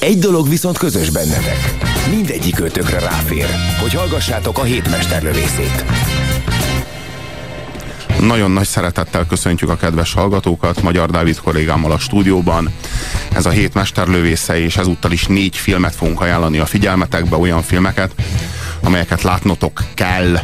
Egy dolog viszont közös bennetek. Mindegyik ötökre ráfér, hogy hallgassátok a hétmesterlövészét. Nagyon nagy szeretettel köszöntjük a kedves hallgatókat, Magyar Dávid kollégámmal a stúdióban. Ez a hét mesterlövésze, és ezúttal is négy filmet fogunk ajánlani a figyelmetekbe, olyan filmeket, amelyeket látnotok kell,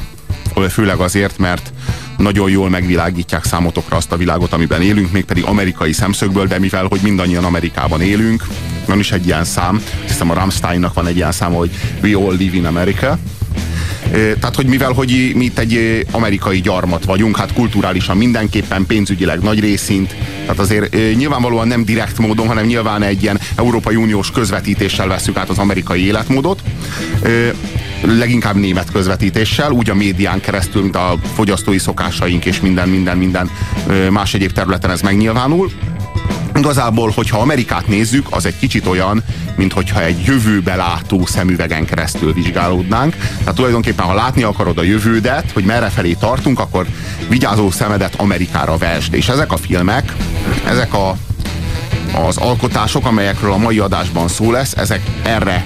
főleg azért, mert nagyon jól megvilágítják számotokra azt a világot, amiben élünk, mégpedig amerikai szemszögből, de mivel, hogy mindannyian Amerikában élünk, van is egy ilyen szám, hiszem a Rammsteinnak van egy ilyen szám, hogy We All Live in America, tehát, hogy mivel, hogy mi itt egy amerikai gyarmat vagyunk, hát kulturálisan mindenképpen, pénzügyileg nagy részint, tehát azért nyilvánvalóan nem direkt módon, hanem nyilván egy ilyen Európai Uniós közvetítéssel veszük át az amerikai életmódot. Leginkább német közvetítéssel, úgy a médián keresztül, mint a fogyasztói szokásaink és minden, minden, minden más egyéb területen ez megnyilvánul. Igazából, hogyha Amerikát nézzük, az egy kicsit olyan, mint hogyha egy jövőbe látó szemüvegen keresztül vizsgálódnánk. Tehát tulajdonképpen, ha látni akarod a jövődet, hogy merre felé tartunk, akkor vigyázó szemedet Amerikára vesd. És ezek a filmek, ezek a, az alkotások, amelyekről a mai adásban szó lesz, ezek erre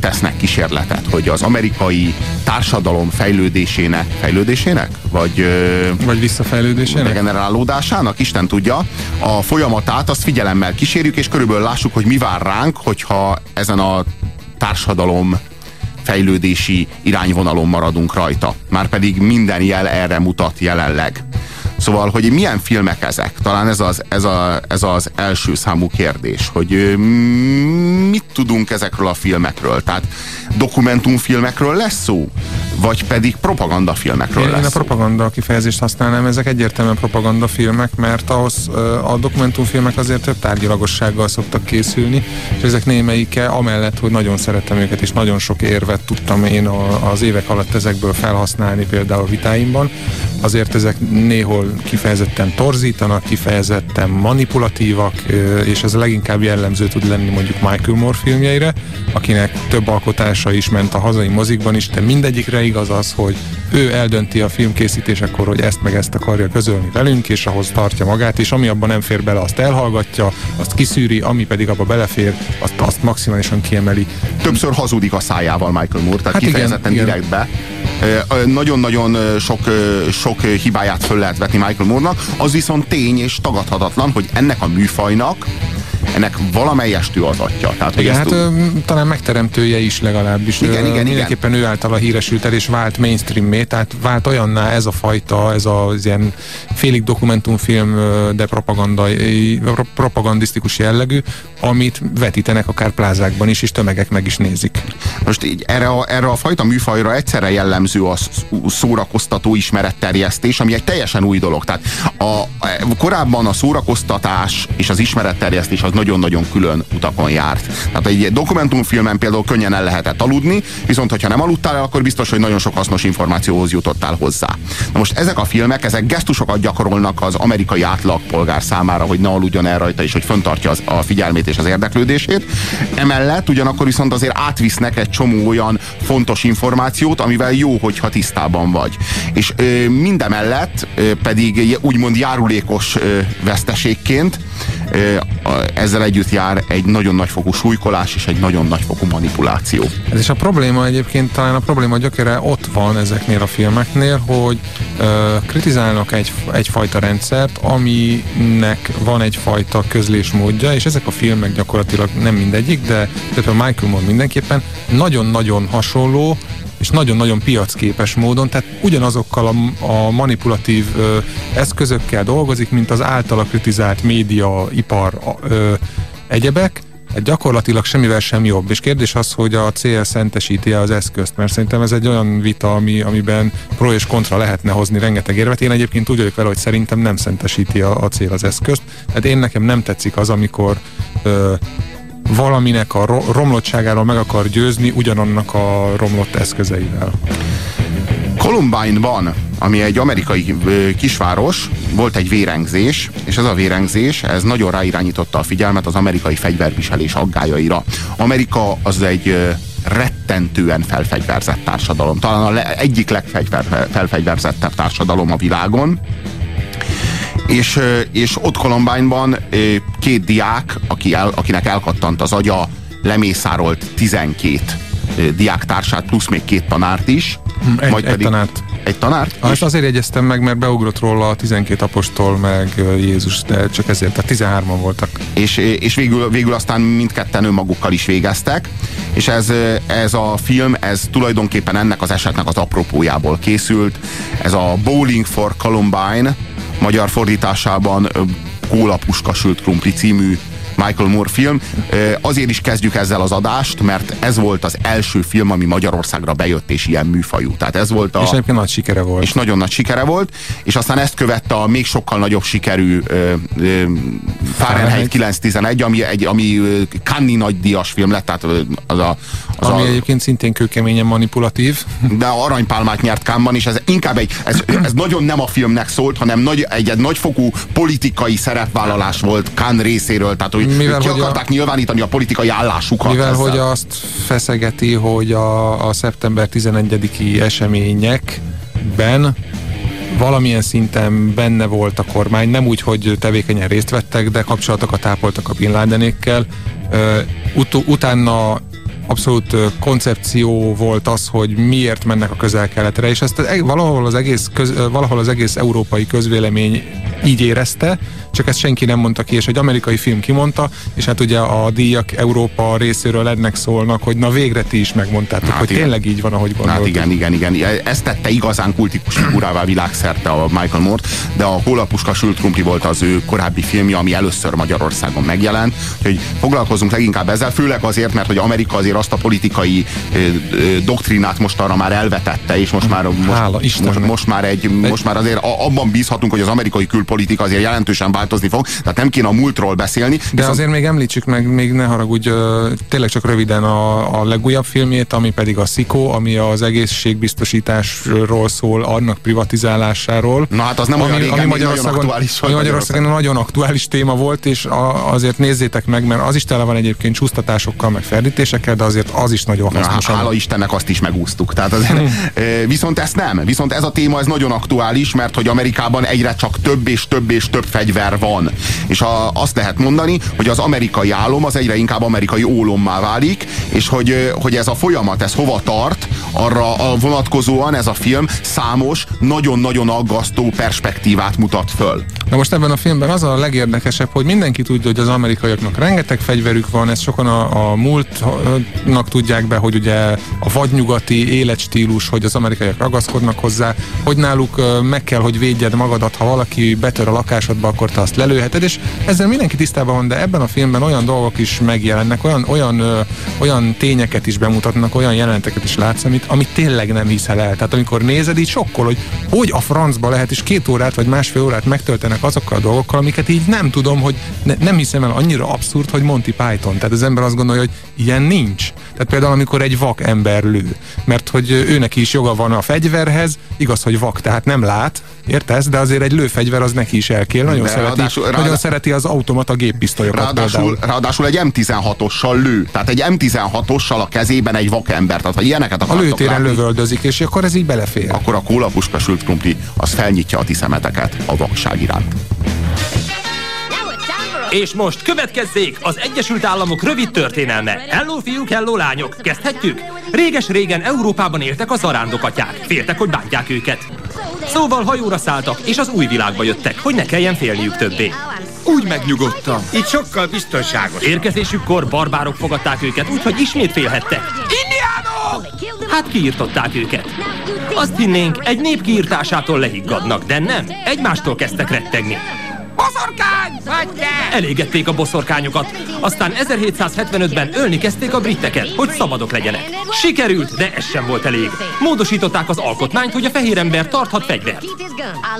tesznek kísérletet, hogy az amerikai társadalom fejlődésének, fejlődésének? Vagy, vagy visszafejlődésének? Regenerálódásának, Isten tudja, a folyamatát azt figyelemmel kísérjük, és körülbelül lássuk, hogy mi vár ránk, hogyha ezen a társadalom fejlődési irányvonalon maradunk rajta. Márpedig minden jel erre mutat jelenleg. Szóval, hogy milyen filmek ezek? Talán ez az, ez, a, ez az első számú kérdés, hogy mit tudunk ezekről a filmekről? Tehát dokumentumfilmekről lesz szó? Vagy pedig propagandafilmekről én, lesz Én a propaganda kifejezést használnám, ezek egyértelműen propagandafilmek, mert ahhoz a dokumentumfilmek azért több tárgyalagossággal szoktak készülni, és ezek némelyike, amellett, hogy nagyon szeretem őket, és nagyon sok érvet tudtam én az évek alatt ezekből felhasználni, például vitáimban, azért ezek néhol kifejezetten torzítanak, kifejezetten manipulatívak, és ez leginkább jellemző tud lenni mondjuk Michael Moore filmjeire, akinek több alkotása is ment a hazai mozikban is, de mindegyikre igaz az, hogy ő eldönti a film készítésekor, hogy ezt meg ezt akarja közölni velünk, és ahhoz tartja magát, és ami abban nem fér bele, azt elhallgatja, azt kiszűri, ami pedig abba belefér, azt, azt maximálisan kiemeli. Többször hazudik a szájával Michael Moore, tehát Hát kifejezetten igen, direktbe. Nagyon-nagyon sok, sok hibáját föl lehet vetni Michael Moore-nak, az viszont tény és tagadhatatlan, hogy ennek a műfajnak ennek valamelyestű az atya. Tehát, hogy igen, ezt hát ö, talán megteremtője is legalábbis. Igen, igen, Mindenképpen ő által a híresült el, és vált mainstream tehát vált olyanná ez a fajta, ez az ilyen félig dokumentumfilm, de propaganda, propagandisztikus jellegű, amit vetítenek akár plázákban is, és tömegek meg is nézik. Most így erre a, erre a fajta műfajra egyszerre jellemző a szórakoztató ismeretterjesztés, ami egy teljesen új dolog. Tehát a, a, korábban a szórakoztatás és az ismeretterjesztés az nagyon-nagyon külön utakon járt. Tehát egy dokumentumfilmen például könnyen el lehetett aludni, viszont hogyha nem aludtál el, akkor biztos, hogy nagyon sok hasznos információhoz jutottál hozzá. Na most ezek a filmek, ezek gesztusokat gyakorolnak az amerikai átlagpolgár számára, hogy ne aludjon el rajta, és hogy föntartja az, a figyelmét és az érdeklődését. Emellett ugyanakkor viszont azért átvisznek egy csomó olyan fontos információt, amivel jó, hogyha tisztában vagy. És ö, mindemellett ö, pedig úgymond járulékos ö, veszteségként ezzel együtt jár egy nagyon nagyfokú súlykolás és egy nagyon nagyfokú manipuláció. Ez is a probléma egyébként, talán a probléma gyökere ott van ezeknél a filmeknél, hogy ö, kritizálnak egy, egyfajta rendszert, aminek van egyfajta közlésmódja, és ezek a filmek gyakorlatilag nem mindegyik, de például Michael Moore mindenképpen nagyon-nagyon hasonló, és nagyon-nagyon piacképes módon, tehát ugyanazokkal a, a manipulatív ö, eszközökkel dolgozik, mint az általa kritizált média, ipar, ö, egyebek, hát gyakorlatilag semmivel sem jobb. És kérdés az, hogy a cél szentesíti az eszközt, mert szerintem ez egy olyan vita, ami, amiben pro és kontra lehetne hozni rengeteg érvet. Én egyébként úgy vagyok vele, hogy szerintem nem szentesíti a, a cél az eszközt. Hát én nekem nem tetszik az, amikor ö, valaminek a ro- romlottságáról meg akar győzni ugyanannak a romlott eszközeivel. Columbine-ban, ami egy amerikai kisváros, volt egy vérengzés, és ez a vérengzés, ez nagyon ráirányította a figyelmet az amerikai fegyverviselés aggájaira. Amerika az egy rettentően felfegyverzett társadalom. Talán a le, egyik legfelfegyverzettebb társadalom a világon. És, és ott Columbine-ban két diák, aki el, akinek elkattant az agya, lemészárolt 12 ö, diáktársát, plusz még két tanárt is. Egy, egy tanárt. Egy tanárt? Ah, ezt azért jegyeztem meg, mert beugrott róla a 12 apostol, meg Jézus, de csak ezért, tehát 13-an voltak. és, és végül, végül aztán mindketten önmagukkal is végeztek, és ez, ez a film, ez tulajdonképpen ennek az esetnek az apropójából készült. Ez a Bowling for Columbine, magyar fordításában ö, Kóla Puska Sült Krumpli című Michael Moore film. Azért is kezdjük ezzel az adást, mert ez volt az első film, ami Magyarországra bejött, és ilyen műfajú. Tehát ez volt a... És egyébként nagy sikere volt. és nagyon nagy sikere volt, és aztán ezt követte a még sokkal nagyobb sikerű ö, ö, Fahrenheit 911, ami egy ami Cannes nagydíjas film lett, tehát az a, az Ami a, egyébként szintén kőkeményen manipulatív. de aranypálmát nyert Cannes-ban, és ez inkább egy, ez, ez nagyon nem a filmnek szólt, hanem nagy, egy, egy nagyfokú politikai szerepvállalás volt Cannes részéről, tehát hogy Mivel, ki hogy a- akarták nyilvánítani a politikai állásukat. Mivel ezzel. hogy azt feszegeti, hogy a, a szeptember 11-i eseményekben valamilyen szinten benne volt a kormány, nem úgy, hogy tevékenyen részt vettek, de kapcsolatokat ápoltak a Bin Ladenékkel. Ut- utána abszolút koncepció volt az, hogy miért mennek a közel-keletre, és ezt e- valahol az egész, köz, valahol az egész európai közvélemény így érezte, csak ezt senki nem mondta ki, és egy amerikai film kimondta, és hát ugye a díjak Európa részéről ennek szólnak, hogy na végre ti is megmondtátok, Hát hogy igen. tényleg így van, ahogy gondoltuk. Hát igen, igen, igen. Ez tette igazán kultikus figurává világszerte a Michael Moore, de a Hólapuska Sült Krumpli volt az ő korábbi filmje, ami először Magyarországon megjelent. Úgyhogy foglalkozunk leginkább ezzel, főleg azért, mert hogy Amerika azért azt a politikai ö, ö, doktrinát most arra már elvetette, és most már, most, most, most, már egy, most már azért abban bízhatunk, hogy az amerikai külpolitika azért jelentősen változni fog, tehát nem kéne a múltról beszélni. De viszont- azért még említsük meg, még ne haragudj, tényleg csak röviden a, a legújabb filmjét, ami pedig a Szikó, ami az egészségbiztosításról szól, annak privatizálásáról. Na hát az nem olyan régen, még nagyon aktuális ami Magyarországon nagyon aktuális téma volt, és a, azért nézzétek meg, mert az is tele van egyébként csúsztatásokkal, meg ferdítésekkel, de azért az is nagyon Na, hasznos. hát, hála Istennek azt is megúsztuk. Tehát azért, ö, viszont ezt nem. Viszont ez a téma ez nagyon aktuális, mert hogy Amerikában egyre csak több és több és több fegyver van. És a, azt lehet mondani, hogy az amerikai álom az egyre inkább amerikai ólommá válik, és hogy, hogy ez a folyamat, ez hova tart, arra a vonatkozóan ez a film számos, nagyon-nagyon aggasztó perspektívát mutat föl. Na most ebben a filmben az a legérdekesebb, hogy mindenki tudja, hogy az amerikaiaknak rengeteg fegyverük van, ezt sokan a, a múltnak tudják be, hogy ugye a vadnyugati életstílus, hogy az amerikaiak ragaszkodnak hozzá, hogy náluk meg kell, hogy védjed magadat, ha valaki betör a lakásodba, akkor te azt lelőheted, és ezzel mindenki tisztában van, de ebben a filmben olyan dolgok is megjelennek, olyan, olyan, ö, olyan tényeket is bemutatnak, olyan jeleneteket is látsz, amit, amit tényleg nem hiszel el. Tehát amikor nézed, így sokkol, hogy hogy a francba lehet, és két órát vagy másfél órát megtöltenek azokkal a dolgokkal, amiket így nem tudom, hogy ne, nem hiszem el, annyira abszurd, hogy Monty Python. Tehát az ember azt gondolja, hogy ilyen nincs. Tehát például amikor egy vak ember lő, mert hogy őnek is joga van a fegyverhez, igaz, hogy vak, tehát nem lát, értesz, de azért egy lőfegyver az neki is elkér. Nagyon, De szereti, ráadásul- nagyon ráadá- szereti az automata géppisztolyokat Ráadásul, például. ráadásul egy M16-ossal lő. Tehát egy M16-ossal a kezében egy vakember. Tehát ha ilyeneket A lőtéren látni, lövöldözik, és akkor ez így belefér. akkor a kólapuska sült krumpli az felnyitja a ti szemeteket a vakság iránt. És most következzék az Egyesült Államok rövid történelme. Hello fiúk, hello lányok. Kezdhetjük? Réges-régen Európában éltek a zarándokatyák. Féltek, hogy bántják őket. Szóval hajóra szálltak, és az új világba jöttek, hogy ne kelljen félniük többé. Úgy megnyugodtam. Itt sokkal biztonságos. Érkezésükkor barbárok fogadták őket, úgyhogy ismét félhettek. Indiánok! Hát kiirtották őket. Azt hinnénk, egy nép kiirtásától lehiggadnak, de nem. Egymástól kezdtek rettegni. Boszorkány! Vagy te! Elégették a boszorkányokat, aztán 1775-ben ölni kezdték a britteket, hogy szabadok legyenek. Sikerült, de ez sem volt elég. Módosították az alkotmányt, hogy a fehér ember tarthat fegyvert.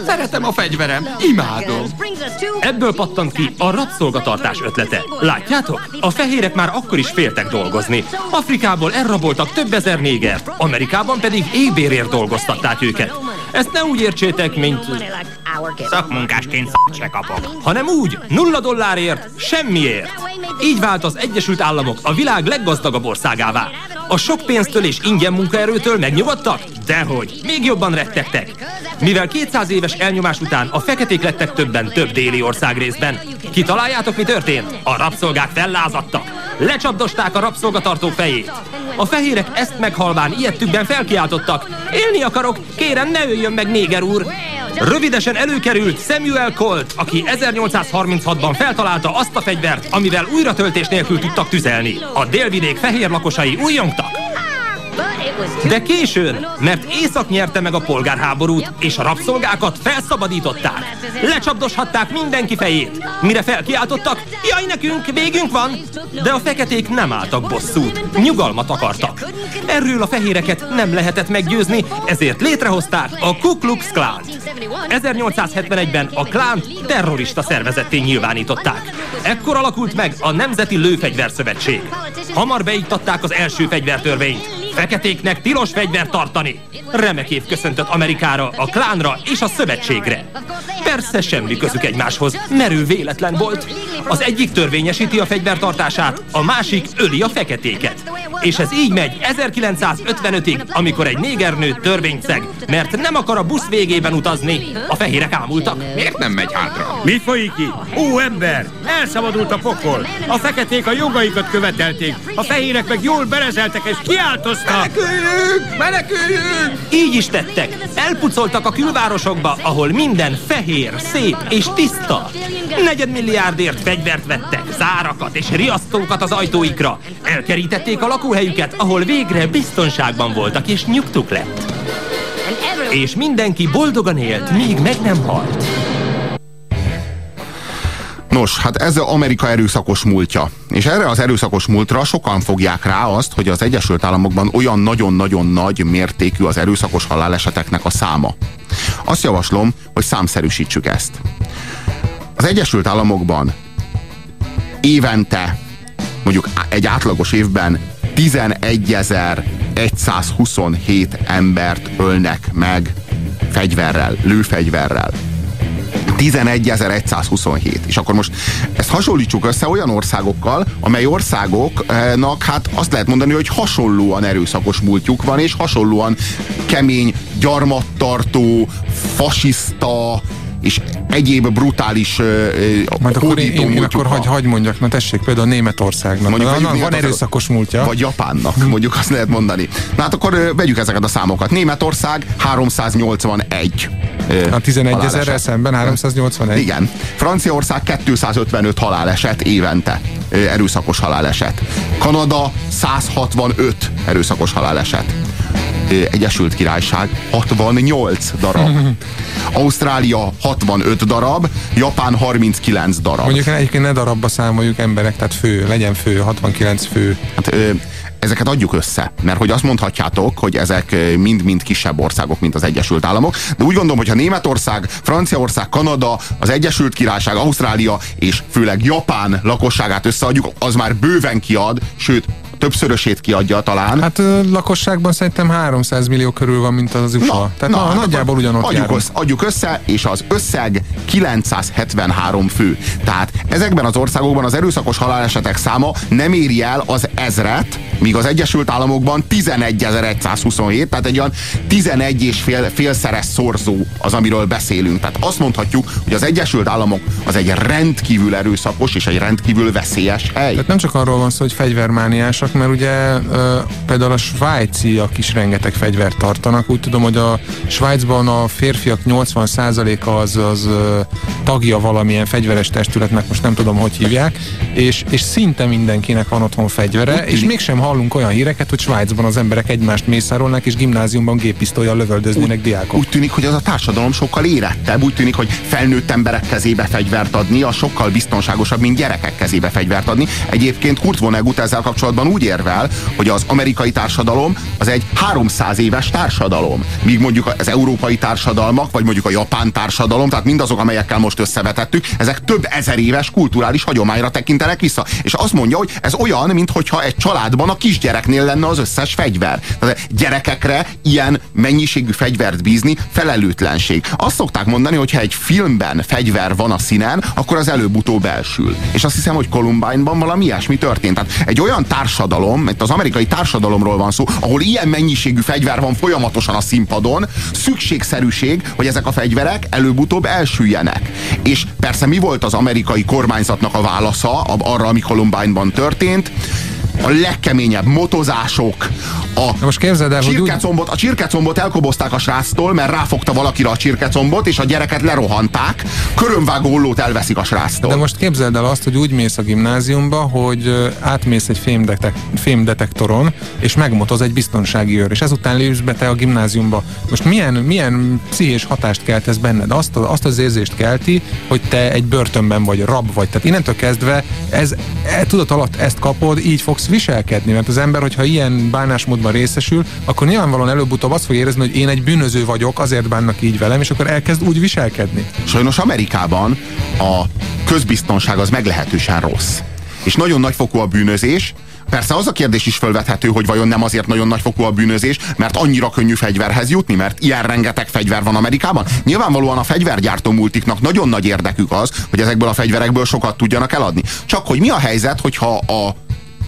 Szeretem a fegyverem, imádom. Ebből pattant ki a rabszolgatartás ötlete. Látjátok? A fehérek már akkor is féltek dolgozni. Afrikából elraboltak több ezer négert, Amerikában pedig égbérért dolgoztatták őket. Ezt ne úgy értsétek, mint Szakmunkásként se kapok. hanem úgy, nulla dollárért, semmiért. Így vált az Egyesült Államok a világ leggazdagabb országává. A sok pénztől és ingyen munkaerőtől megnyugodtak? Dehogy, még jobban rettegtek. Mivel 200 éves elnyomás után a feketék lettek többen több déli ország részben. Kitaláljátok, mi történt? A rabszolgák fellázadtak. Lecsapdosták a rabszolgatartók fejét. A fehérek ezt meghalván ilyettükben felkiáltottak. Élni akarok, kérem ne öljön meg néger úr. Rövidesen előkerült Samuel Colt, aki 1836-ban feltalálta azt a fegyvert, amivel újratöltés nélkül tudtak tüzelni. A délvidék fehér lakosai újjongtak. った。De későn, mert Észak nyerte meg a polgárháborút, és a rabszolgákat felszabadították. Lecsapdoshatták mindenki fejét. Mire felkiáltottak, jaj nekünk, végünk van! De a feketék nem álltak bosszút, nyugalmat akartak. Erről a fehéreket nem lehetett meggyőzni, ezért létrehozták a Ku Klux Klan. 1871-ben a klánt terrorista szervezetté nyilvánították. Ekkor alakult meg a Nemzeti Lőfegyverszövetség. Hamar beiktatták az első fegyvertörvényt. Feketéknek tilos fegyvert tartani. Remek év köszöntött Amerikára, a klánra és a szövetségre. Persze semmi közük egymáshoz, merő véletlen volt. Az egyik törvényesíti a fegyvertartását, a másik öli a feketéket. És ez így megy 1955-ig, amikor egy négernő törvényt szeg, mert nem akar a busz végében utazni. A fehérek ámultak. Miért nem megy hátra? Mi folyik itt? Ó, ember! Elszabadult a pokol! A feketék a jogaikat követelték, a fehérek meg jól berezeltek és kiáltoztak! Meneküljünk! Meneküljünk! Így is tettek. Elpucoltak a külvárosokba, ahol minden fehér, szép és tiszta. Negyedmilliárdért fegyvert vettek, zárakat és riasztókat az ajtóikra. Elkerítették a lakóhelyüket, ahol végre biztonságban voltak és nyugtuk lett. És mindenki boldogan élt, míg meg nem halt. Nos, hát ez az Amerika erőszakos múltja. És erre az erőszakos múltra sokan fogják rá azt, hogy az Egyesült Államokban olyan nagyon-nagyon nagy mértékű az erőszakos haláleseteknek a száma. Azt javaslom, hogy számszerűsítsük ezt. Az Egyesült Államokban évente, mondjuk egy átlagos évben 11.127 embert ölnek meg fegyverrel, lőfegyverrel. 11.127. És akkor most ezt hasonlítsuk össze olyan országokkal, amely országoknak hát azt lehet mondani, hogy hasonlóan erőszakos múltjuk van, és hasonlóan kemény, gyarmattartó, fasiszta, és egyéb brutális Majd akkor én, én, én akkor hagy, hagy mondjak, na tessék, például Németországnak. Mondjuk, Na, vegyük na, van erőszakos múltja. Vagy Japánnak, mondjuk azt lehet mondani. Na hát akkor vegyük ezeket a számokat. Németország 381. ö, A 11 ezerrel szemben 381. Igen. Franciaország 255 haláleset évente. Erőszakos haláleset. Kanada 165 erőszakos haláleset. Egyesült Királyság 68 darab. Ausztrália 65 darab, Japán 39 darab. Mondjuk egyébként ne darabba számoljuk emberek, tehát fő, legyen fő, 69 fő. Hát, ö, ezeket adjuk össze, mert hogy azt mondhatjátok, hogy ezek mind-mind kisebb országok, mint az Egyesült Államok, de úgy gondolom, hogy ha Németország, Franciaország, Kanada, az Egyesült Királyság, Ausztrália és főleg Japán lakosságát összeadjuk, az már bőven kiad, sőt, többszörösét kiadja talán. Hát lakosságban szerintem 300 millió körül van, mint az USA. Tehát na, hát nagyjából ugyanott adjuk, járunk. össze, adjuk össze, és az összeg 973 fő. Tehát ezekben az országokban az erőszakos halálesetek száma nem éri el az ezret, míg az Egyesült Államokban 11.127, tehát egy olyan 11 és fél, félszeres szorzó az, amiről beszélünk. Tehát azt mondhatjuk, hogy az Egyesült Államok az egy rendkívül erőszakos és egy rendkívül veszélyes hely. Tehát nem csak arról van szó, hogy fegyvermániásak, vannak, mert ugye például a svájciak is rengeteg fegyvert tartanak. Úgy tudom, hogy a Svájcban a férfiak 80%-a az, az tagja valamilyen fegyveres testületnek, most nem tudom, hogy hívják, és, és szinte mindenkinek van otthon fegyvere, és mégsem hallunk olyan híreket, hogy Svájcban az emberek egymást mészárolnak, és gimnáziumban géppisztolyjal lövöldöznének diákok. Úgy tűnik, hogy az a társadalom sokkal érettebb, úgy tűnik, hogy felnőtt emberek kezébe fegyvert adni, a sokkal biztonságosabb, mint gyerekek kezébe fegyvert adni. Egyébként Kurt Vonnegut ezzel kapcsolatban úgy érvel, hogy az amerikai társadalom az egy 300 éves társadalom, míg mondjuk az európai társadalmak, vagy mondjuk a japán társadalom, tehát mindazok, amelyekkel most összevetettük, ezek több ezer éves kulturális hagyományra tekintenek vissza. És azt mondja, hogy ez olyan, mintha egy családban a kisgyereknél lenne az összes fegyver. Tehát gyerekekre ilyen mennyiségű fegyvert bízni felelőtlenség. Azt szokták mondani, hogy ha egy filmben fegyver van a színen, akkor az előbb-utóbb elsül. És azt hiszem, hogy Columbine-ban valami ilyesmi történt. Tehát egy olyan társadalom, mint az amerikai társadalomról van szó, ahol ilyen mennyiségű fegyver van folyamatosan a színpadon, szükségszerűség, hogy ezek a fegyverek előbb-utóbb elsüljenek. És persze mi volt az amerikai kormányzatnak a válasza arra, ami Columbine-ban történt? A legkeményebb motozások, a Na most képzeld el, csirkecombot, a csirkecombot elkobozták a sráctól, mert ráfogta valakire a csirkecombot, és a gyereket lerohanták, körömvágó ollót elveszik a sráctól. De most képzeld el azt, hogy úgy mész a gimnáziumba, hogy átmész egy fémdetek, fémdetektoron, és megmotoz egy biztonsági őr, és ezután lépsz be te a gimnáziumba. Most milyen, milyen pszichés hatást kelt ez benned? Azt, azt az érzést kelti, hogy te egy börtönben vagy, rab vagy. Tehát innentől kezdve ez, e, tudat alatt ezt kapod, így fogsz viselkedni, mert az ember, hogyha ilyen bánásmódban részesül, akkor nyilvánvalóan előbb-utóbb azt fog érezni, hogy én egy bűnöző vagyok, azért bánnak így velem, és akkor elkezd úgy viselkedni. Sajnos Amerikában a közbiztonság az meglehetősen rossz. És nagyon nagyfokú a bűnözés, Persze az a kérdés is felvethető, hogy vajon nem azért nagyon nagyfokú a bűnözés, mert annyira könnyű fegyverhez jutni, mert ilyen rengeteg fegyver van Amerikában. Nyilvánvalóan a fegyvergyártó multiknak nagyon nagy érdekük az, hogy ezekből a fegyverekből sokat tudjanak eladni. Csak hogy mi a helyzet, hogyha a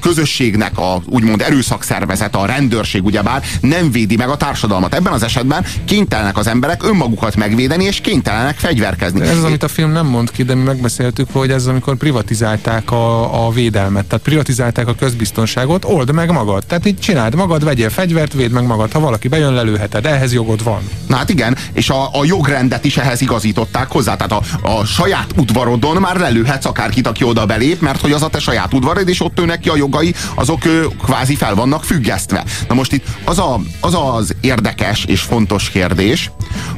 közösségnek a úgymond erőszakszervezet, a rendőrség ugyebár nem védi meg a társadalmat. Ebben az esetben kénytelenek az emberek önmagukat megvédeni, és kénytelenek fegyverkezni. De ez az, amit a film nem mond ki, de mi megbeszéltük, hogy ez amikor privatizálták a, a védelmet, tehát privatizálták a közbiztonságot, old meg magad. Tehát így csináld magad, vegyél fegyvert, védd meg magad. Ha valaki bejön, lelőheted. Ehhez jogod van. Na hát igen, és a, a jogrendet is ehhez igazították hozzá. Tehát a, a saját udvarodon már lelőhetsz akárkit, aki oda belép, mert hogy az a te saját udvarod, és ott őnek ki a jog jogai, azok kvázi fel vannak függesztve. Na most itt az, a, az az érdekes és fontos kérdés,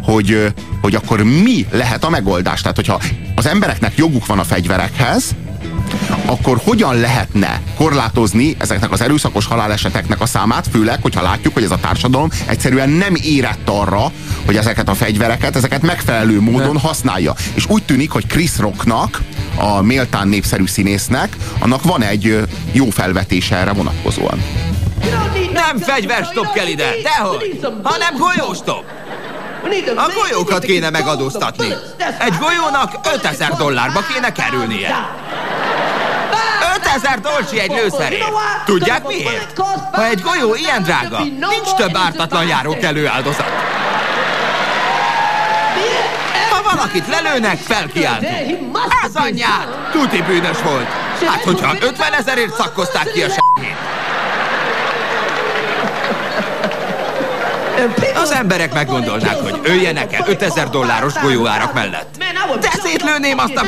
hogy, hogy akkor mi lehet a megoldás? Tehát, hogyha az embereknek joguk van a fegyverekhez, akkor hogyan lehetne korlátozni ezeknek az erőszakos haláleseteknek a számát, főleg, hogyha látjuk, hogy ez a társadalom egyszerűen nem érett arra, hogy ezeket a fegyvereket, ezeket megfelelő módon használja. És úgy tűnik, hogy Chris Rocknak, a méltán népszerű színésznek, annak van egy jó felvetése erre vonatkozóan. Nem fegyverstop kell ide, dehogy, hanem golyóstop. A golyókat kéne megadóztatni. Egy golyónak 5000 dollárba kéne kerülnie. 5000 dolcsi egy lőszerért. Tudják miért? Ha egy golyó ilyen drága, nincs több ártatlan járókelő áldozat. Ha valakit lelőnek, felkiáltunk. Ez anyját! Tuti bűnös volt. Hát, hogyha 50 ezerért szakkozták ki a s***ét. Az emberek meggondolnák, hogy öljenek el 5000 dolláros golyóárak mellett. De szétlőném azt a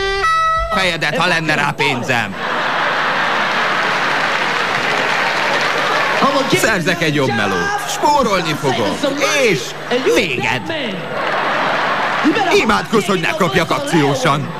fejedet, ha lenne rá pénzem. Szerzek egy jobb melót, spórolni fogok, és véged! Imádkozz, hogy ne kapjak akciósan!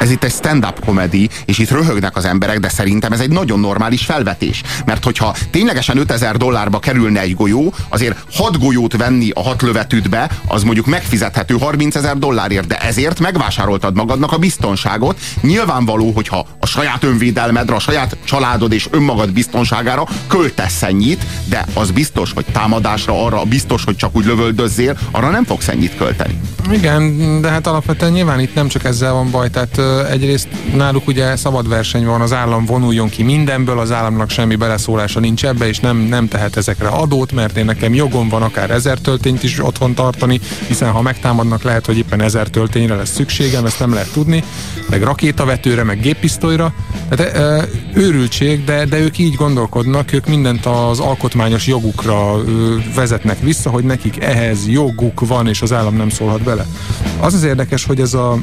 Ez itt egy stand-up komedi, és itt röhögnek az emberek, de szerintem ez egy nagyon normális felvetés. Mert hogyha ténylegesen 5000 dollárba kerülne egy golyó, azért 6 golyót venni a hat lövetűtbe, az mondjuk megfizethető 30 ezer dollárért, de ezért megvásároltad magadnak a biztonságot. Nyilvánvaló, hogyha a saját önvédelmedre, a saját családod és önmagad biztonságára költesz ennyit, de az biztos, hogy támadásra, arra biztos, hogy csak úgy lövöldözzél, arra nem fogsz ennyit költeni. Igen, de hát alapvetően nyilván itt nem csak ezzel van baj, tehát egyrészt náluk ugye szabad verseny van, az állam vonuljon ki mindenből, az államnak semmi beleszólása nincs ebbe, és nem, nem tehet ezekre adót, mert én nekem jogom van akár ezer töltényt is otthon tartani, hiszen ha megtámadnak, lehet, hogy éppen ezer töltényre lesz szükségem, ezt nem lehet tudni, meg rakétavetőre, meg géppisztolyra. Tehát ö, őrültség, de, de ők így gondolkodnak, ők mindent az alkotmányos jogukra vezetnek vissza, hogy nekik ehhez joguk van, és az állam nem szólhat bele. Az az érdekes, hogy ez a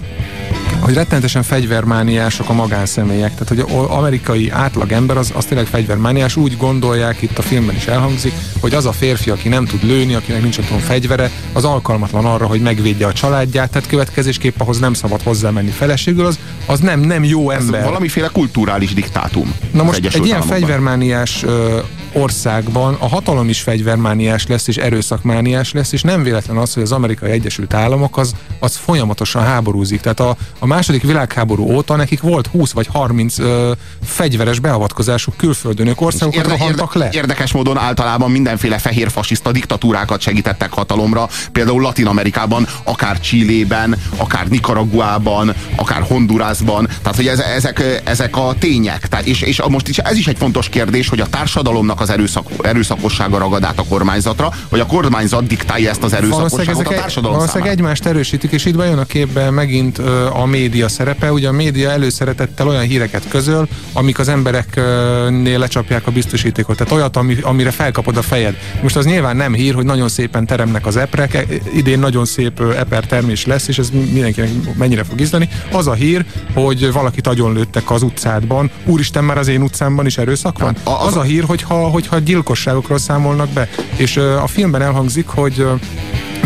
hogy rettenetesen fegyvermániások a magánszemélyek. Tehát, hogy az amerikai átlagember az, az tényleg fegyvermániás. Úgy gondolják, itt a filmben is elhangzik, hogy az a férfi, aki nem tud lőni, akinek nincs otthon fegyvere, az alkalmatlan arra, hogy megvédje a családját, tehát következésképp ahhoz nem szabad hozzámenni feleségül, az, az nem, nem jó ember. Ez valamiféle kulturális diktátum. Na most egy ilyen fegyvermániás ö, országban a hatalom is fegyvermániás lesz, és erőszakmániás lesz, és nem véletlen az, hogy az amerikai Egyesült Államok az, az folyamatosan háborúzik. Tehát a, a második világháború óta nekik volt 20 vagy 30 ö, fegyveres beavatkozásuk külföldön, ők országokat érde, rohantak érde, le. Érdekes módon általában mindenféle fehér fasiszta diktatúrákat segítettek hatalomra, például Latin Amerikában, akár Csillében, akár Nicaraguában, akár Hondurasban, tehát hogy ez, ezek, ezek a tények. Tehát, és, és most is, ez is egy fontos kérdés, hogy a társadalomnak az erőszak, erőszakossága ragad át a kormányzatra, vagy a kormányzat diktálja ezt az erőszakosságot a társadalom Valószínűleg egymást erősítik, és itt bejön a képbe megint a média szerepe. Ugye a média előszeretettel olyan híreket közöl, amik az embereknél lecsapják a biztosítékot. Tehát olyat, ami, amire felkapod a fejed. Most az nyilván nem hír, hogy nagyon szépen teremnek az eprek, E- idén nagyon szép eper termés lesz, és ez mindenkinek mennyire fog izdani. Az a hír, hogy valakit agyonlőttek az utcádban. Úristen, már az én utcámban is erőszak van. Hát, az Az a hír, hogyha, hogyha gyilkosságokról számolnak be. És a filmben elhangzik, hogy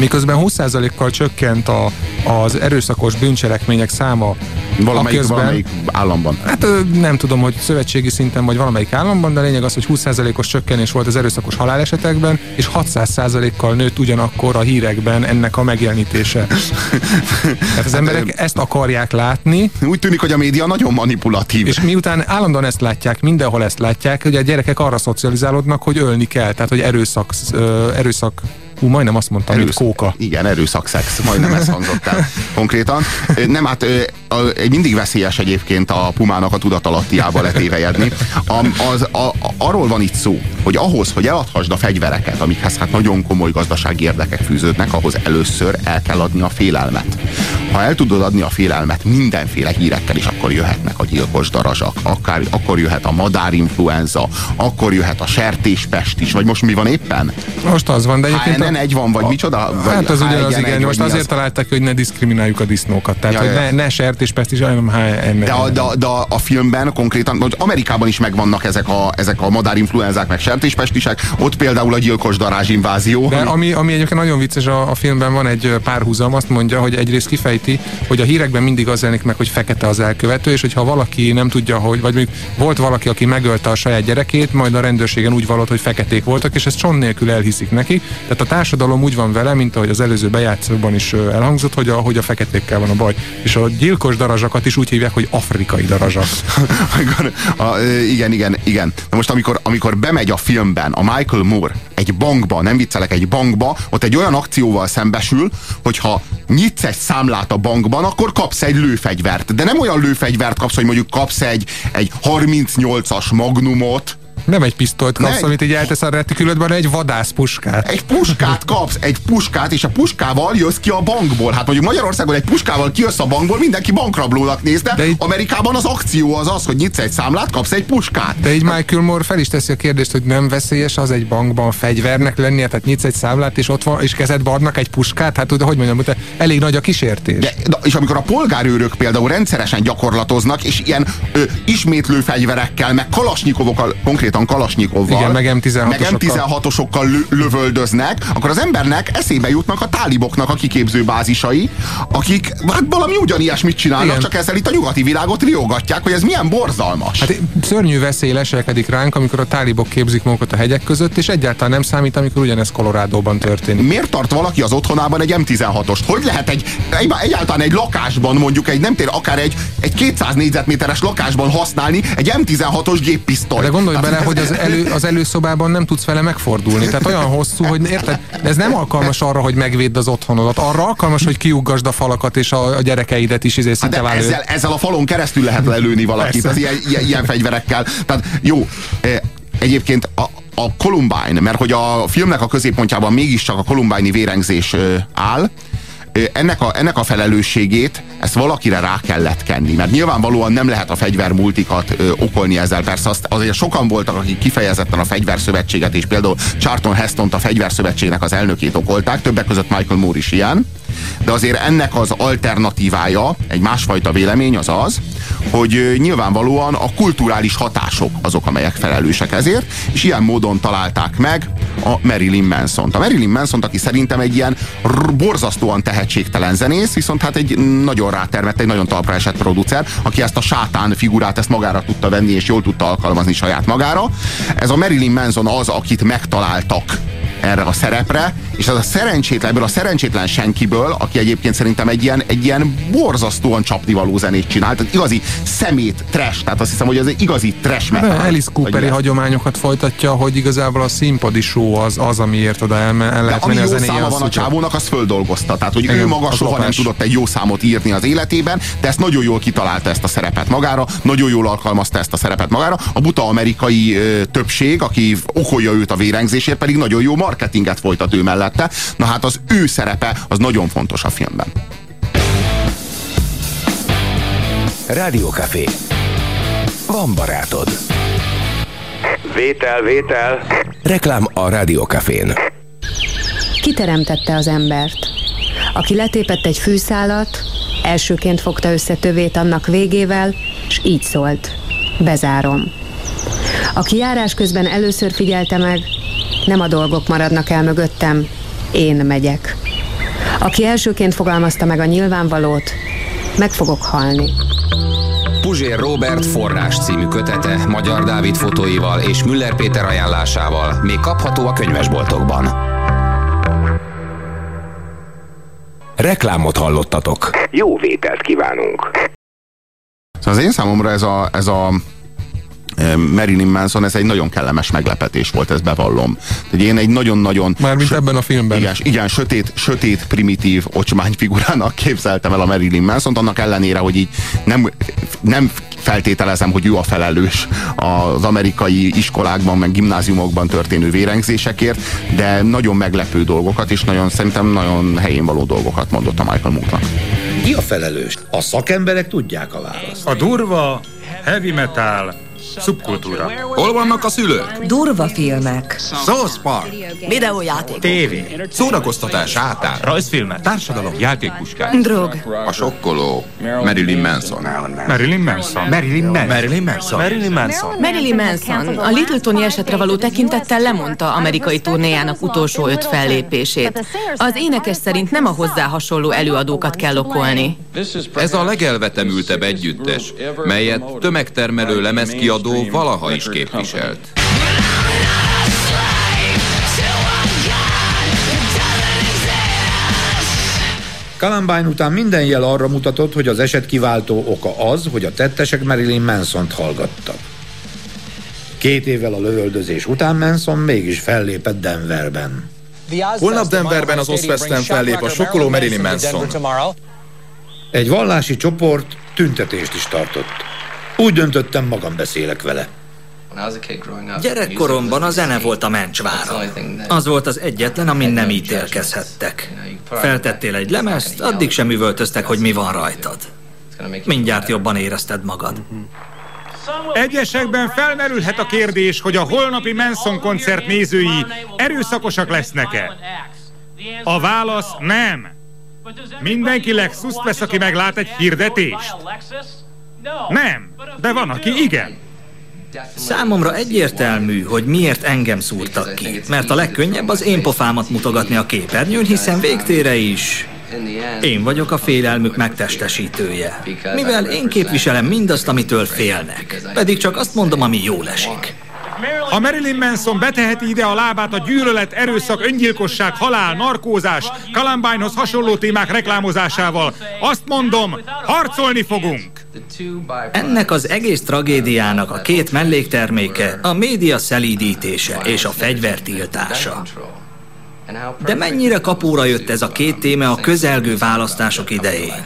miközben 20%-kal csökkent a, az erőszakos bűncselekmények száma Valamelyik, közben, valamelyik államban. Hát nem tudom, hogy szövetségi szinten vagy valamelyik államban, de a lényeg az, hogy 20%-os csökkenés volt az erőszakos halálesetekben, és 600%-kal nőtt ugyanakkor a hírekben ennek a megjelenítése. Tehát az emberek ezt akarják látni, Úgy tűnik, hogy a média nagyon manipulatív. és miután állandóan ezt látják, mindenhol ezt látják, hogy a gyerekek arra szocializálódnak, hogy ölni kell, tehát hogy erőszak, erőszak Hú, majdnem azt mondtam, mint kóka. Igen, erőszakszex, majdnem ez hangzott el konkrétan. Nem, hát mindig veszélyes egyébként a pumának a tudatalattiába letévejedni. A, az, a, a, arról van itt szó, hogy ahhoz, hogy eladhassd a fegyvereket, amikhez hát nagyon komoly gazdasági érdekek fűződnek, ahhoz először el kell adni a félelmet. Ha el tudod adni a félelmet mindenféle hírekkel is, akkor jöhetnek a gyilkos darazsak, akár, akkor jöhet a madárinfluenza, akkor jöhet a sertéspest is, vagy most mi van éppen? Most az van, de egyébként... a- HNN1 van, vagy micsoda? Vagy Hát az ugyanaz, H1N1, igen. Most mi az? azért találták hogy ne diszkrimináljuk a disznókat. Tehát, Ja, hogy ne, ne sertéspest is, hanem HN. De a, de, a- de a filmben konkrétan, hogy Amerikában is megvannak ezek a, ezek a madárinfluenzák, meg sertéspestisek, ott például a gyilkos darázs invázió. De ami- ami, egyébként nagyon vicces a, a filmben van egy párhuzam, azt mondja, hogy egyrészt kifejti, hogy a hírekben mindig az jelenik meg, hogy fekete az elkövető, és hogyha valaki nem tudja, hogy, vagy mondjuk volt valaki, aki megölte a saját gyerekét, majd a rendőrségen úgy vallott, hogy feketék voltak, és ezt cson nélkül elhiszik neki. Tehát a társadalom úgy van vele, mint ahogy az előző bejátszóban is elhangzott, hogy a, hogy a feketékkel van a baj. És a gyilkos darazsakat is úgy hívják, hogy afrikai darazsak. a, igen, igen, igen. Na most amikor, amikor bemegy a filmben a Michael Moore egy bankba, nem viccelek, egy bankba, ott egy olyan akcióval szembesül, hogyha nyitsz egy számlát a bankban, akkor kapsz egy lőfegyvert. De nem olyan lőfegyvert kapsz, hogy mondjuk kapsz egy, egy 38-as magnumot, Nem egy pisztolyt kapsz, Ne. amit így eltesz a retikülödben, egy vadászpuskát. egy puskát kapsz, egy puskát, és a puskával jössz ki a bankból. Hát mondjuk Magyarországon egy puskával kijössz a bankból, mindenki bankrablónak nézte. De így- Amerikában az akció az az, hogy nyitsz egy számlát, kapsz egy puskát. De így Michael Moore fel is teszi a kérdést, hogy nem veszélyes az egy bankban fegyvernek lennie, tehát nyitsz egy számlát, és ott van, és kezedbe adnak egy puskát, hát tudod, hogy mondjam, elég nagy a kísértés. De, de, és amikor a polgárőrök például rendszeresen gyakorlatoznak, és ilyen ö, ismétlő fegyverekkel, meg kalasnyikovokkal, konkrétan kalasnyikovval, Igen, meg M16-osokkal. meg M16-osokkal lö, lövöldöznek, akkor az embernek eszébe jutnak a táliboknak a kiképző bázisai, akik hát valami ugyanilyesmit csinálnak, Igen. csak ezzel itt a nyugati világot riogatják, hogy ez milyen borzalmas. Hát szörnyű veszély leselkedik ránk, amikor a tálibok képzik magukat a hegyek között, és egyáltalán nem számít, amikor ugyanez Colorado-ban történik. Miért tart valaki az otthonában egy M16-ost? Hogy lehet egy, egy egyáltalán egy lakásban, mondjuk egy nem tér, akár egy, egy 200 négyzetméteres lakásban használni egy M16-os géppisztolyt? De gondolj bele, hogy az, elő, az előszobában nem tudsz vele megfordulni. Tehát olyan hosszú, hogy érted? De ez nem alkalmas arra, hogy megvédd az otthonodat. Arra alkalmas, hogy kiuggasd a falakat és a, a gyerekeidet is izé Hát de ezzel, ezzel a falon keresztül lehet lelőni valakit az ilyen, ilyen, ilyen fegyverekkel. Tehát jó, eh, egyébként a, a Columbine, mert hogy a filmnek a középpontjában mégiscsak a Columbine-i vérengzés áll, ennek a, ennek a felelősségét, ezt valakire rá kellett kenni, mert nyilvánvalóan nem lehet a fegyvermultikat ö, okolni ezzel. Persze azt, azért sokan voltak, akik kifejezetten a fegyverszövetséget, és például Charlton heston a fegyverszövetségnek az elnökét okolták, többek között Michael Moore is ilyen, de azért ennek az alternatívája, egy másfajta vélemény az az, hogy nyilvánvalóan a kulturális hatások azok, amelyek felelősek ezért, és ilyen módon találták meg a Marilyn Manson-t. A Marilyn Manson, aki szerintem egy ilyen borzasztóan tehetségtelen zenész, viszont hát egy nagyon rátermett, egy nagyon talpra esett producer, aki ezt a sátán figurát ezt magára tudta venni, és jól tudta alkalmazni saját magára. Ez a Marilyn Manson az, akit megtaláltak erre a szerepre, és az a szerencsétlen, ebből a szerencsétlen senkiből, aki egyébként szerintem egy ilyen, egy ilyen borzasztóan csapnivaló zenét csinált, tehát igazi szemét, trash, tehát azt hiszem, hogy ez egy igazi trash metal. Alice Cooperi hagyományokat folytatja, hogy igazából a színpadi show az, az amiért oda el, el lehet menni a zenéje. száma van a csávónak, az földolgozta. Tehát, hogy Igen, ő maga soha nem tudott egy jó számot írni az életében, de ezt nagyon jól kitalálta ezt a szerepet magára, nagyon jól alkalmazta ezt a szerepet magára. A buta amerikai ö, többség, aki okolja őt a vérengzésért, pedig nagyon jó marketinget folytat ő mellette. Na hát az ő szerepe az nagyon fontos a filmben. Rádiókafé. Van barátod. Vétel, vétel. Reklám a Rádiókafén. Kiteremtette az embert. Aki letépett egy fűszálat, elsőként fogta össze tövét annak végével, és így szólt. Bezárom. Aki járás közben először figyelte meg, nem a dolgok maradnak el mögöttem, én megyek. Aki elsőként fogalmazta meg a nyilvánvalót, meg fogok halni. Puzsér Robert forrás című kötete Magyar Dávid fotóival és Müller Péter ajánlásával még kapható a könyvesboltokban. Reklámot hallottatok. Jó vételt kívánunk. Szóval az én számomra ez a, ez a Marilyn Manson, ez egy nagyon kellemes meglepetés volt, ezt bevallom. Tehát én egy nagyon-nagyon... Mármint sö- ebben a filmben. Igen, igen sötét, sötét, primitív ocsmány figurának képzeltem el a Marilyn Manson-t, annak ellenére, hogy így nem, nem feltételezem, hogy ő a felelős az amerikai iskolákban, meg gimnáziumokban történő vérengzésekért, de nagyon meglepő dolgokat, és nagyon szerintem nagyon helyén való dolgokat mondott a Michael Moore-nak. Ki a felelős? A szakemberek tudják a választ. A durva, heavy metal, Szubkultúra. Hol vannak a szülők? Durva filmek. South Park. Videójáték. TV. Szórakoztatás átár. Rajzfilmek. Társadalom. Játékpuskák. Drog. A sokkoló. Marilyn Manson. Marilyn Manson. Marilyn Manson. Marilyn Manson. Marilyn Manson. Marilyn Manson a Littletoni esetre való tekintettel lemondta amerikai turnéjának utolsó öt fellépését. Az énekes szerint nem a hozzá hasonló előadókat kell okolni. Ez a legelvetemültebb együttes, melyet tömegtermelő lemezkiadó előadó valaha is képviselt. Columbine után minden jel arra mutatott, hogy az eset kiváltó oka az, hogy a tettesek Marilyn Manson-t hallgattak. Két évvel a lövöldözés után Manson mégis fellépett Denverben. Holnap Denverben az Ozfesten fellép a sokkoló Marilyn Manson. Egy vallási csoport tüntetést is tartott. Úgy döntöttem, magam beszélek vele. Gyerekkoromban a zene volt a mencsvára. Az volt az egyetlen, amin nem ítélkezhettek. Feltettél egy lemezt, addig sem üvöltöztek, hogy mi van rajtad. Mindjárt jobban érezted magad. Egyesekben felmerülhet a kérdés, hogy a holnapi Manson koncert nézői erőszakosak lesznek-e. A válasz nem. Mindenki Lexus vesz, aki meglát egy hirdetést. Nem, de van, aki igen. Számomra egyértelmű, hogy miért engem szúrtak ki. Mert a legkönnyebb az én pofámat mutogatni a képernyőn, hiszen végtére is én vagyok a félelmük megtestesítője. Mivel én képviselem mindazt, amitől félnek. Pedig csak azt mondom, ami jól esik. Ha Marilyn Manson beteheti ide a lábát a gyűlölet, erőszak, öngyilkosság, halál, narkózás, Columbinehoz hasonló témák reklámozásával, azt mondom, harcolni fogunk! Ennek az egész tragédiának a két mellékterméke a média szelídítése és a fegyver tiltása. De mennyire kapóra jött ez a két téma a közelgő választások idején?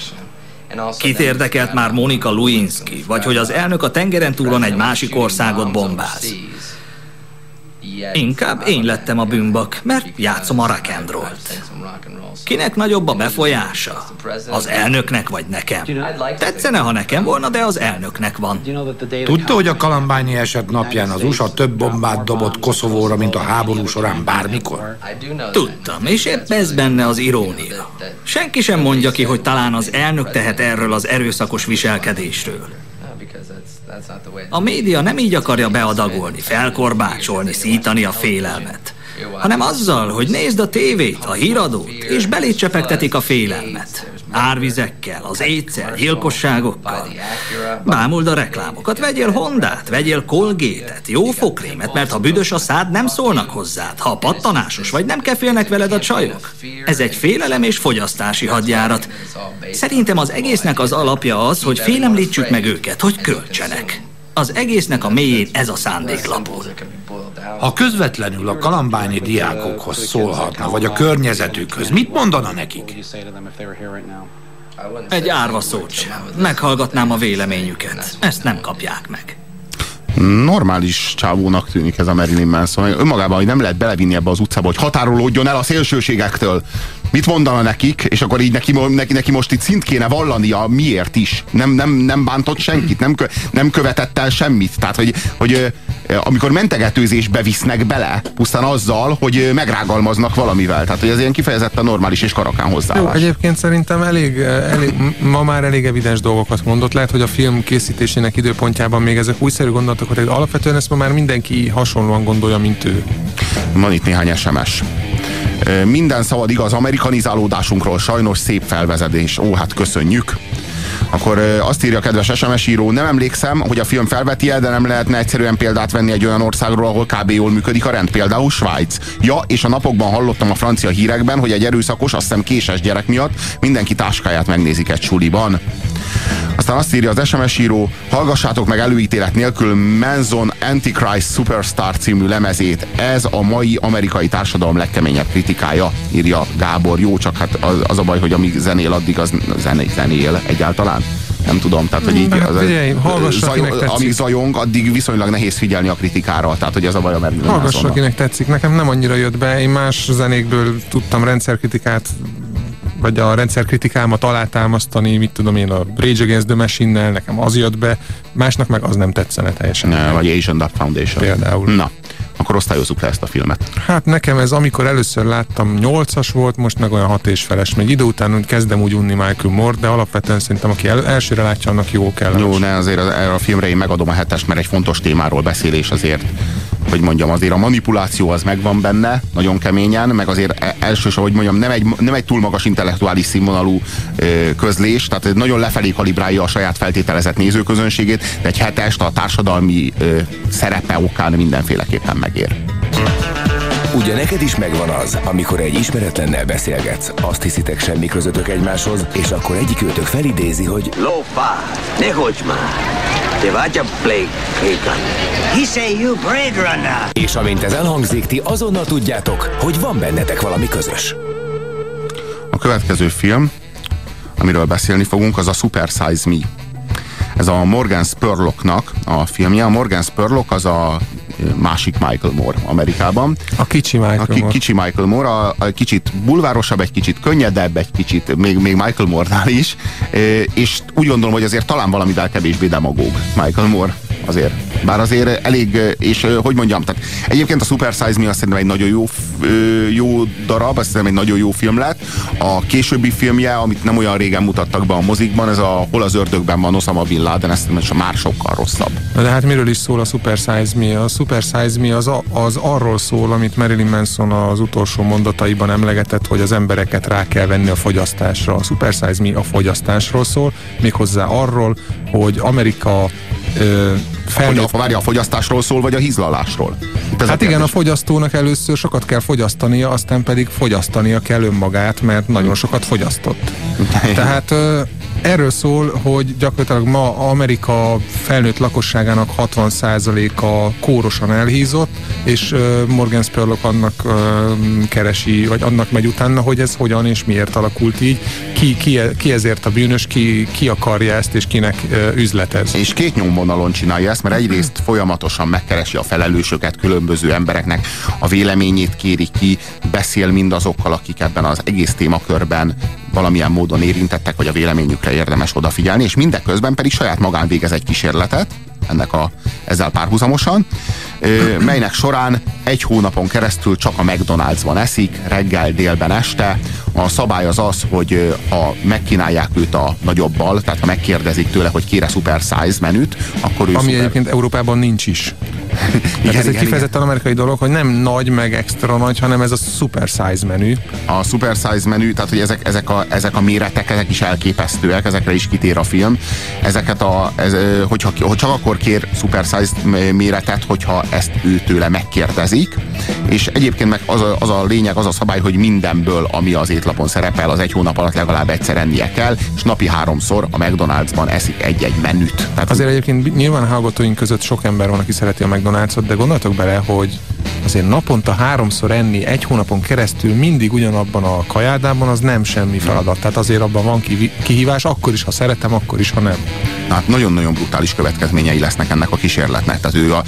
Kit érdekelt már Monika Lewinsky, vagy hogy az elnök a tengeren túlon egy másik országot bombáz? Inkább én lettem a bűnbak, mert játszom a rock and roll-t. Kinek nagyobb a befolyása? Az elnöknek vagy nekem? Tetszene, ha nekem volna, de az elnöknek van. Tudta, hogy a kalambányi eset napján az USA több bombát dobott Koszovóra, mint a háború során bármikor? Tudtam, és épp ez benne az irónia. Senki sem mondja ki, hogy talán az elnök tehet erről az erőszakos viselkedésről. A média nem így akarja beadagolni, felkorbácsolni, szítani a félelmet, hanem azzal, hogy nézd a tévét, a híradót, és belécsepegtetik a félelmet. Árvizekkel, az étszel, gyilkosságokkal. Bámuld a reklámokat, vegyél Hondát, vegyél Colgate-et, jó fokrémet, mert ha büdös a szád, nem szólnak hozzád. Ha pattanásos vagy, nem kefélnek veled a csajok. Ez egy félelem és fogyasztási hadjárat. Szerintem az egésznek az alapja az, hogy félemlítsük meg őket, hogy költsenek. Az egésznek a mélyén ez a szándéklapul. Ha közvetlenül a kalambányi diákokhoz szólhatna, vagy a környezetükhöz, mit mondana nekik? Egy árva szót sem. Meghallgatnám a véleményüket. Ezt nem kapják meg. Normális csávónak tűnik ez a Marilyn Manson. Önmagában, hogy nem lehet belevinni ebbe az utcába, hogy határolódjon el a szélsőségektől mit mondana nekik, és akkor így neki, neki, neki most itt szint kéne vallania miért is. Nem, nem, nem bántott senkit, nem, kö, nem követett el semmit. Tehát, hogy, hogy amikor mentegetőzésbe visznek bele, pusztán azzal, hogy megrágalmaznak valamivel. Tehát, hogy ez ilyen kifejezetten normális és karakán hozzá. Egyébként szerintem elég, elég, ma már elég evidens dolgokat mondott. Lehet, hogy a film készítésének időpontjában még ezek újszerű gondolatok, hogy alapvetően ezt ma már mindenki hasonlóan gondolja, mint ő. Van itt néhány SMS. Minden szabad igaz amerikanizálódásunkról, sajnos szép felvezetés. Ó, hát köszönjük. Akkor azt írja a kedves SMS író, nem emlékszem, hogy a film felveti el, de nem lehetne egyszerűen példát venni egy olyan országról, ahol kb. jól működik a rend, például Svájc. Ja, és a napokban hallottam a francia hírekben, hogy egy erőszakos, azt hiszem késes gyerek miatt mindenki táskáját megnézik egy suliban. Aztán azt írja az SMS író, hallgassátok meg előítélet nélkül Manson Antichrist Superstar című lemezét. Ez a mai amerikai társadalom legkeményebb kritikája, írja Gábor. Jó, csak hát az, az a baj, hogy amíg zenél, addig az zené, zenél egyáltalán nem tudom, tehát hogy így hát, az, figyelj, zaj, amíg zajong, addig viszonylag nehéz figyelni a kritikára, tehát hogy ez a baj a Hallgass, akinek tetszik, nekem nem annyira jött be, én más zenékből tudtam rendszerkritikát vagy a rendszerkritikámat alátámasztani, mit tudom én, a Rage Against the Machine-nel, nekem az jött be, másnak meg az nem tetszene teljesen. Ne, vagy Asian Dub Foundation. Például. Na, akkor osztályozzuk le ezt a filmet. Hát nekem ez, amikor először láttam, 8-as volt, most meg olyan 6 és feles. Még idő után kezdem úgy unni Michael Moore, de alapvetően szerintem, aki el, elsőre látja, annak jó kell. Jó, ne, azért erre a filmre én megadom a hetest, mert egy fontos témáról beszél, és azért hogy mondjam, azért a manipuláció az megvan benne, nagyon keményen, meg azért e- elsősorban, hogy mondjam, nem egy, nem egy túl magas intellektuális színvonalú ö, közlés, tehát nagyon lefelé kalibrálja a saját feltételezett nézőközönségét, de egy hetest a társadalmi ö, szerepe okán mindenféleképpen megér. Ugye neked is megvan az, amikor egy ismeretlennel beszélgetsz, azt hiszitek semmi közöttök egymáshoz, és akkor egyik őtök felidézi, hogy Lófá, ne hogy már! Te vagy a Blake Hagan. He say you Blade Runner. És amint ez elhangzik, ti azonnal tudjátok, hogy van bennetek valami közös. A következő film, amiről beszélni fogunk, az a Super Size Me. Ez a Morgan Spurlocknak a filmje. A Morgan Spurlock az a másik Michael Moore Amerikában. A kicsi Michael a ki, Moore. Kicsi Michael Moore, a, a kicsit bulvárosabb, egy kicsit könnyedebb, egy kicsit még, még Michael Moore-nál is, és úgy gondolom, hogy azért talán valamivel kevésbé demagóg Michael Moore azért. Bár azért elég, és hogy mondjam, tehát egyébként a Super Size Me azt szerintem egy nagyon jó, jó darab, azt szerintem egy nagyon jó film lett. A későbbi filmje, amit nem olyan régen mutattak be a mozikban, ez a Hol az ördögben van Osama Bin Laden, ezt szerintem már sokkal rosszabb. De hát miről is szól a Super Size Me? A Super Size Me az, az arról szól, amit Marilyn Manson az utolsó mondataiban emlegetett, hogy az embereket rá kell venni a fogyasztásra. A Super Size Me a fogyasztásról szól, méghozzá arról, hogy Amerika felnőtt... A, várja, a fogyasztásról szól, vagy a hízlalásról? Ez hát a igen, a fogyasztónak először sokat kell fogyasztania, aztán pedig fogyasztania kell önmagát, mert nagyon sokat fogyasztott. Tehát erről szól, hogy gyakorlatilag ma Amerika felnőtt lakosságának 60%-a kórosan elhízott, és Morgan Spurlock annak keresi, vagy annak megy utána, hogy ez hogyan és miért alakult így, ki, ki, ki ezért a bűnös, ki, ki akarja ezt, és kinek üzletez. És két nyomvonalon csinálja ezt, mert egyrészt folyamatosan megkeresi a felelősöket különböző embereknek, a véleményét kéri ki, beszél mindazokkal, akik ebben az egész témakörben valamilyen módon érintettek, vagy a véleményükre érdemes odafigyelni, és mindeközben pedig saját magán végez egy kísérletet, ennek a, ezzel párhuzamosan, melynek során egy hónapon keresztül csak a McDonald'sban eszik, reggel, délben, este. A szabály az az, hogy ha megkínálják őt a nagyobbal, tehát ha megkérdezik tőle, hogy kére super size menüt, akkor ő Ami szuper... egyébként Európában nincs is. igen, ez egy kifejezetten amerikai dolog, hogy nem nagy, meg extra nagy, hanem ez a super size menü. A super size menü, tehát hogy ezek, ezek, a, ezek a méretek, ezek is elképesztőek, ezekre is kitér a film. Ezeket a, ez, hogyha, hogy csak akkor kér super size méretet, hogyha ezt ő tőle megkérdezik, és egyébként meg az a, az a lényeg, az a szabály, hogy mindenből, ami az étlapon szerepel, az egy hónap alatt legalább egyszer ennie kell, és napi háromszor a McDonald'sban eszik egy-egy menüt. Tehát azért egyébként nyilván hallgatóink között sok ember van, aki szereti a McDonald's-ot, de gondoltok bele, hogy azért naponta háromszor enni egy hónapon keresztül mindig ugyanabban a kajádában, az nem semmi feladat. Tehát azért abban van kihívás, akkor is, ha szeretem, akkor is, ha nem. Hát nagyon-nagyon brutális következményei lesznek ennek a kísérletnek. Tehát ő a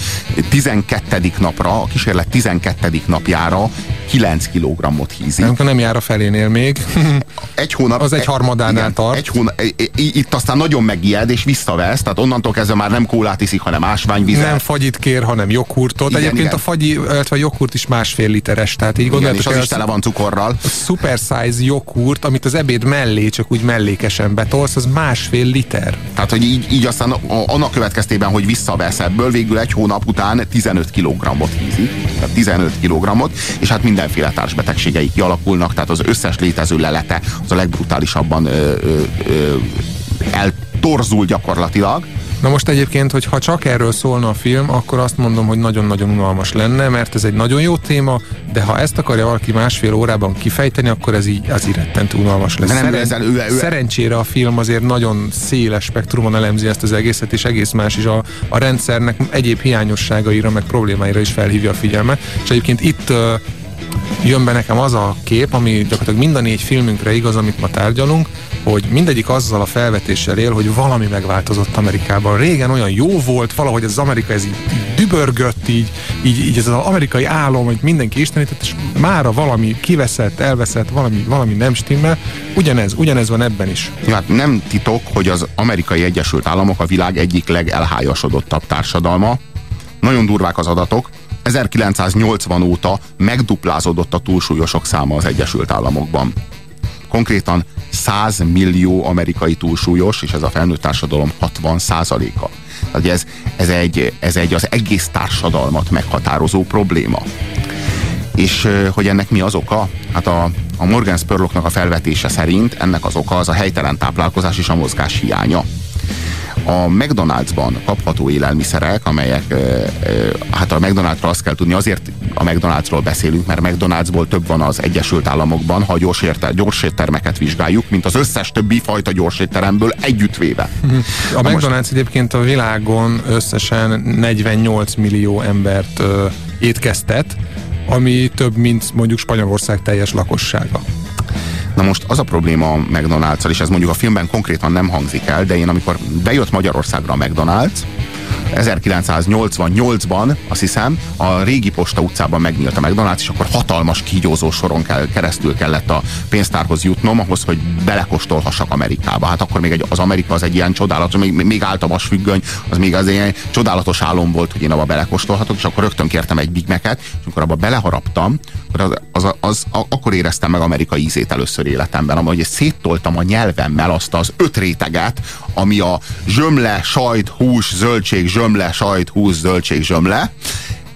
12. napra, a kísérlet 12. napjára 9 kg-ot hízik. Nem, nem jár a felénél még. Egy hónap. Az egy harmadánál igen, tart. Egy hónap, itt aztán nagyon megijed és visszavesz, tehát onnantól kezdve már nem kólát iszik, hanem ásványvizet. Nem fagyit kér, hanem joghurtot. Igen, Egyébként igen. a fagyi, illetve a joghurt is másfél literes, tehát így gondoljátok. És az is tele van cukorral. A super size joghurt, amit az ebéd mellé csak úgy mellékesen betolsz, az másfél liter. Tehát, hogy így, így aztán annak következtében, hogy visszavesz ebből, végül egy hónap után 15 kg-ot hízik. Tehát 15 kg-ot, és hát mindenféle társbetegségei kialakulnak, tehát az összes létező lelete az a legbrutálisabban ö, eltorzul gyakorlatilag. Na most egyébként, hogy ha csak erről szólna a film, akkor azt mondom, hogy nagyon-nagyon unalmas lenne, mert ez egy nagyon jó téma, de ha ezt akarja valaki másfél órában kifejteni, akkor ez így az rettentő unalmas lesz. nem, Szeren- ő, ő, Szerencsére a film azért nagyon széles spektrumon elemzi ezt az egészet, és egész más is a, a rendszernek egyéb hiányosságaira, meg problémáira is felhívja a figyelmet. És egyébként itt uh, jön be nekem az a kép, ami gyakorlatilag mind a négy filmünkre igaz, amit ma tárgyalunk, hogy mindegyik azzal a felvetéssel él, hogy valami megváltozott Amerikában. Régen olyan jó volt, valahogy az Amerika ez így, dübörgött, így, így, így ez az amerikai álom, hogy mindenki istenített, és mára valami kiveszett, elveszett, valami, valami nem stimmel. Ugyanez, ugyanez van ebben is. Hát nem titok, hogy az amerikai Egyesült Államok a világ egyik legelhájasodottabb társadalma. Nagyon durvák az adatok. 1980 óta megduplázódott a túlsúlyosok száma az Egyesült Államokban. Konkrétan 100 millió amerikai túlsúlyos, és ez a felnőtt társadalom 60 százaléka. Tehát ez, ez, egy, ez egy az egész társadalmat meghatározó probléma. És hogy ennek mi az oka? Hát a, a Morgan Spurlocknak a felvetése szerint ennek az oka az a helytelen táplálkozás és a mozgás hiánya a McDonald'sban kapható élelmiszerek, amelyek, hát a McDonald'sra azt kell tudni, azért a McDonald'sról beszélünk, mert McDonald'sból több van az Egyesült Államokban, ha gyors, érte, gyors éttermeket vizsgáljuk, mint az összes többi fajta gyors étteremből együttvéve. A Na McDonald's most... egyébként a világon összesen 48 millió embert ö, étkeztet, ami több, mint mondjuk Spanyolország teljes lakossága. Na most az a probléma a McDonald's-al, és ez mondjuk a filmben konkrétan nem hangzik el, de én amikor bejött Magyarországra a McDonald's, 1988-ban, azt hiszem, a régi Posta utcában megnyílt a McDonald's, és akkor hatalmas kígyózó soron kell, keresztül kellett a pénztárhoz jutnom, ahhoz, hogy belekostolhassak Amerikába. Hát akkor még egy, az Amerika az egy ilyen csodálatos, még, még álltam a függöny, az még az egy csodálatos álom volt, hogy én abba belekóstolhatok, és akkor rögtön kértem egy Big Mac-et, és amikor abba beleharaptam, az, az, az, az, akkor éreztem meg amerikai ízét először életemben, ahogy széttoltam a nyelvemmel azt az öt réteget, ami a zsömle, sajt, hús, zöldség, zsömle, sajt, hús, zöldség, zsömle.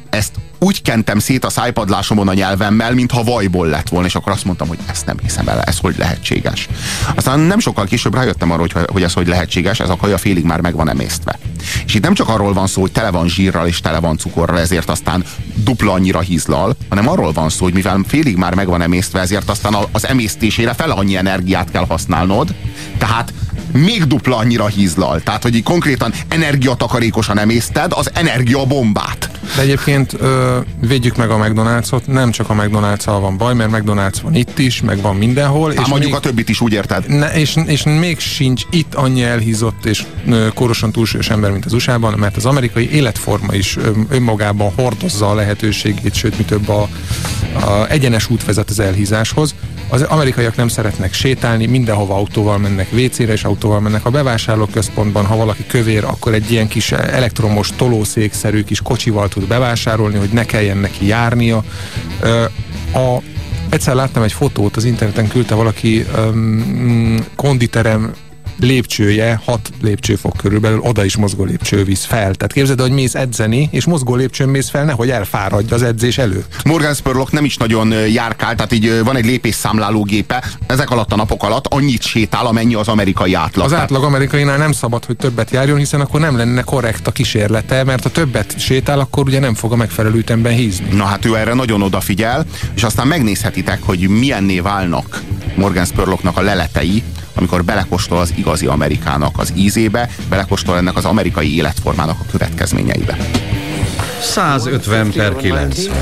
Ezt úgy kentem szét a szájpadlásomon a nyelvemmel, mintha vajból lett volna, és akkor azt mondtam, hogy ezt nem hiszem el, ez hogy lehetséges. Aztán nem sokkal később rájöttem arra, hogy, hogy ez hogy lehetséges, ez a kaja félig már meg van emésztve. És itt nem csak arról van szó, hogy tele van zsírral és tele van cukorral, ezért aztán dupla annyira hízlal, hanem arról van szó, hogy mivel félig már meg van emésztve, ezért aztán az emésztésére fel annyi energiát kell használnod, tehát még dupla annyira hízlal. Tehát, hogy így konkrétan energiatakarékosan emészted az energiabombát. De egyébként ö, védjük meg a McDonald's-ot, nem csak a mcdonalds van baj, mert McDonald's van itt is, meg van mindenhol. és mondjuk a többit is, úgy érted? Ne, és, és még sincs itt annyi elhízott és ö, korosan túlsúlyos ember, mint az USA-ban, mert az amerikai életforma is ö, önmagában hordozza a lehetőségét, sőt, mi több a, a egyenes út vezet az elhízáshoz. Az amerikaiak nem szeretnek sétálni, mindenhova autóval mennek, WC-re és autóval mennek. A bevásárlóközpontban, ha valaki kövér, akkor egy ilyen kis elektromos tolószékszerű kis kocsival tud bevásárolni, hogy ne kelljen neki járnia. A, egyszer láttam egy fotót, az interneten küldte valaki um, konditerem lépcsője 6 lépcsőfok körülbelül, oda is mozgó lépcső visz fel. Tehát képzeld, hogy mész edzeni, és mozgó lépcsőn mész fel, nehogy elfáradj az edzés előtt. Morgan Spurlock nem is nagyon járkál, tehát így van egy lépésszámláló gépe, ezek alatt a napok alatt annyit sétál, amennyi az amerikai átlag. Az átlag amerikainál nem szabad, hogy többet járjon, hiszen akkor nem lenne korrekt a kísérlete, mert ha többet sétál, akkor ugye nem fog a megfelelő ütemben hízni. Na hát ő erre nagyon odafigyel, és aztán megnézhetitek, hogy milyenné válnak Morgan Spurlocknak a leletei, amikor belekóstol az igazi Amerikának az ízébe, belekóstol ennek az amerikai életformának a következményeibe. 150 per 90.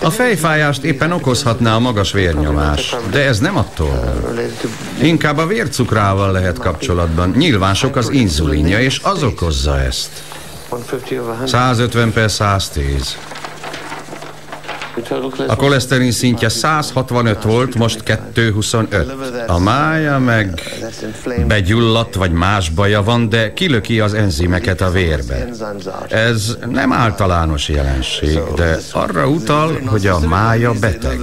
A fejfájást éppen okozhatná a magas vérnyomás, de ez nem attól. Inkább a vércukrával lehet kapcsolatban. Nyilván sok az inzulinja, és az okozza ezt. 150 per 110. A koleszterin szintje 165 volt, most 225. A mája meg begyulladt, vagy más baja van, de kilöki az enzimeket a vérbe. Ez nem általános jelenség, de arra utal, hogy a mája beteg.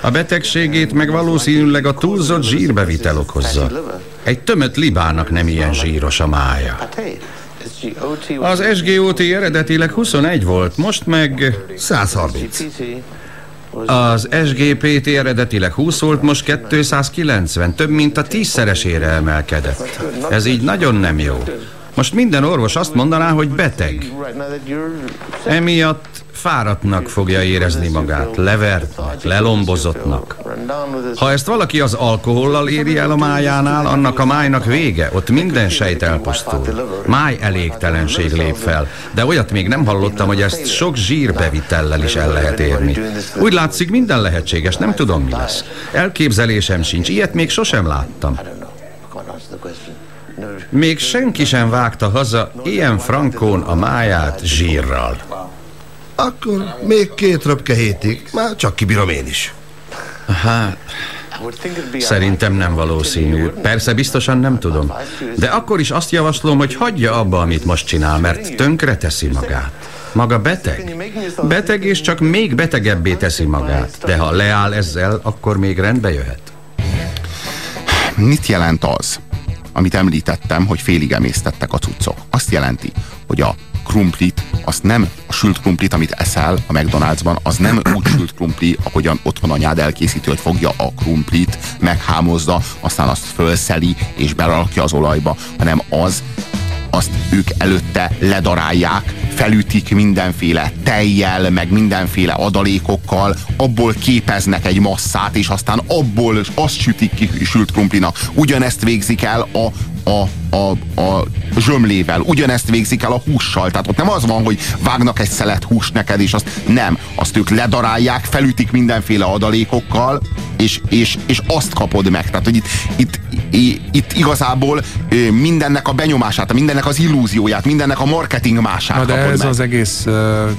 A betegségét meg valószínűleg a túlzott zsírbevitel okozza. Egy tömött libának nem ilyen zsíros a mája. Az SGOT eredetileg 21 volt, most meg 130. Az SGPT eredetileg 20 volt, most 290, több mint a tízszeresére emelkedett. Ez így nagyon nem jó. Most minden orvos azt mondaná, hogy beteg. Emiatt fáradtnak fogja érezni magát, levertnek, lelombozottnak. Ha ezt valaki az alkohollal éri el a májánál, annak a májnak vége, ott minden sejt elpusztul. Máj elégtelenség lép fel, de olyat még nem hallottam, hogy ezt sok zsírbevitellel is el lehet érni. Úgy látszik, minden lehetséges, nem tudom mi lesz. Elképzelésem sincs, ilyet még sosem láttam. Még senki sem vágta haza ilyen frankón a máját zsírral. Akkor még két röpke hétig, már csak kibírom én is. Hát, Szerintem nem valószínű. Persze biztosan nem tudom. De akkor is azt javaslom, hogy hagyja abba, amit most csinál, mert tönkre teszi magát. Maga beteg? Beteg és csak még betegebbé teszi magát. De ha leáll ezzel, akkor még rendbe jöhet. Mit jelent az, amit említettem, hogy félig emésztettek a cuccok? Azt jelenti, hogy a krumplit, azt nem a sült krumplit, amit eszel a McDonald'sban, az nem úgy sült krumpli, ahogyan otthon anyád elkészítő, hogy fogja a krumplit, meghámozza, aztán azt fölszeli és berakja az olajba, hanem az, azt ők előtte ledarálják, felütik mindenféle tejjel, meg mindenféle adalékokkal, abból képeznek egy masszát, és aztán abból azt sütik ki sült krumplinak. Ugyanezt végzik el a, a, a, a zsömlével, ugyanezt végzik el a hússal. Tehát ott nem az van, hogy vágnak egy szelet húst neked, és azt nem. Azt ők ledarálják, felütik mindenféle adalékokkal, és, és, és azt kapod meg. Tehát, hogy itt, itt, itt igazából mindennek a benyomását, mindennek az illúzióját, mindennek a marketing mását Na de ez meg. az egész uh,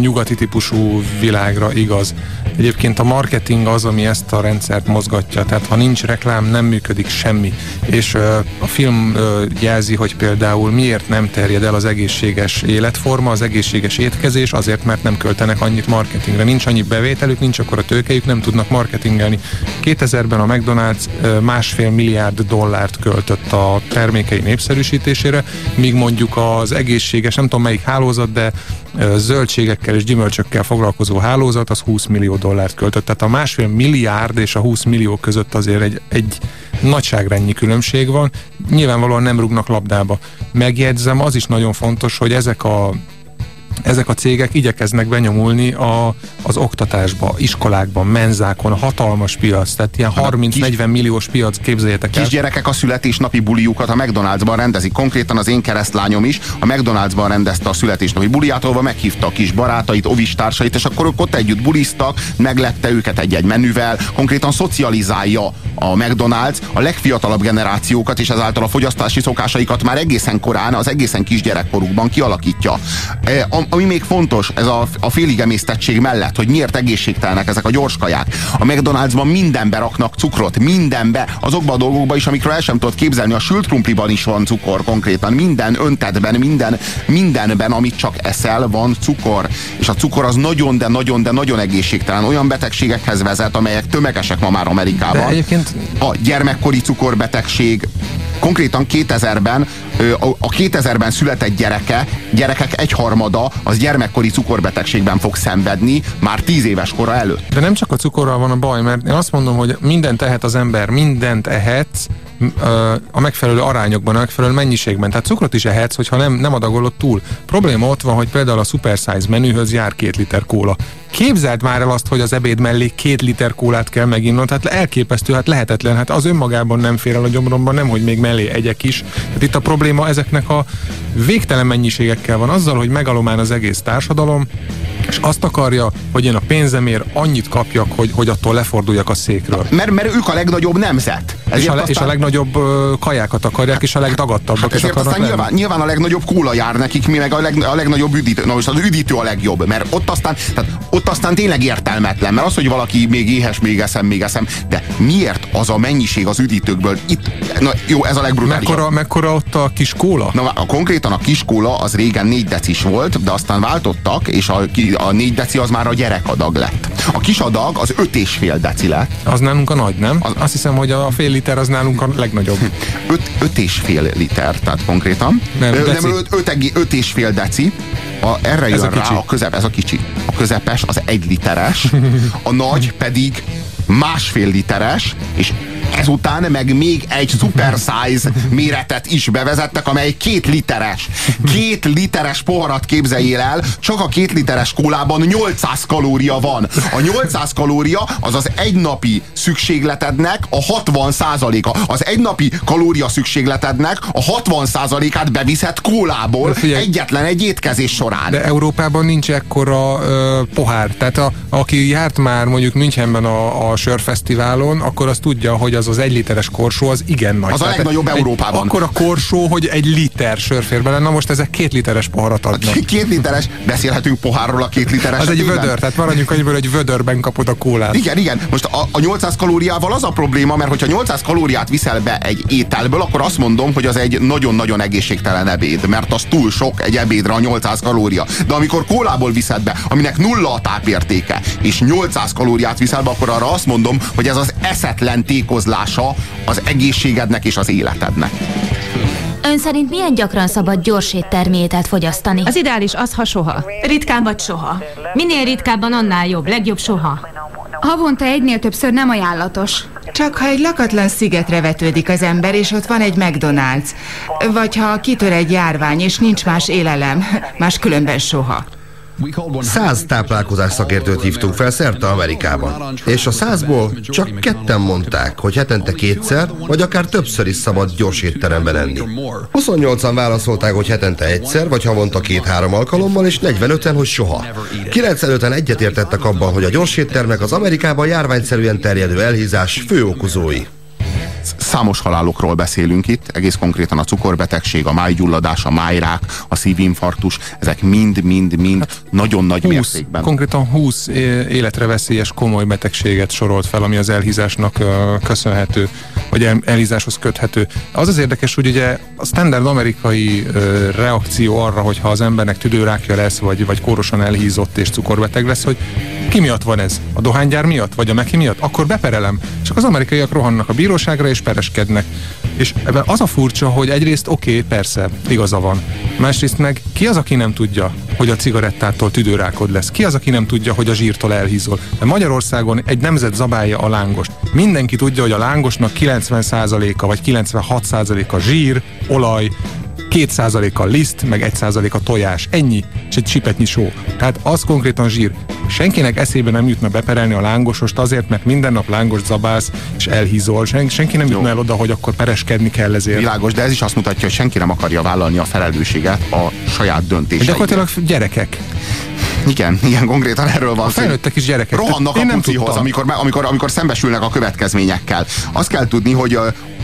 nyugati típusú világra igaz. Egyébként a marketing az, ami ezt a rendszert mozgatja. Tehát ha nincs reklám, nem működik semmi. És uh, a film uh, jelzi, hogy például miért nem terjed el az egészséges életforma, az egészséges étkezés, azért, mert nem költenek annyit marketingre. Nincs annyi bevételük, nincs akkor a tőkejük, nem tudnak marketingelni. 2000-ben a McDonald's másfél milliárd dollárt költött a termékei népszerűsítésére, míg mondjuk az egészséges, nem tudom melyik hálózat, de zöldségekkel és gyümölcsökkel foglalkozó hálózat az 20 millió dollárt költött. Tehát a másfél milliárd és a 20 millió között azért egy, egy nagyságrennyi különbség van. Nyilvánvalóan nem rúgnak labdába. Megjegyzem, az is nagyon fontos, hogy ezek a ezek a cégek igyekeznek benyomulni a, az oktatásba, iskolákban, menzákon, hatalmas piac, tehát ilyen 30-40 milliós piac, képzeljétek el. Kisgyerekek a születésnapi buliukat a McDonald'sban rendezik. Konkrétan az én keresztlányom is a McDonald'sban rendezte a születésnapi buliát, ahol meghívta a kis barátait, ovistársait, és akkor ők ott együtt buliztak, meglepte őket egy-egy menüvel, konkrétan szocializálja a McDonald's a legfiatalabb generációkat, és ezáltal a fogyasztási szokásaikat már egészen korán, az egészen kisgyerekkorukban kialakítja. E, ami még fontos, ez a, a féligemésztettség mellett, hogy miért egészségtelenek ezek a gyors kaják. A McDonald'sban mindenbe raknak cukrot, mindenbe, azokban a dolgokban is, amikről el sem tudod képzelni. A sült krumpliban is van cukor konkrétan, minden öntetben, minden, mindenben, amit csak eszel, van cukor. És a cukor az nagyon, de nagyon, de nagyon egészségtelen. Olyan betegségekhez vezet, amelyek tömegesek ma már Amerikában. De egyébként... A gyermekkori cukorbetegség, konkrétan 2000-ben a 2000-ben született gyereke, gyerekek egyharmada az gyermekkori cukorbetegségben fog szenvedni már 10 éves kora előtt. De nem csak a cukorral van a baj, mert én azt mondom, hogy mindent ehet az ember, mindent ehetsz, a megfelelő arányokban, a megfelelő mennyiségben. Tehát cukrot is ehetsz, hogyha nem, nem adagolod túl. Probléma ott van, hogy például a super size menühöz jár két liter kóla. Képzeld már el azt, hogy az ebéd mellé két liter kólát kell meginnod, tehát elképesztő, hát lehetetlen, hát az önmagában nem fér el a gyomromban, nem, hogy még mellé egyek is. Tehát itt a probléma ezeknek a végtelen mennyiségekkel van, azzal, hogy megalomán az egész társadalom, és azt akarja, hogy én a pénzemért annyit kapjak, hogy, hogy attól leforduljak a székről. Mert, mert ők a legnagyobb nemzet. És a, aztán... és a legnagyobb kajákat akarják, és a legdagadtabbak hát is akarnak aztán nyilván, nyilván, a legnagyobb kóla jár nekik, mi meg a, leg, a legnagyobb üdítő. Na most az üdítő a legjobb, mert ott aztán, tehát ott aztán tényleg értelmetlen, mert az, hogy valaki még éhes, még eszem, még eszem, de miért az a mennyiség az üdítőkből? Itt, na jó, ez a legbrutálisabb. Mekkora, mekkora ott a kis kóla? Na, a, konkrétan a kis kóla az régen 4 decis volt, de aztán váltottak, és a, a 4 deci az már a gyerekadag lett. A kis adag az 5 és fél deci lett. Az nálunk a nagy, nem? Az, Azt hiszem, hogy a fél liter az nálunk a legnagyobb. 5, 5 és fél liter, tehát konkrétan. Nem, deci. nem 5, 5, 5 és fél deci. A, erre jön ez a rá a közep, ez a kicsi. A közepes az egy literes, a nagy pedig másfél literes, és ezután meg még egy super size méretet is bevezettek, amely két literes. Két literes poharat képzeljél el, csak a két literes kólában 800 kalória van. A 800 kalória az az egynapi szükségletednek a 60 százaléka. Az egynapi kalória szükségletednek a 60 százalékát beviszed kólából figyelj, egyetlen egy étkezés során. De Európában nincs ekkora ö, pohár. Tehát a, aki járt már mondjuk Münchenben a, a sörfesztiválon, akkor az tudja, hogy az az egy literes korsó az igen nagy. Az a legnagyobb egy, Európában. Akkor a korsó, hogy egy liter sör fér bele. Na most ezek két literes poharat adnak. Két literes? Beszélhetünk pohárról a két literes. Az egy vödör, tehát maradjunk annyiből, egy vödörben kapod a kólát. Igen, igen. Most a, a 800 kalóriával az a probléma, mert hogyha 800 kalóriát viszel be egy ételből, akkor azt mondom, hogy az egy nagyon-nagyon egészségtelen ebéd, mert az túl sok egy ebédre a 800 kalória. De amikor kólából viszed be, aminek nulla a tápértéke, és 800 kalóriát viszel be, akkor arra azt mondom, hogy ez az eszetlen tékozlása az egészségednek és az életednek. Ön szerint milyen gyakran szabad gyors éttermi ételt fogyasztani? Az ideális az, ha soha. Ritkán vagy soha. Minél ritkábban, annál jobb. Legjobb soha. Havonta egynél többször nem ajánlatos. Csak ha egy lakatlan szigetre vetődik az ember, és ott van egy McDonald's. Vagy ha kitör egy járvány, és nincs más élelem. Más különben soha. Száz táplálkozás szakértőt hívtunk fel szerte Amerikában, és a százból csak ketten mondták, hogy hetente kétszer, vagy akár többször is szabad gyors étteremben enni. 28-an válaszolták, hogy hetente egyszer, vagy havonta két-három alkalommal, és 45-en, hogy soha. 95-en egyetértettek abban, hogy a gyors éttermek az Amerikában járványszerűen terjedő elhízás fő okozói számos halálokról beszélünk itt, egész konkrétan a cukorbetegség, a májgyulladás, a májrák, a szívinfarktus, ezek mind-mind-mind hát nagyon nagy 20, mértékben. Konkrétan 20 életre veszélyes komoly betegséget sorolt fel, ami az elhízásnak köszönhető, vagy el, elhízáshoz köthető. Az az érdekes, hogy ugye a standard amerikai reakció arra, hogyha az embernek tüdőrákja lesz, vagy, vagy kórosan elhízott és cukorbeteg lesz, hogy ki miatt van ez? A dohánygyár miatt? Vagy a meki miatt? Akkor beperelem. Csak az amerikaiak rohannak a bíróságra és pereskednek. És ebben az a furcsa, hogy egyrészt oké, okay, persze, igaza van. Másrészt meg ki az, aki nem tudja, hogy a cigarettától tüdőrákod lesz? Ki az, aki nem tudja, hogy a zsírtól elhízol? De Magyarországon egy nemzet zabálja a lángost. Mindenki tudja, hogy a lángosnak 90%-a vagy 96%-a zsír, olaj, két százaléka liszt, meg egy százaléka tojás. Ennyi, és egy csipetnyi só. Tehát az konkrétan zsír. Senkinek eszébe nem jutna beperelni a lángosost azért, mert minden nap lángos zabálsz és elhízol. Sen, senki nem jutna el oda, hogy akkor pereskedni kell ezért. Világos, de ez is azt mutatja, hogy senki nem akarja vállalni a felelősséget a saját döntéseiért. Gyakorlatilag gyerekek. Igen, igen, konkrétan erről van szó. Felnőttek is gyerekek. Rohannak a pucihoz, amikor, amikor, amikor szembesülnek a következményekkel. Azt kell tudni, hogy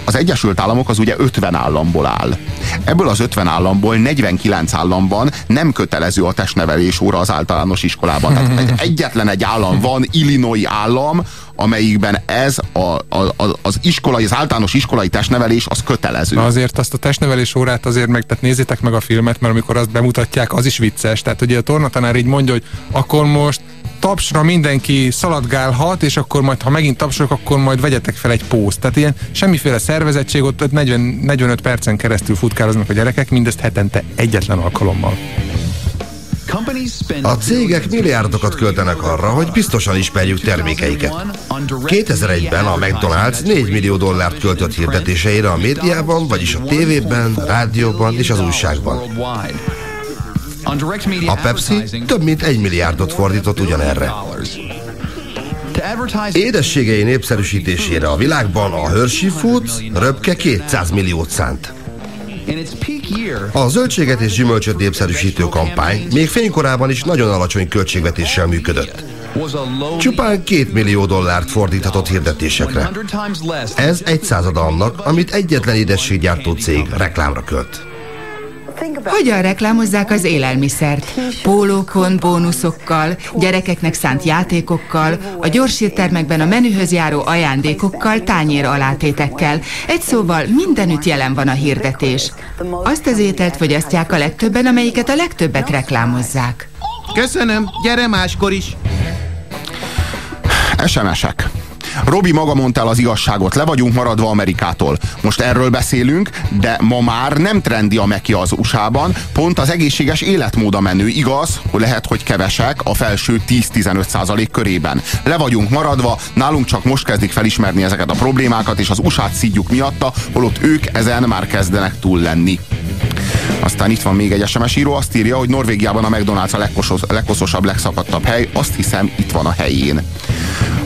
az Egyesült Államok az ugye 50 államból áll. Ebből az 50 államból 49 államban nem kötelező a testnevelés óra az általános iskolában. Tehát egyetlen egy állam van, Illinois állam, amelyikben ez a, a, az iskolai, az általános iskolai testnevelés az kötelező. Na azért azt a testnevelés órát azért meg, tehát nézzétek meg a filmet, mert amikor azt bemutatják, az is vicces. Tehát ugye a tornatanár így mondja, hogy akkor most tapsra mindenki szaladgálhat, és akkor majd, ha megint tapsolok, akkor majd vegyetek fel egy pószt. Tehát ilyen semmiféle szervezettség, ott 40, 45 percen keresztül futkároznak a gyerekek, mindezt hetente egyetlen alkalommal. A cégek milliárdokat költenek arra, hogy biztosan ismerjük termékeiket. 2001-ben a McDonald's 4 millió dollárt költött hirdetéseire a médiában, vagyis a tévében, rádióban és az újságban. A Pepsi több mint egy milliárdot fordított ugyanerre. Édességei népszerűsítésére a világban a Hershey Foods röpke 200 milliót szánt. A zöldséget és gyümölcsöt népszerűsítő kampány még fénykorában is nagyon alacsony költségvetéssel működött. Csupán két millió dollárt fordíthatott hirdetésekre. Ez egy százada annak, amit egyetlen édességgyártó cég reklámra költ. Hogyan reklámozzák az élelmiszert? Pólókon, bónuszokkal, gyerekeknek szánt játékokkal, a gyorséttermekben a menühöz járó ajándékokkal, tányér alátétekkel. Egy szóval mindenütt jelen van a hirdetés. Azt az ételt fogyasztják a legtöbben, amelyiket a legtöbbet reklámozzák. Köszönöm, gyere máskor is! SMS-ek. Robi maga mondta el az igazságot, le vagyunk maradva Amerikától. Most erről beszélünk, de ma már nem trendi a meki az USA-ban, pont az egészséges életmód a menő. Igaz, hogy lehet, hogy kevesek a felső 10-15 százalék körében. Le vagyunk maradva, nálunk csak most kezdik felismerni ezeket a problémákat, és az USA-t szidjuk miatta, holott ők ezen már kezdenek túl lenni. Aztán itt van még egy SMS író, azt írja, hogy Norvégiában a McDonald's a legkosos, legkoszosabb, legszakadtabb hely. Azt hiszem, itt van a helyén.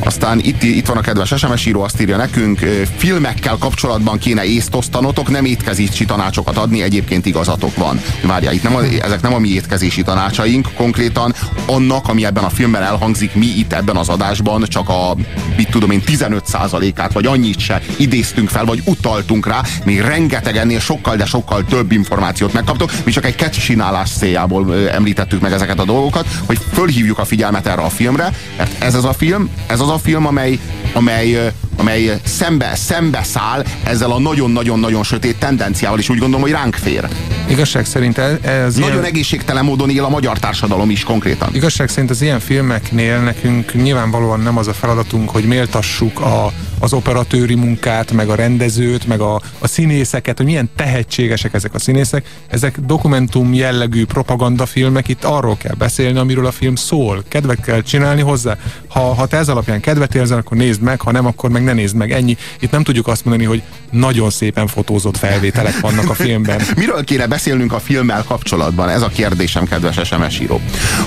Aztán itt, itt van a kedves SMS író, azt írja nekünk, filmekkel kapcsolatban kéne észt osztanotok, nem étkezési tanácsokat adni, egyébként igazatok van. Várjál, itt nem a, ezek nem a mi étkezési tanácsaink, konkrétan annak, ami ebben a filmben elhangzik, mi itt ebben az adásban csak a, mit tudom én, 15%-át, vagy annyit se idéztünk fel, vagy utaltunk rá, még rengeteg ennél sokkal, de sokkal több információt megkaptok. Mi csak egy ketcsinálás céljából említettük meg ezeket a dolgokat, hogy fölhívjuk a figyelmet erre a filmre, mert ez az a film, ez az a film, amely, amely, amely szembe, szembe száll ezzel a nagyon-nagyon-nagyon sötét tendenciával, és úgy gondolom, hogy ránk fér. Igazság szerint ez, ez Nagyon ilyen... egészségtelen módon él a magyar társadalom is konkrétan. Igazság szerint az ilyen filmeknél nekünk nyilvánvalóan nem az a feladatunk, hogy méltassuk a, az operatőri munkát, meg a rendezőt, meg a, a színészeket, hogy milyen tehetségesek ezek a színészek. Ezek dokumentum jellegű propagandafilmek, itt arról kell beszélni, amiről a film szól. Kedvet kell csinálni hozzá. Ha, ha te ez alapján kedvet érzel, akkor nézd meg, ha nem, akkor meg ne nézd meg. Ennyi. Itt nem tudjuk azt mondani, hogy nagyon szépen fotózott felvételek vannak a filmben. Miről kéne beszélnünk a filmmel kapcsolatban? Ez a kérdésem, kedves SMS író.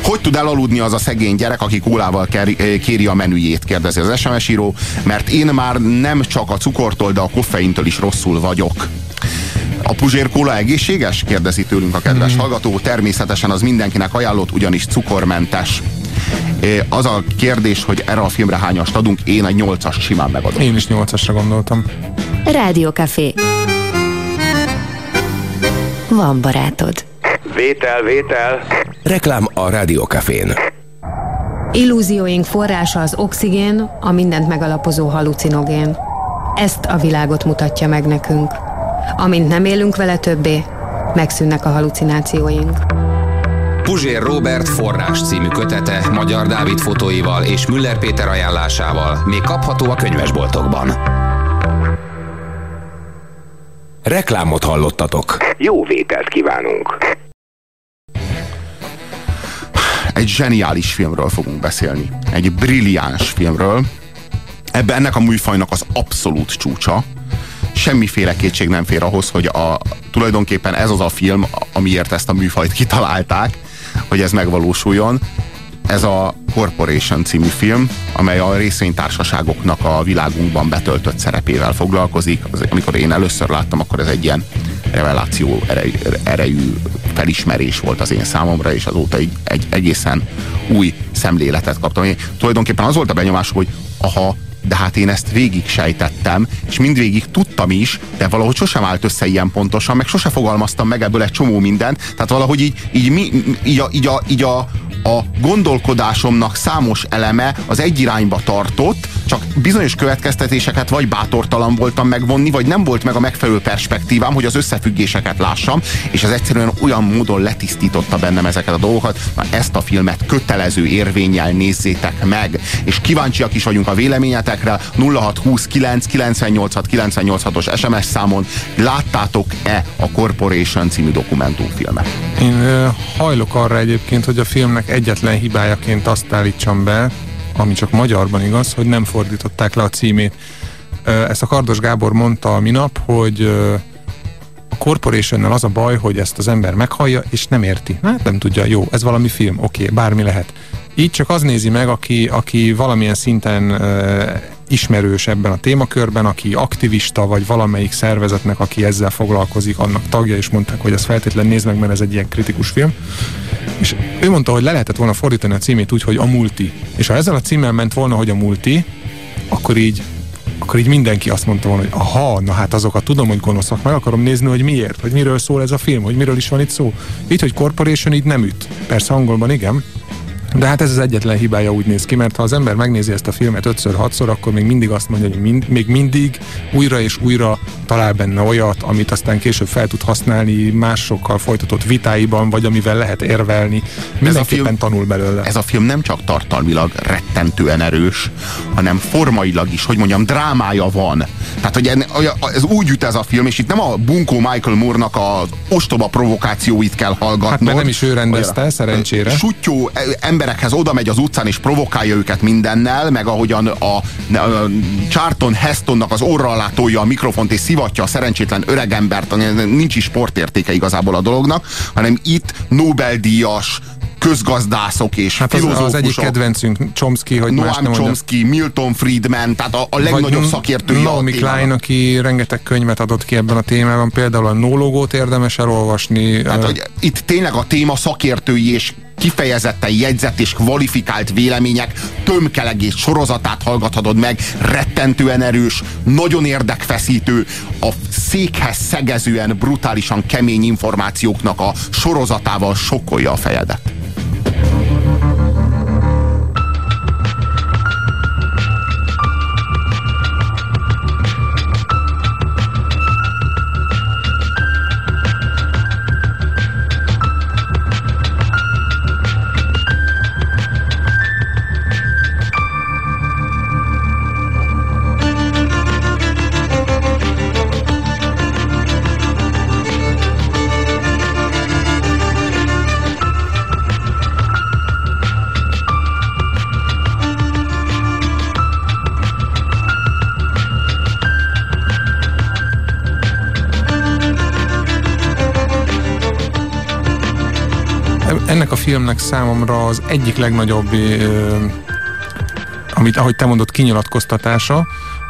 Hogy tud elaludni az a szegény gyerek, aki kólával kéri a menüjét, kérdezi az SMS író, mert én már nem csak a cukortól, de a koffeintől is rosszul vagyok. A Puzsér kóla egészséges? kérdezi tőlünk a kedves mm. hallgató. Természetesen az mindenkinek ajánlott, ugyanis cukormentes. Az a kérdés, hogy erre a filmre hányast adunk, én egy nyolcas simán megadom. Én is nyolcasra gondoltam. Rádiókafé. Van barátod. Vétel, vétel. Reklám a Rádiókafén. Illúzióink forrása az oxigén, a mindent megalapozó halucinogén. Ezt a világot mutatja meg nekünk. Amint nem élünk vele többé, megszűnnek a halucinációink. Puzsér Robert forrás című kötete Magyar Dávid fotóival és Müller Péter ajánlásával még kapható a könyvesboltokban. Reklámot hallottatok. Jó vételt kívánunk. Egy zseniális filmről fogunk beszélni. Egy brilliáns filmről. Ebben ennek a műfajnak az abszolút csúcsa semmiféle kétség nem fér ahhoz, hogy a, tulajdonképpen ez az a film, amiért ezt a műfajt kitalálták, hogy ez megvalósuljon. Ez a Corporation című film, amely a részvénytársaságoknak a világunkban betöltött szerepével foglalkozik. Az, amikor én először láttam, akkor ez egy ilyen reveláció erejű, erejű felismerés volt az én számomra, és azóta egy, egy egészen új szemléletet kaptam. Én, tulajdonképpen az volt a benyomás, hogy aha, de hát én ezt végig sejtettem, és mindvégig tudtam is, de valahogy sosem állt össze ilyen pontosan, meg sose fogalmaztam meg ebből egy csomó mindent, tehát valahogy így, így, mi, így, a, így, a, így a, a gondolkodásomnak számos eleme az egy irányba tartott, csak bizonyos következtetéseket vagy bátortalan voltam megvonni, vagy nem volt meg a megfelelő perspektívám, hogy az összefüggéseket lássam, és ez egyszerűen olyan módon letisztította bennem ezeket a dolgokat. Na, ezt a filmet kötelező érvényel nézzétek meg, és kíváncsiak is vagyunk a véleményetekre. 0629 986 986-os SMS számon láttátok-e a Corporation című dokumentumfilmet? Én hajlok arra egyébként, hogy a filmnek egyetlen hibájaként azt állítsam be, ami csak magyarban igaz, hogy nem fordították le a címét. Ezt a Kardos Gábor mondta a minap, hogy a corporation az a baj, hogy ezt az ember meghallja, és nem érti. Hát nem tudja, jó, ez valami film, oké, okay, bármi lehet. Így csak az nézi meg, aki, aki valamilyen szinten ismerős ebben a témakörben, aki aktivista, vagy valamelyik szervezetnek, aki ezzel foglalkozik, annak tagja, és mondták, hogy ezt feltétlenül nézd meg, mert ez egy ilyen kritikus film. És ő mondta, hogy le lehetett volna fordítani a címét úgy, hogy a multi. És ha ezzel a címmel ment volna, hogy a multi, akkor így akkor így mindenki azt mondta volna, hogy aha, na hát azokat tudom, hogy gonoszak, meg akarom nézni, hogy miért, hogy miről szól ez a film, hogy miről is van itt szó. Így, hogy Corporation így nem üt. Persze angolban igen, de hát ez az egyetlen hibája úgy néz ki, mert ha az ember megnézi ezt a filmet ötször, hatszor, akkor még mindig azt mondja, hogy mind, még mindig újra és újra talál benne olyat, amit aztán később fel tud használni másokkal folytatott vitáiban, vagy amivel lehet érvelni. Mindenképpen film, tanul belőle. Ez a film nem csak tartalmilag rettentően erős, hanem formailag is, hogy mondjam, drámája van. Tehát, hogy ez úgy üt ez a film, és itt nem a bunkó Michael Moore-nak az ostoba provokációit kell hallgatnod. Hát mert nem is ő rendezte, szerencsére. Sutyó emberekhez oda megy az utcán és provokálja őket mindennel, meg ahogyan a, a, a Charlton Hestonnak az orra alá tolja a mikrofont és szivatja a szerencsétlen öregembert, nincs is sportértéke igazából a dolognak, hanem itt Nobel-díjas közgazdászok és hát filozófusok. Az, az egyik kedvencünk Chomsky, hogy Noam más nem Chomsky, Milton Friedman, tehát a, a legnagyobb Vagy szakértői Naomi Klein, aki rengeteg könyvet adott ki ebben a témában, például a nólogót érdemes elolvasni. Tehát, hogy itt tényleg a téma szakértői és kifejezetten jegyzett és kvalifikált vélemények tömkelegés sorozatát hallgathatod meg, rettentően erős, nagyon érdekfeszítő, a székhez szegezően brutálisan kemény információknak a sorozatával sokkolja a fejedet. Filmnek számomra az egyik legnagyobb, amit, ahogy te mondod, kinyilatkoztatása,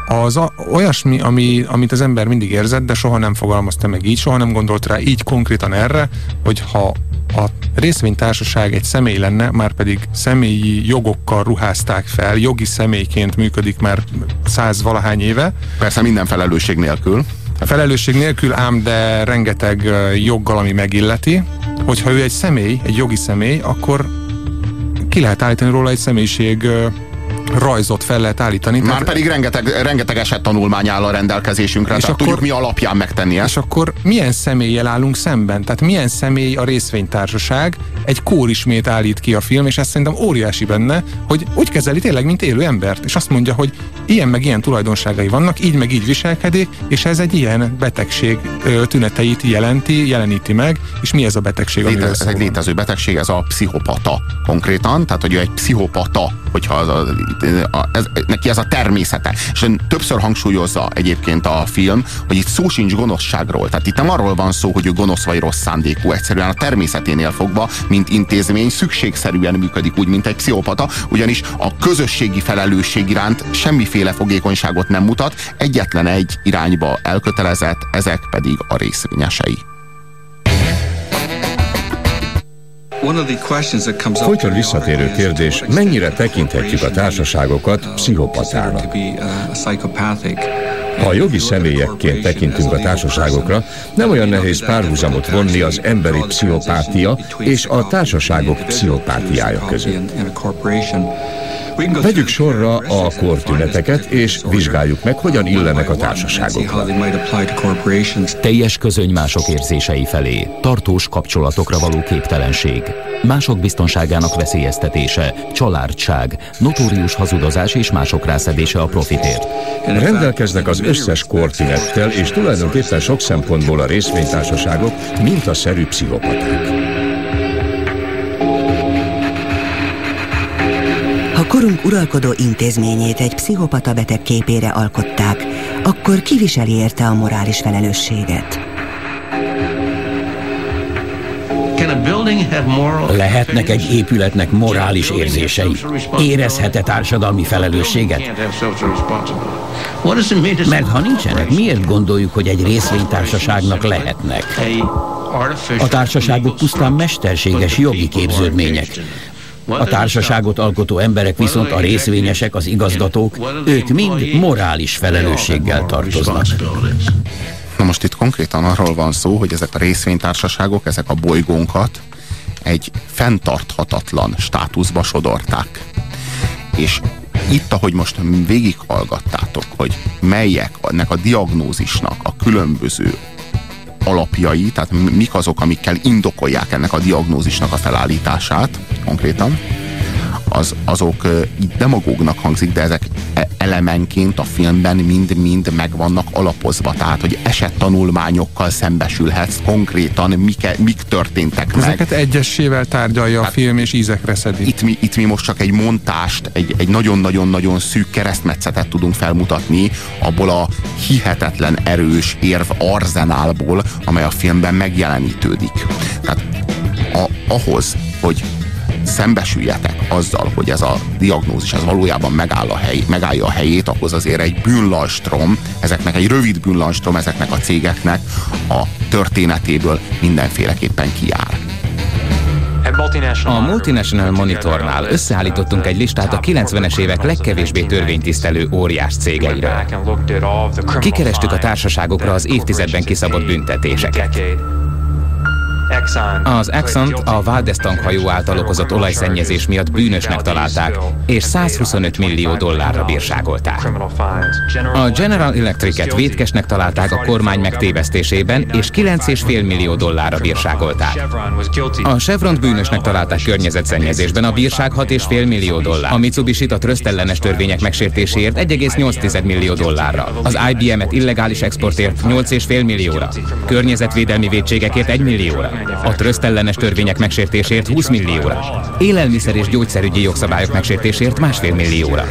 az a, olyasmi, ami, amit az ember mindig érzett, de soha nem fogalmazta meg így, soha nem gondolt rá így konkrétan erre, hogy ha a részvénytársaság egy személy lenne, már pedig személyi jogokkal ruházták fel, jogi személyként működik már száz valahány éve. Persze minden felelősség nélkül. A felelősség nélkül ám, de rengeteg joggal, ami megilleti, hogyha ő egy személy, egy jogi személy, akkor ki lehet állítani róla egy személyiség rajzot fel lehet állítani. Már tehát... pedig rengeteg, rengeteg eset tanulmány áll a rendelkezésünkre, és tehát akkor, tudjuk mi alapján megtenni ezt. És akkor milyen személlyel állunk szemben? Tehát milyen személy a részvénytársaság? Egy kór ismét állít ki a film, és ez szerintem óriási benne, hogy úgy kezeli tényleg, mint élő embert, és azt mondja, hogy ilyen meg ilyen tulajdonságai vannak, így meg így viselkedik, és ez egy ilyen betegség tüneteit jelenti, jeleníti meg, és mi ez a betegség? Léte, ez egy létező betegség, ez a pszichopata konkrétan, tehát hogy ő egy pszichopata, hogyha az a ez, neki ez a természete. És többször hangsúlyozza egyébként a film, hogy itt szó sincs gonoszságról. Tehát itt nem arról van szó, hogy ő gonosz vagy rossz szándékú. Egyszerűen a természeténél fogva, mint intézmény, szükségszerűen működik úgy, mint egy pszichopata, ugyanis a közösségi felelősség iránt semmiféle fogékonyságot nem mutat, egyetlen egy irányba elkötelezett, ezek pedig a részvényesei. Folyton visszatérő kérdés, mennyire tekinthetjük a társaságokat pszichopatának? Ha jogi személyekként tekintünk a társaságokra, nem olyan nehéz párhuzamot vonni az emberi pszichopátia és a társaságok pszichopátiája között. Vegyük sorra a kortüneteket, és vizsgáljuk meg, hogyan illenek a társaságokra. Teljes közöny mások érzései felé, tartós kapcsolatokra való képtelenség, mások biztonságának veszélyeztetése, családság, notórius hazudozás és mások rászedése a profitért. Rendelkeznek az összes kortünettel, és tulajdonképpen sok szempontból a részvénytársaságok mintaszerű pszichopaták. korunk uralkodó intézményét egy pszichopata beteg képére alkották, akkor kiviseli érte a morális felelősséget? Lehetnek egy épületnek morális érzései? Érezhet-e társadalmi felelősséget? Mert ha nincsenek, miért gondoljuk, hogy egy részvénytársaságnak lehetnek? A társaságok pusztán mesterséges jogi képződmények, a társaságot alkotó emberek viszont a részvényesek, az igazgatók, ők mind morális felelősséggel tartoznak. Na most itt konkrétan arról van szó, hogy ezek a részvénytársaságok, ezek a bolygónkat egy fenntarthatatlan státuszba sodorták. És itt, ahogy most végighallgattátok, hogy melyek ennek a diagnózisnak a különböző alapjai, tehát mik azok, amikkel indokolják ennek a diagnózisnak a felállítását konkrétan, az, azok így demagógnak hangzik, de ezek e, elemenként a filmben mind-mind meg vannak alapozva. Tehát, hogy esettanulmányokkal szembesülhetsz konkrétan, mik, mik történtek meg. Ezeket egyesével tárgyalja hát, a film, és ízekre szedi. Itt mi, itt mi most csak egy montást, egy, egy nagyon-nagyon-nagyon szűk keresztmetszetet tudunk felmutatni abból a hihetetlen erős érv arzenálból, amely a filmben megjelenítődik. Tehát a, ahhoz, hogy szembesüljetek azzal, hogy ez a diagnózis ez valójában megáll a hely, megállja a helyét, ahhoz azért egy bűnlastrom, ezeknek egy rövid bűnlastrom, ezeknek a cégeknek a történetéből mindenféleképpen kiáll. A Multinational Monitornál összeállítottunk egy listát a 90-es évek legkevésbé törvénytisztelő óriás cégeiről. Kikerestük a társaságokra az évtizedben kiszabott büntetéseket. Az exxon a Valdestang hajó által okozott olajszennyezés miatt bűnösnek találták, és 125 millió dollárra bírságolták. A General Electric-et vétkesnek találták a kormány megtévesztésében, és 9,5 millió dollárra bírságolták. A Chevron bűnösnek találták környezetszennyezésben, a bírság 6,5 millió dollár. A mitsubishi a trösztellenes törvények megsértéséért 1,8 millió dollárra. Az IBM-et illegális exportért 8,5 millióra. Környezetvédelmi védségekért 1 millióra a trösztellenes törvények megsértésért 20 millióra, élelmiszer és gyógyszerügyi jogszabályok megsértésért másfél millióra,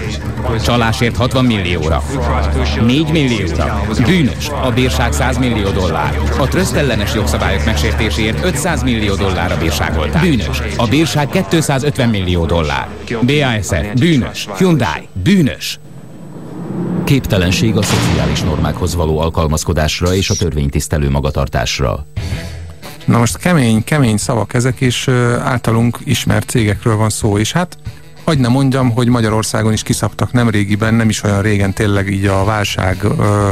csalásért 60 millióra, 4 millióra, bűnös, a bírság 100 millió dollár, a trösztellenes jogszabályok megsértéséért 500 millió dollárra bírságolták, bűnös, a bírság 250 millió dollár, BASF, bűnös, Hyundai, bűnös, Képtelenség a szociális normákhoz való alkalmazkodásra és a törvénytisztelő magatartásra. Na most kemény, kemény szavak ezek, és általunk ismert cégekről van szó, és hát hogy ne mondjam, hogy Magyarországon is kiszabtak nem régiben, nem is olyan régen tényleg így a válság ö,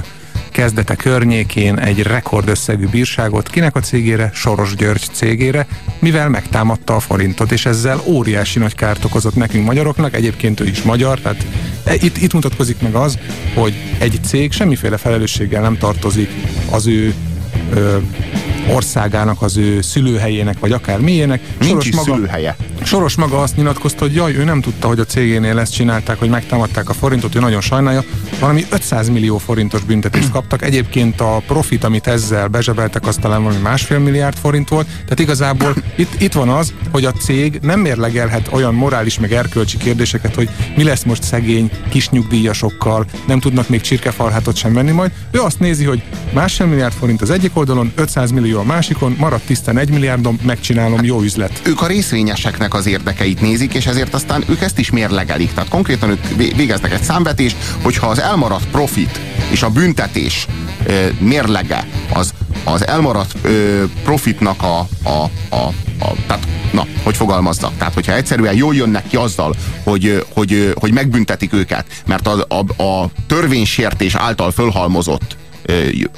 kezdete környékén egy rekordösszegű bírságot, kinek a cégére? Soros György cégére, mivel megtámadta a forintot, és ezzel óriási nagy kárt okozott nekünk magyaroknak, egyébként ő is magyar, tehát e, itt, itt mutatkozik meg az, hogy egy cég semmiféle felelősséggel nem tartozik az ő ö, országának, az ő szülőhelyének, vagy akár milyének. Nincs is maga, szülőhelye. Soros maga azt nyilatkozta, hogy jaj, ő nem tudta, hogy a cégénél ezt csinálták, hogy megtámadták a forintot, ő nagyon sajnálja. Valami 500 millió forintos büntetést kaptak. Egyébként a profit, amit ezzel bezsebeltek, az talán valami másfél milliárd forint volt. Tehát igazából itt, itt van az, hogy a cég nem mérlegelhet olyan morális meg erkölcsi kérdéseket, hogy mi lesz most szegény kis nyugdíjasokkal, nem tudnak még csirkefalhátot sem venni majd. Ő azt nézi, hogy másfél milliárd forint az egyik oldalon, 500 millió a másikon, maradt tisztán egy milliárdom, megcsinálom, jó üzlet. Ők a részvényeseknek az érdekeit nézik, és ezért aztán ők ezt is mérlegelik. Tehát konkrétan ők végeznek egy számvetést, hogyha az elmaradt profit és a büntetés mérlege az, az elmaradt profitnak a, a, a, a tehát na, hogy fogalmazzak? Tehát, hogyha egyszerűen jól jönnek ki azzal, hogy, hogy, hogy megbüntetik őket, mert a, a, a törvénysértés által fölhalmozott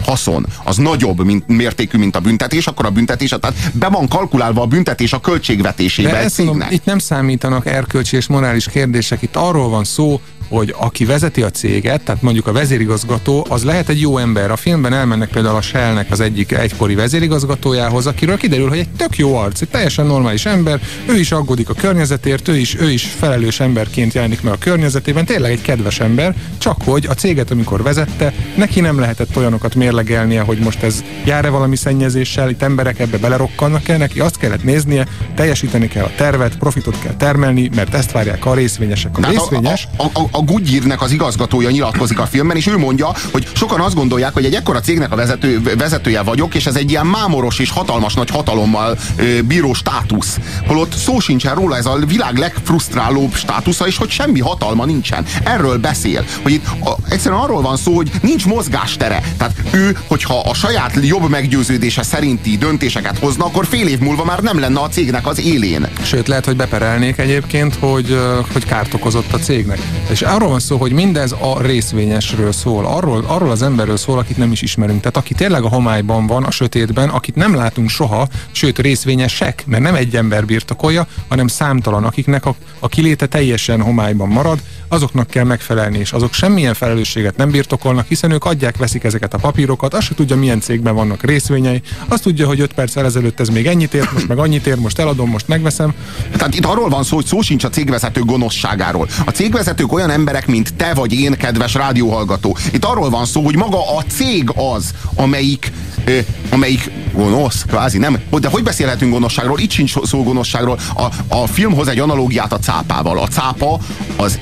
haszon az nagyobb mint, mértékű, mint a büntetés, akkor a büntetés, tehát be van kalkulálva a büntetés a költségvetésébe De ezt mondom, itt nem számítanak erkölcsi és morális kérdések, itt arról van szó, hogy aki vezeti a céget, tehát mondjuk a vezérigazgató, az lehet egy jó ember. A filmben elmennek például a Shellnek az egyik egykori vezérigazgatójához, akiről kiderül, hogy egy tök jó arc, egy teljesen normális ember, ő is aggódik a környezetért, ő is, ő is felelős emberként jelenik meg a környezetében, tényleg egy kedves ember, csak hogy a céget, amikor vezette, neki nem lehetett olyanokat mérlegelnie, hogy most ez jár-e valami szennyezéssel, itt emberek ebbe belerokkannak el, neki azt kellett néznie, teljesíteni kell a tervet, profitot kell termelni, mert ezt várják a részvényesek. A részvényes... A, a, a, a Goodyearnek az igazgatója nyilatkozik a filmben, és ő mondja, hogy sokan azt gondolják, hogy egy ekkora cégnek a vezető, vezetője vagyok, és ez egy ilyen mámoros és hatalmas nagy hatalommal ö, bíró státusz. Holott szó sincsen róla, ez a világ legfrusztrálóbb státusza, és hogy semmi hatalma nincsen. Erről beszél, hogy itt a, egyszerűen arról van szó, hogy nincs mozgástere. Tehát ő, hogyha a saját jobb meggyőződése szerinti döntéseket hozna, akkor fél év múlva már nem lenne a cégnek az élén. Sőt, lehet, hogy beperelnék egyébként, hogy, hogy kárt okozott a cégnek. És arról van szó, hogy mindez a részvényesről szól, arról, arról az emberről szól, akit nem is ismerünk. Tehát aki tényleg a homályban van, a sötétben, akit nem látunk soha, sőt részvényesek, mert nem egy ember birtokolja, hanem számtalan, akiknek a, a kiléte teljesen homályban marad, azoknak kell megfelelni, és azok semmilyen felelősséget nem birtokolnak, hiszen ők adják, veszik ezeket a papírokat, azt se tudja, milyen cégben vannak részvényei, azt tudja, hogy 5 perccel ezelőtt ez még ennyit ért, most meg annyit ér, most eladom, most megveszem. Tehát itt arról van szó, hogy szó sincs a cégvezető gonoszságáról. A cégvezetők olyan emberek, mint te vagy én, kedves rádióhallgató. Itt arról van szó, hogy maga a cég az, amelyik, ö, amelyik gonosz, kvázi nem. De hogy beszélhetünk gonoszságról? Itt sincs szó gonoszságról. A, a film hoz egy analógiát a cápával. A cápa az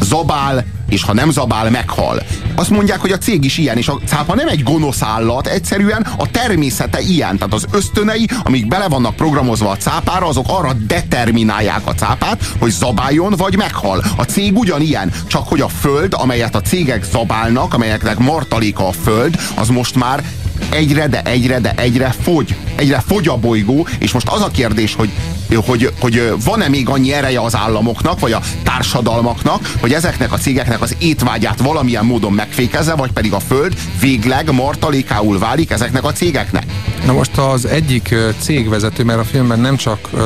zabál, és ha nem zabál, meghal. Azt mondják, hogy a cég is ilyen, és a cápa nem egy gonosz állat, egyszerűen a természete ilyen. Tehát az ösztönei, amik bele vannak programozva a cápára, azok arra determinálják a cápát, hogy zabáljon vagy meghal. A cég ugyanilyen, csak hogy a föld, amelyet a cégek zabálnak, amelyeknek martaléka a föld, az most már egyre, de egyre, de egyre fogy. Egyre fogy a bolygó, és most az a kérdés, hogy, hogy, hogy van-e még annyi ereje az államoknak, vagy a társadalmaknak, hogy ezeknek a cégeknek az étvágyát valamilyen módon megfékezze, vagy pedig a föld végleg martalékául válik ezeknek a cégeknek. Na most az egyik cégvezető, mert a filmben nem csak uh,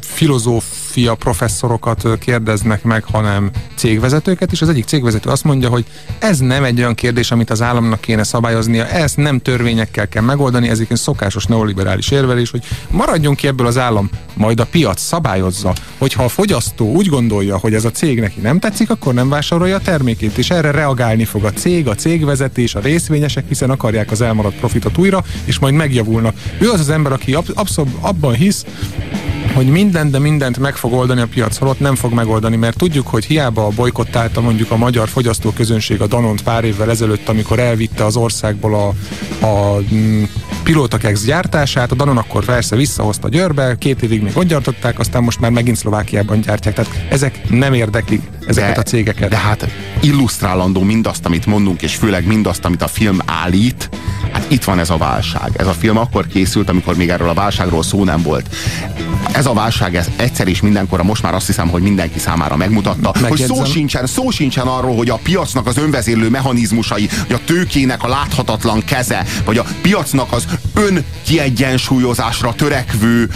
filozóf fia professzorokat kérdeznek meg, hanem cégvezetőket, és az egyik cégvezető azt mondja, hogy ez nem egy olyan kérdés, amit az államnak kéne szabályoznia, ezt nem törvényekkel kell megoldani, ez egy szokásos neoliberális érvelés, hogy maradjon ki ebből az állam, majd a piac szabályozza, hogyha a fogyasztó úgy gondolja, hogy ez a cég neki nem tetszik, akkor nem vásárolja a termékét, és erre reagálni fog a cég, a cégvezetés, a részvényesek, hiszen akarják az elmaradt profitot újra, és majd megjavulnak. Ő az az ember, aki abszolút abban hisz, hogy mindent, de mindent meg fog oldani a piac, holott nem fog megoldani, mert tudjuk, hogy hiába bolykottálta mondjuk a magyar fogyasztóközönség a Danont pár évvel ezelőtt, amikor elvitte az országból a, a mm, pilótakex gyártását, a Danon akkor persze visszahozta Győrbe, két évig még ott gyártották, aztán most már megint Szlovákiában gyártják. Tehát ezek nem érdeklik ezeket de, a cégeket. De hát illusztrálandó mindazt, amit mondunk, és főleg mindazt, amit a film állít, hát itt van ez a válság. Ez a film akkor készült, amikor még erről a válságról szó nem volt. Ez a válság ez egyszer és mindenkorra most már azt hiszem, hogy mindenki számára megmutatta, Megjegyzem. hogy szó sincsen, szó sincsen arról, hogy a piacnak az önvezérlő mechanizmusai, hogy a tőkének a láthatatlan keze, vagy a piacnak az ön kiegyensúlyozásra törekvő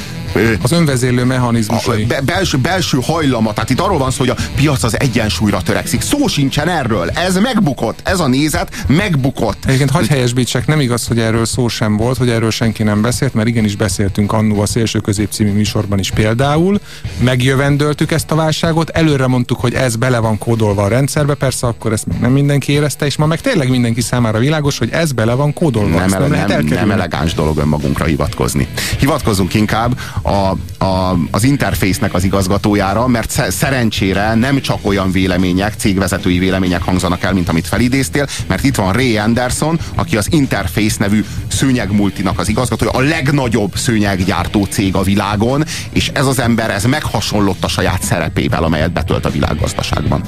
az önvezérlő mechanizmusai. Be, belső, belső hajlama. Tehát itt arról van szó, hogy a piac az egyensúlyra törekszik. Szó sincsen erről. Ez megbukott. Ez a nézet megbukott. Egyébként hagy helyesbítsek, nem igaz, hogy erről szó sem volt, hogy erről senki nem beszélt, mert igenis beszéltünk annó a Szélső Közép című műsorban is például. Megjövendöltük ezt a válságot, előre mondtuk, hogy ez bele van kódolva a rendszerbe, persze akkor ezt még nem mindenki érezte, és ma meg tényleg mindenki számára világos, hogy ez bele van kódolva. Nem, ele, nem, nem, nem elegáns dolog önmagunkra hivatkozni. Hivatkozunk inkább a, a, az interfésznek az igazgatójára, mert szerencsére nem csak olyan vélemények, cégvezetői vélemények hangzanak el, mint amit felidéztél, mert itt van Ray Anderson, aki az Interface nevű szőnyegmultinak az igazgatója, a legnagyobb szőnyeggyártó cég a világon, és ez az ember, ez meghasonlott a saját szerepével, amelyet betölt a világgazdaságban.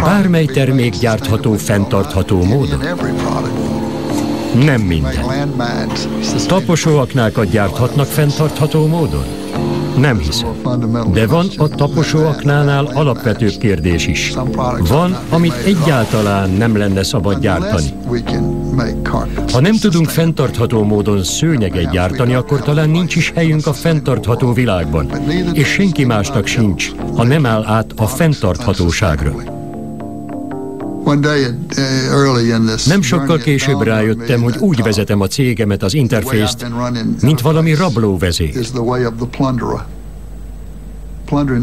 Bármely termék gyártható fenntartható módon? Nem minden. Taposóaknákat gyárthatnak fenntartható módon? Nem hiszem. De van a taposóaknál alapvetőbb kérdés is. Van, amit egyáltalán nem lenne szabad gyártani. Ha nem tudunk fenntartható módon szőnyeget gyártani, akkor talán nincs is helyünk a fenntartható világban. És senki másnak sincs, ha nem áll át a fenntarthatóságra. Nem sokkal később rájöttem, hogy úgy vezetem a cégemet, az interfészt, mint valami rablóvezér.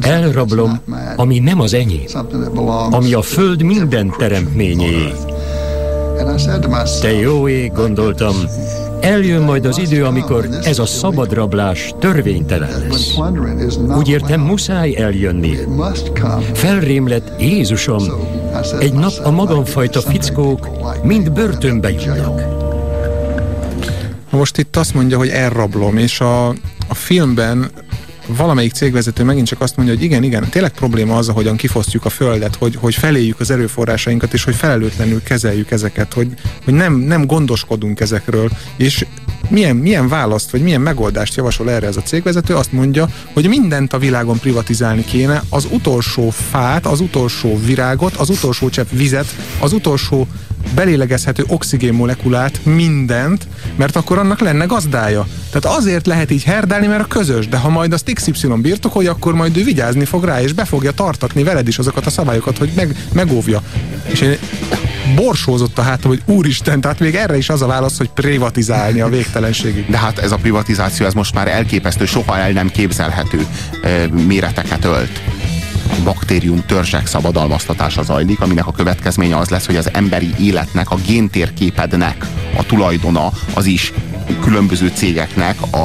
Elrablom, ami nem az enyém, ami a föld minden teremtményé. Te jó ég, gondoltam, Eljön majd az idő, amikor ez a szabad rablás törvénytelen lesz. Úgy értem, muszáj eljönni. Felrém lett Jézusom. Egy nap a magamfajta fickók mind börtönbe jutnak. Most itt azt mondja, hogy elrablom, és a, a filmben valamelyik cégvezető megint csak azt mondja, hogy igen, igen, tényleg probléma az, ahogyan kifosztjuk a földet, hogy, hogy feléljük az erőforrásainkat, és hogy felelőtlenül kezeljük ezeket, hogy, hogy nem, nem gondoskodunk ezekről, és milyen, milyen választ, vagy milyen megoldást javasol erre ez a cégvezető, azt mondja, hogy mindent a világon privatizálni kéne, az utolsó fát, az utolsó virágot, az utolsó csepp vizet, az utolsó belélegezhető oxigénmolekulát, mindent, mert akkor annak lenne gazdája. Tehát azért lehet így herdálni, mert a közös, de ha majd azt XY birtokolja, akkor majd ő vigyázni fog rá, és be fogja tartatni veled is azokat a szabályokat, hogy meg, megóvja. És én borsózott a hátam, hogy úristen, tehát még erre is az a válasz, hogy privatizálni a végtelenségig. De hát ez a privatizáció, ez most már elképesztő, soha el nem képzelhető méreteket ölt baktérium törzsek szabadalmaztatása zajlik, aminek a következménye az lesz, hogy az emberi életnek, a géntérképednek a tulajdona az is különböző cégeknek a,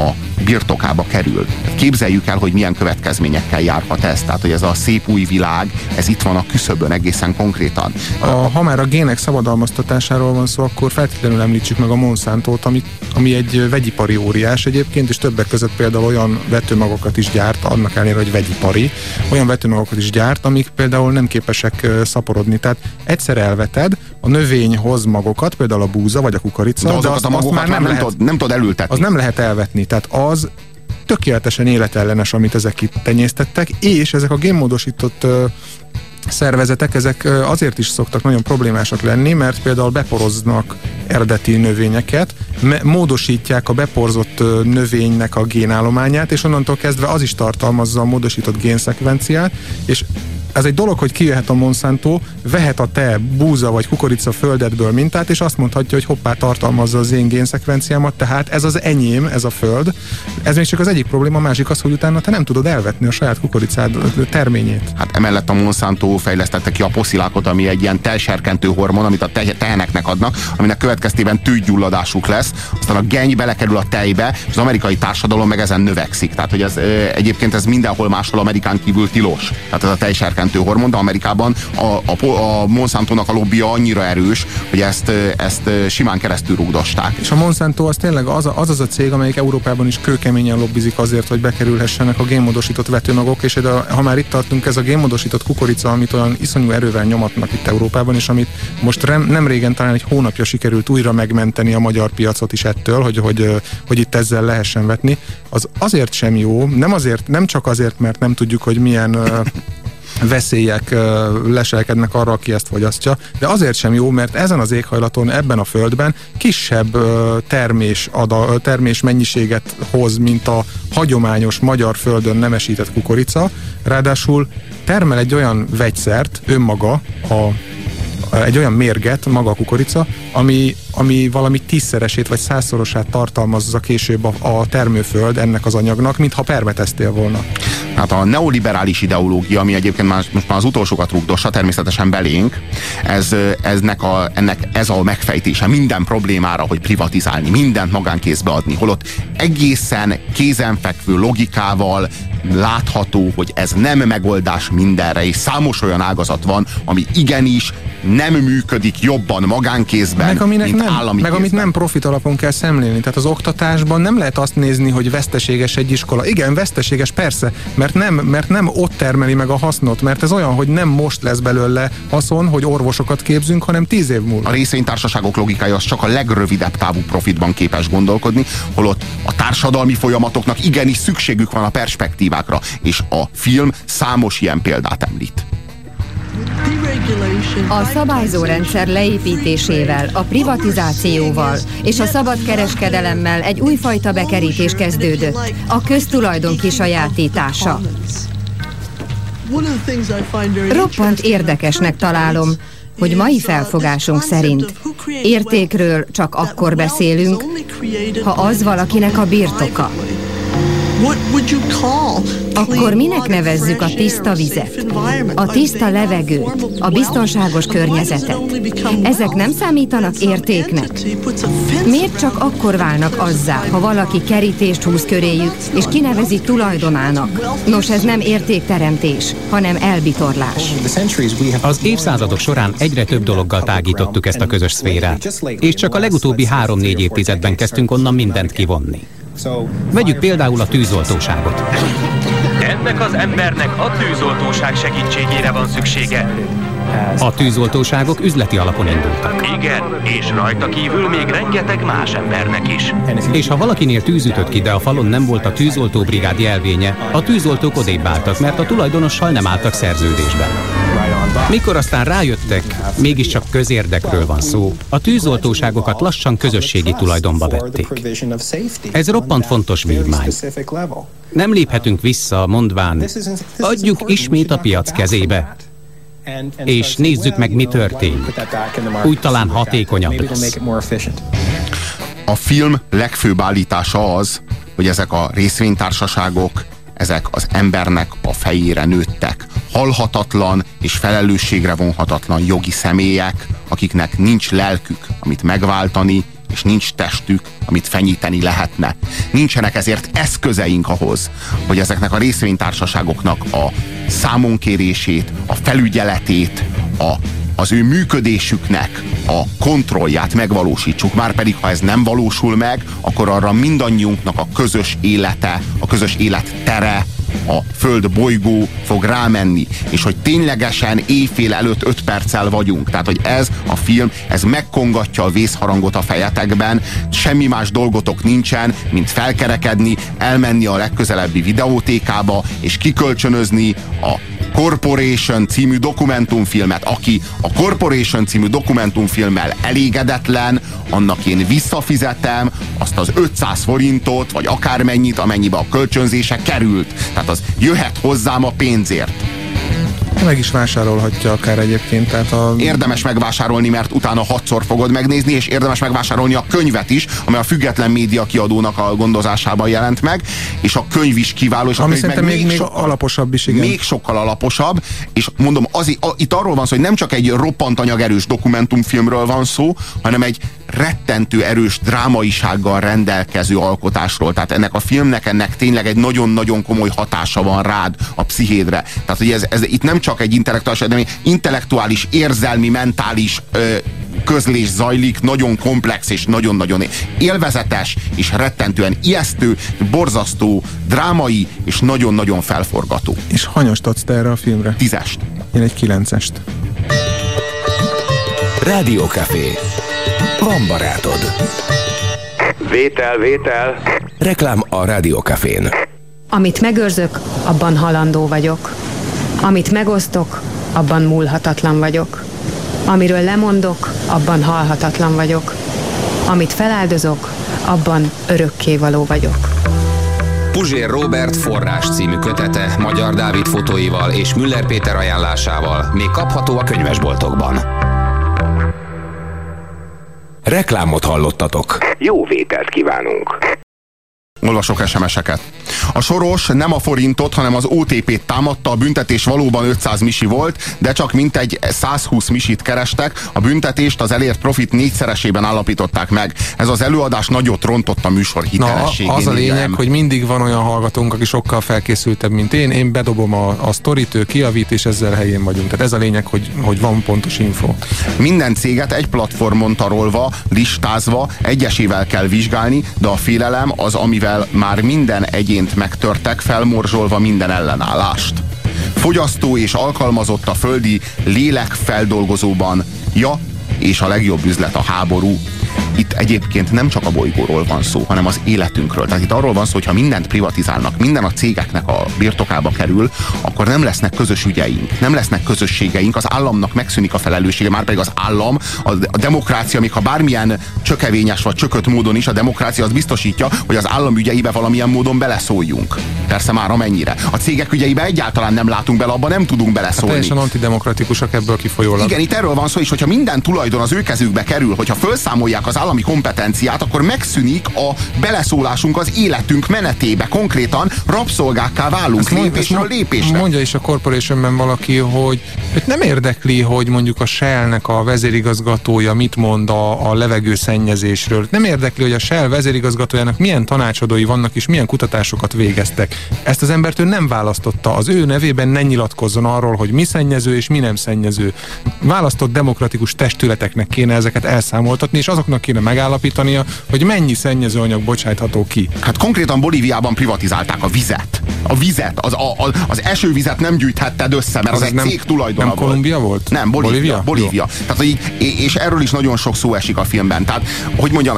a birtokába kerül. Képzeljük el, hogy milyen következményekkel járhat ez. Tehát, hogy ez a szép új világ, ez itt van a küszöbön egészen konkrétan. A, ha már a gének szabadalmaztatásáról van szó, akkor feltétlenül említsük meg a Monsanto-t, ami, ami egy vegyipari óriás egyébként, és többek között például olyan vetőmagokat is gyárt, annak ellenére, hogy vegyipari, olyan vetőmagokat is gyárt, amik például nem képesek szaporodni. Tehát egyszer elveted, a növény hoz magokat, például a búza vagy a kukorica, de, de azt, a azt már nem, nem, lehet, tud, nem tud elültetni. Az nem lehet elvetni. Tehát az tökéletesen életellenes, amit ezek itt tenyésztettek, és ezek a génmódosított szervezetek, ezek azért is szoktak nagyon problémásak lenni, mert például beporoznak eredeti növényeket, módosítják a beporzott növénynek a génállományát, és onnantól kezdve az is tartalmazza a módosított génszekvenciát, és ez egy dolog, hogy kijöhet a Monsanto, vehet a te búza vagy kukorica földedből mintát, és azt mondhatja, hogy hoppá tartalmazza az én génszekvenciámat, tehát ez az enyém, ez a föld. Ez még csak az egyik probléma, a másik az, hogy utána te nem tudod elvetni a saját kukoricád terményét. Hát emellett a Monsanto fejlesztette ki a poszilákot, ami egy ilyen telserkentő hormon, amit a te- teheneknek adnak, aminek következtében tűgyulladásuk lesz, aztán a geny belekerül a tejbe, és az amerikai társadalom meg ezen növekszik. Tehát, hogy ez egyébként ez mindenhol máshol Amerikán kívül tilos. Tehát ez a telserkentő csökkentő hormon, de Amerikában a, a, a Monsanto-nak a lobbia annyira erős, hogy ezt, ezt simán keresztül rúgdosták. És a Monsanto az tényleg az, az az a cég, amelyik Európában is kőkeményen lobbizik azért, hogy bekerülhessenek a génmódosított vetőmagok, és ha már itt tartunk, ez a génmódosított kukorica, amit olyan iszonyú erővel nyomatnak itt Európában, és amit most rem, nem régen talán egy hónapja sikerült újra megmenteni a magyar piacot is ettől, hogy, hogy, hogy itt ezzel lehessen vetni, az azért sem jó, nem azért, nem csak azért, mert nem tudjuk, hogy milyen veszélyek leselkednek arra, aki ezt fogyasztja, de azért sem jó, mert ezen az éghajlaton, ebben a földben kisebb termés, ada, termés mennyiséget hoz, mint a hagyományos magyar földön nemesített kukorica, ráadásul termel egy olyan vegyszert önmaga a egy olyan mérget, maga a kukorica, ami, ami valami tízszeresét vagy százszorosát tartalmazza később a, a termőföld ennek az anyagnak, mintha permeteztél volna. Hát a neoliberális ideológia, ami egyébként már, most már az utolsókat rúgdossa természetesen belénk, ez, eznek a, ennek ez a megfejtése minden problémára, hogy privatizálni, mindent magánkézbe adni, holott egészen kézenfekvő logikával látható, hogy ez nem megoldás mindenre, és számos olyan ágazat van, ami igenis nem működik jobban magánkézben, meg aminek mint nem, állami Meg kézben. amit nem profit alapon kell szemlélni. Tehát az oktatásban nem lehet azt nézni, hogy veszteséges egy iskola. Igen, veszteséges, persze, mert nem, mert nem ott termeli meg a hasznot, mert ez olyan, hogy nem most lesz belőle haszon, hogy orvosokat képzünk, hanem tíz év múlva. A részvénytársaságok logikája az csak a legrövidebb távú profitban képes gondolkodni, holott a társadalmi folyamatoknak igenis szükségük van a perspektívákra, és a film számos ilyen példát említ. A szabályzó rendszer leépítésével, a privatizációval és a szabad kereskedelemmel egy újfajta bekerítés kezdődött, a köztulajdon kisajátítása. Roppant érdekesnek találom, hogy mai felfogásunk szerint értékről csak akkor beszélünk, ha az valakinek a birtoka. Akkor minek nevezzük a tiszta vizet, a tiszta levegőt, a biztonságos környezetet? Ezek nem számítanak értéknek? Miért csak akkor válnak azzá, ha valaki kerítést húz köréjük, és kinevezi tulajdonának? Nos, ez nem értékteremtés, hanem elbitorlás. Az évszázadok során egyre több dologgal tágítottuk ezt a közös szférát, és csak a legutóbbi három-négy évtizedben kezdtünk onnan mindent kivonni. Vegyük például a tűzoltóságot. Ennek az embernek a tűzoltóság segítségére van szüksége. A tűzoltóságok üzleti alapon indultak. Igen, és rajta kívül még rengeteg más embernek is. És ha valakinél tűz ütött ki, de a falon nem volt a tűzoltóbrigád jelvénye, a tűzoltók odébb álltak, mert a tulajdonossal nem álltak szerződésben. Mikor aztán rájöttek, mégiscsak közérdekről van szó, a tűzoltóságokat lassan közösségi tulajdonba vették. Ez roppant fontos vívmány. Nem léphetünk vissza, mondván, adjuk ismét a piac kezébe, és nézzük meg, mi történik. Úgy talán hatékonyabb lesz. A film legfőbb állítása az, hogy ezek a részvénytársaságok, ezek az embernek a fejére nőttek. Halhatatlan és felelősségre vonhatatlan jogi személyek, akiknek nincs lelkük, amit megváltani, és nincs testük, amit fenyíteni lehetne. Nincsenek ezért eszközeink ahhoz, hogy ezeknek a részvénytársaságoknak a számonkérését, a felügyeletét, a, az ő működésüknek a kontrollját megvalósítsuk. Márpedig, ha ez nem valósul meg, akkor arra mindannyiunknak a közös élete, a közös élet tere, a föld bolygó fog rámenni, és hogy ténylegesen éjfél előtt 5 perccel vagyunk. Tehát, hogy ez a film, ez megkongatja a vészharangot a fejetekben, semmi más dolgotok nincsen, mint felkerekedni, elmenni a legközelebbi videótékába, és kikölcsönözni a Corporation című dokumentumfilmet. Aki a Corporation című dokumentumfilmmel elégedetlen, annak én visszafizetem azt az 500 forintot, vagy akármennyit, amennyibe a kölcsönzése került. Tehát az jöhet hozzám a pénzért. Meg is vásárolhatja akár egyébként. Tehát a... Érdemes megvásárolni, mert utána hatszor fogod megnézni, és érdemes megvásárolni a könyvet is, amely a független média kiadónak a gondozásában jelent meg, és a könyv is kiváló, és a Ami könyv szerintem még, még sokkal, alaposabb is, igen. még sokkal alaposabb, és mondom, az, a, itt arról van szó, hogy nem csak egy roppant anyagerős dokumentumfilmről van szó, hanem egy rettentő erős drámaisággal rendelkező alkotásról. Tehát ennek a filmnek ennek tényleg egy nagyon-nagyon komoly hatása van rád, a pszichédre. Tehát, hogy ez, ez itt nem csak egy intellektuális, hanem egy intellektuális, érzelmi, mentális ö, közlés zajlik, nagyon komplex és nagyon-nagyon élvezetes, és rettentően ijesztő, borzasztó, drámai, és nagyon-nagyon felforgató. És hanyast adsz te erre a filmre? Tízest. Én egy kilencest. Rádiókafé. Van barátod. Vétel, vétel. Reklám a Rádiókafén. Amit megőrzök, abban halandó vagyok. Amit megosztok, abban múlhatatlan vagyok. Amiről lemondok, abban halhatatlan vagyok. Amit feláldozok, abban örökkévaló vagyok. Puzsér Robert forrás című kötete Magyar Dávid fotóival és Müller Péter ajánlásával még kapható a könyvesboltokban. Reklámot hallottatok. Jó vételt kívánunk! Olvasok SMS-eket. A Soros nem a forintot, hanem az OTP-t támadta, a büntetés valóban 500 misi volt, de csak mintegy 120 misit kerestek, a büntetést az elért profit négyszeresében állapították meg. Ez az előadás nagyot rontott a műsor hitelességén. Na, az a lényeg, hogy mindig van olyan hallgatónk, aki sokkal felkészültebb, mint én, én bedobom a, a sztorit, ő kiavít, és ezzel helyén vagyunk. Tehát ez a lényeg, hogy, hogy van pontos info. Minden céget egy platformon tarolva, listázva, egyesével kell vizsgálni, de a félelem az, amivel már minden egyént megtörtek, felmorzsolva minden ellenállást. Fogyasztó és alkalmazott a földi lélekfeldolgozóban. Ja, és a legjobb üzlet a háború. Itt egyébként nem csak a bolygóról van szó, hanem az életünkről. Tehát itt arról van szó, hogy ha mindent privatizálnak, minden a cégeknek a birtokába kerül, akkor nem lesznek közös ügyeink, nem lesznek közösségeink, az államnak megszűnik a felelőssége, már pedig az állam, a, a demokrácia, még ha bármilyen csökevényes vagy csökött módon is, a demokrácia az biztosítja, hogy az állam ügyeibe valamilyen módon beleszóljunk. Persze már amennyire. A cégek ügyeibe egyáltalán nem látunk bele, abban nem tudunk beleszólni. Hát teljesen antidemokratikusak ebből kifolyólag. Igen, itt erről van szó, és hogyha minden tulajdon az ő kezükbe kerül, hogyha felszámolják az állami kompetenciát, akkor megszűnik a beleszólásunk az életünk menetébe. Konkrétan rabszolgákká válunk lépésről lépésre. Mondja is a corporationben valaki, hogy őt nem érdekli, hogy mondjuk a Shell-nek a vezérigazgatója mit mond a, a levegőszennyezésről. Nem érdekli, hogy a Shell vezérigazgatójának milyen tanácsadói vannak és milyen kutatásokat végeztek. Ezt az embert ő nem választotta. Az ő nevében ne nyilatkozzon arról, hogy mi szennyező és mi nem szennyező. Választott demokratikus testületeknek kéne ezeket elszámoltatni, és azoknak kéne megállapítania, hogy mennyi szennyezőanyag bocsájtható ki. Hát konkrétan Bolíviában privatizálták a vizet. A vizet, az, a, a, az esővizet nem gyűjthetted össze, mert az, az egy nem, cég tulajdona Nem volt. Kolumbia volt? Nem, Bolívia. Bolívia. Bolívia. Tehát, hogy, és erről is nagyon sok szó esik a filmben. Tehát, hogy mondjam,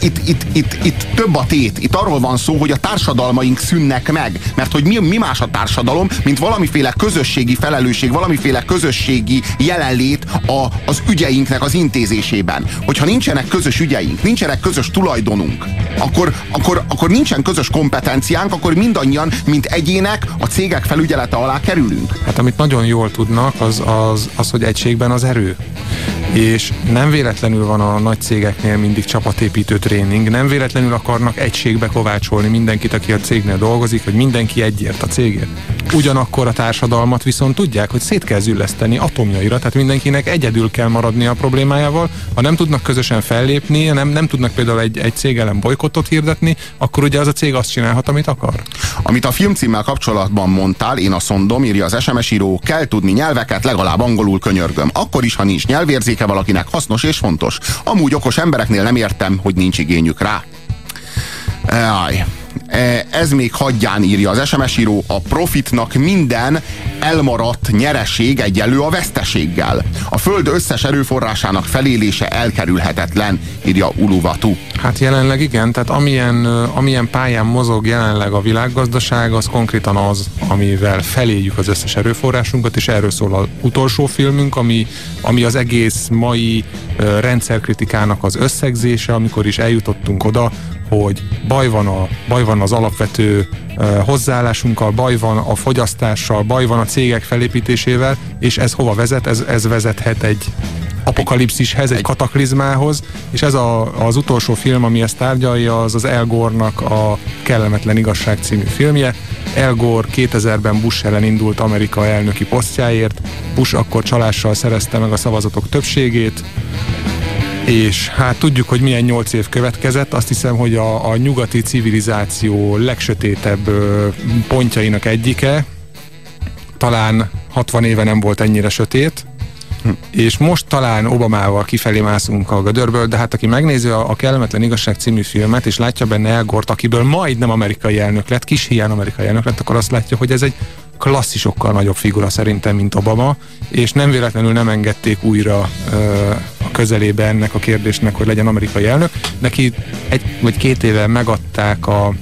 itt, itt, itt, itt több a tét. Itt arról van szó, hogy a társadalmaink szűnnek meg. Mert hogy mi, mi más a társadalom, mint valamiféle közösségi felelősség, valamiféle közösségi jelenlét a, az ügyeinknek az intézésében. Hogyha nincsenek közös ügyeink, nincsenek közös tulajdonunk, akkor, akkor, akkor nincsen közös kompetenciánk, akkor mindannyian, mint egyének a cégek felügyelete alá kerülünk. Hát amit nagyon jól tudnak, az, az, az hogy egységben az erő. És nem véletlenül van a nagy cégeknél mindig csapatépítő tréning, nem véletlenül akarnak egységbe kovácsolni mindenkit, aki a cégnél dolgozik, hogy mindenki egyért a cégért. Ugyanakkor a társadalmat viszont tudják, hogy szét kell zülleszteni atomjaira, tehát mindenkinek egyedül kell maradni a problémájával. Ha nem tudnak közösen fellépni, nem, nem tudnak például egy, egy cég ellen bolykottot hirdetni, akkor ugye az a cég azt csinálhat, amit akar. Amit a filmcímmel kapcsolatban mondtál, én azt mondom, írja az SMS író, kell tudni nyelveket, legalább angolul könyörgöm. Akkor is, ha nincs nyelvérzéke valakinek, hasznos és fontos. Amúgy okos embereknél nem értem, hogy nincs igényük rá. Aj. E, ez még hagyján írja az SMS író, a profitnak minden elmaradt nyereség egyelő a veszteséggel. A föld összes erőforrásának felélése elkerülhetetlen, írja Uluvatu. Hát jelenleg igen, tehát amilyen, amilyen pályán mozog jelenleg a világgazdaság, az konkrétan az, amivel feléljük az összes erőforrásunkat, és erről szól az utolsó filmünk, ami, ami az egész mai rendszerkritikának az összegzése, amikor is eljutottunk oda, hogy baj van, a, baj van az alapvető hozzáállásunkkal, baj van a fogyasztással, baj van a cégek felépítésével, és ez hova vezet? Ez, ez vezethet egy apokalipszishez, egy kataklizmához, és ez a, az utolsó film, ami ezt tárgyalja, az az El Gore-nak a Kellemetlen Igazság című filmje. El Gore 2000-ben Bush ellen indult Amerika elnöki posztjáért, Bush akkor csalással szerezte meg a szavazatok többségét, és hát tudjuk, hogy milyen nyolc év következett. Azt hiszem, hogy a, a nyugati civilizáció legsötétebb pontjainak egyike. Talán 60 éve nem volt ennyire sötét. Hm. És most talán Obamával kifelé mászunk a gödörből, de hát aki megnézi a, a Kellemetlen Igazság című filmet, és látja benne Elgort, akiből majdnem amerikai elnök lett, kis hiány amerikai elnök lett, akkor azt látja, hogy ez egy klasszisokkal nagyobb figura szerintem, mint Obama, és nem véletlenül nem engedték újra ö, a közelébe ennek a kérdésnek, hogy legyen amerikai elnök. Neki egy vagy két éve megadták a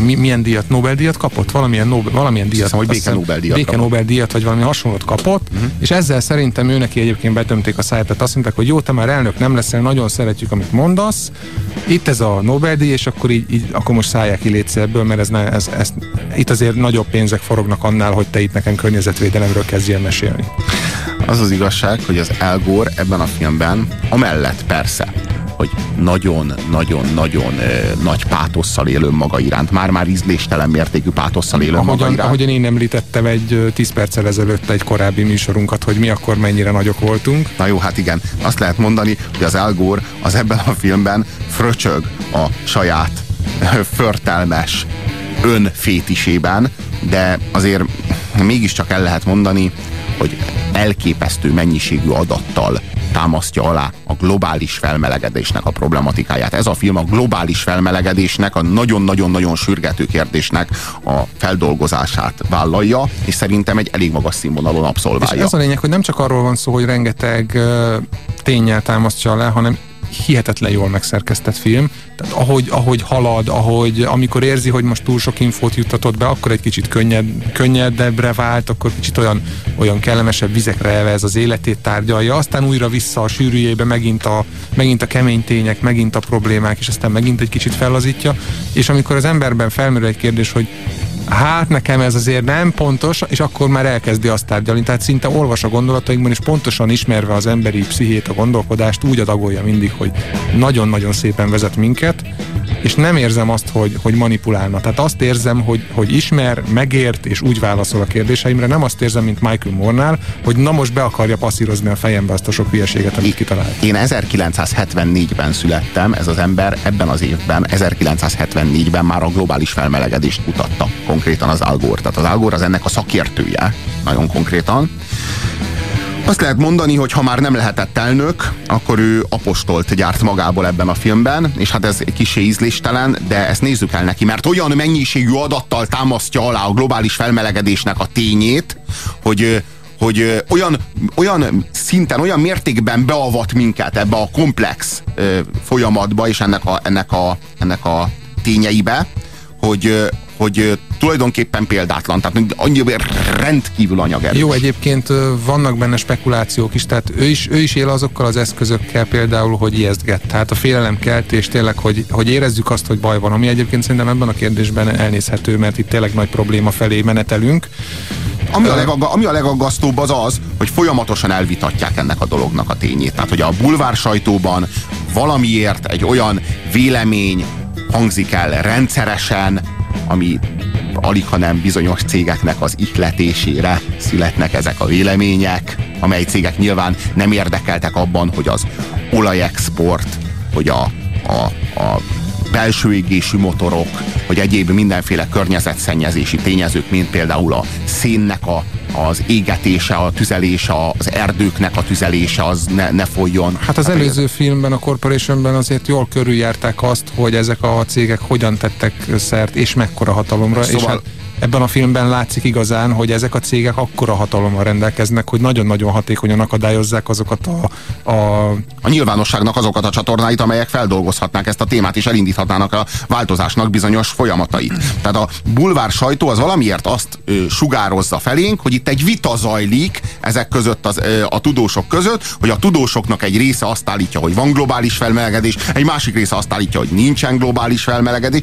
milyen díjat, Nobel-díjat kapott? Valamilyen, Nobel, valamilyen díjat. Hogy béke Nobel-díjat Béke Nobel-díjat, vagy valami hasonlót kapott, uh-huh. és ezzel szerintem ő neki egyébként betömték a száját, tehát azt mondták, hogy jó, te már elnök nem leszel, nagyon szeretjük, amit mondasz, itt ez a Nobel-díj, és akkor így, így akkor most szállják ki létsz ebből, mert ez, ne, ez, ez, itt azért nagyobb pénzek forognak annál, hogy te itt nekem környezetvédelemről kezdjél mesélni. Az az igazság, hogy az El Gore ebben a filmben, amellett persze, hogy nagyon-nagyon-nagyon e, nagy pátosszal élő maga iránt, már-már ízléstelen mértékű pátosszal élő ahogyan, maga iránt. Ahogyan én említettem egy 10 perccel ezelőtt egy korábbi műsorunkat, hogy mi akkor mennyire nagyok voltunk. Na jó, hát igen, azt lehet mondani, hogy az Gore az ebben a filmben fröcsög a saját förtelmes önfétisében, de azért mégiscsak el lehet mondani, hogy elképesztő mennyiségű adattal támasztja alá a globális felmelegedésnek a problematikáját. Ez a film a globális felmelegedésnek, a nagyon-nagyon-nagyon sürgető kérdésnek a feldolgozását vállalja, és szerintem egy elég magas színvonalon abszolválja. És ez a lényeg, hogy nem csak arról van szó, hogy rengeteg uh, tényel támasztja alá, hanem hihetetlen jól megszerkesztett film. Tehát ahogy, ahogy halad, ahogy amikor érzi, hogy most túl sok infót juttatott be, akkor egy kicsit könnyed, könnyedebbre vált, akkor kicsit olyan, olyan kellemesebb vizekre elvez az életét tárgyalja, aztán újra vissza a sűrűjébe megint a, megint a kemény tények, megint a problémák, és aztán megint egy kicsit fellazítja, és amikor az emberben felmerül egy kérdés, hogy hát nekem ez azért nem pontos, és akkor már elkezdi azt tárgyalni. Tehát szinte olvas a gondolatainkban, és pontosan ismerve az emberi pszichét, a gondolkodást, úgy adagolja mindig, hogy nagyon-nagyon szépen vezet minket, és nem érzem azt, hogy, hogy manipulálna. Tehát azt érzem, hogy, hogy ismer, megért, és úgy válaszol a kérdéseimre. Nem azt érzem, mint Michael Moore-nál, hogy na most be akarja passzírozni a fejembe azt a sok hülyeséget, amit kitalált. Én 1974-ben születtem, ez az ember ebben az évben, 1974-ben már a globális felmelegedést kutatta konkrétan az Al Gore. Tehát az Al Gore az ennek a szakértője, nagyon konkrétan. Azt lehet mondani, hogy ha már nem lehetett elnök, akkor ő apostolt gyárt magából ebben a filmben, és hát ez kisé ízléstelen, de ezt nézzük el neki, mert olyan mennyiségű adattal támasztja alá a globális felmelegedésnek a tényét, hogy hogy olyan, olyan szinten, olyan mértékben beavat minket ebbe a komplex folyamatba és ennek a, ennek a, ennek a tényeibe, hogy, hogy tulajdonképpen példátlan, tehát annyira rendkívül anyagerős. Jó, egyébként vannak benne spekulációk is, tehát ő is, ő is él azokkal az eszközökkel például, hogy ijesztget. Tehát a félelemkeltés tényleg, hogy, hogy érezzük azt, hogy baj van, ami egyébként szerintem ebben a kérdésben elnézhető, mert itt tényleg nagy probléma felé menetelünk. Ami a, legagga, ami a legaggasztóbb az az, hogy folyamatosan elvitatják ennek a dolognak a tényét. Tehát, hogy a bulvár sajtóban valamiért egy olyan vélemény hangzik el rendszeresen, ami alig, hanem bizonyos cégeknek az ihletésére születnek ezek a vélemények, amely cégek nyilván nem érdekeltek abban, hogy az olajexport, hogy a, a, a belső égésű motorok, hogy egyéb mindenféle környezetszennyezési tényezők, mint például a szénnek a, az égetése, a tüzelése, az erdőknek a tüzelése, az ne, ne folyjon. Hát az hát előző filmben, a Corporationben azért jól körüljárták azt, hogy ezek a cégek hogyan tettek szert, és mekkora hatalomra, szóval... és hát ebben a filmben látszik igazán, hogy ezek a cégek akkora hatalommal rendelkeznek, hogy nagyon-nagyon hatékonyan akadályozzák azokat a, a... A nyilvánosságnak azokat a csatornáit, amelyek feldolgozhatnák ezt a témát, és elindíthatnának a változásnak bizonyos folyamatait. Tehát a bulvár sajtó az valamiért azt ö, sugározza felénk, hogy itt egy vita zajlik ezek között az, ö, a tudósok között, hogy a tudósoknak egy része azt állítja, hogy van globális felmelegedés, egy másik része azt állítja, hogy nincsen globális felmelegedés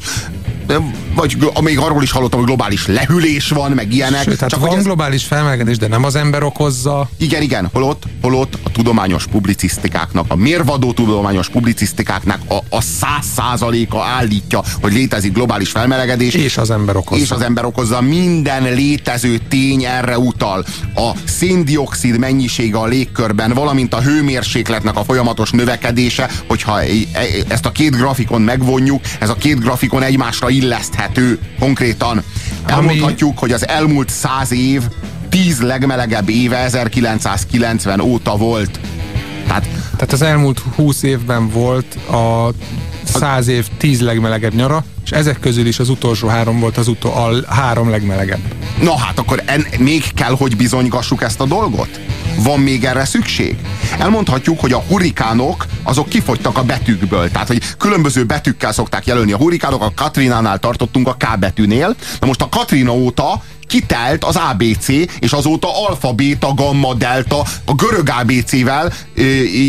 vagy még arról is hallottam, hogy globális lehűlés van, meg ilyenek. Sőt, tehát csak van ez... globális felmelegedés, de nem az ember okozza. Igen, igen, holott, holott a tudományos publicisztikáknak, a mérvadó tudományos publicisztikáknak a, száz százaléka állítja, hogy létezik globális felmelegedés. És az ember okozza. És az ember okozza. Minden létező tény erre utal. A széndiokszid mennyisége a légkörben, valamint a hőmérsékletnek a folyamatos növekedése, hogyha e- e- ezt a két grafikon megvonjuk, ez a két grafikon egymásra illeszthető konkrétan. Elmondhatjuk, hogy az elmúlt száz év tíz legmelegebb éve 1990 óta volt. Tehát, Tehát az elmúlt 20 évben volt a száz év tíz legmelegebb nyara, és ezek közül is az utolsó három volt az utol, a három legmelegebb. Na hát akkor en, még kell, hogy bizonygassuk ezt a dolgot? Van még erre szükség? Elmondhatjuk, hogy a hurikánok azok kifogytak a betűkből. Tehát, hogy különböző betűkkel szokták jelölni a hurikánok. A Katrinánál tartottunk a K betűnél. Na most a Katrina óta kitelt az ABC, és azóta alfa, beta, gamma, delta, a görög ABC-vel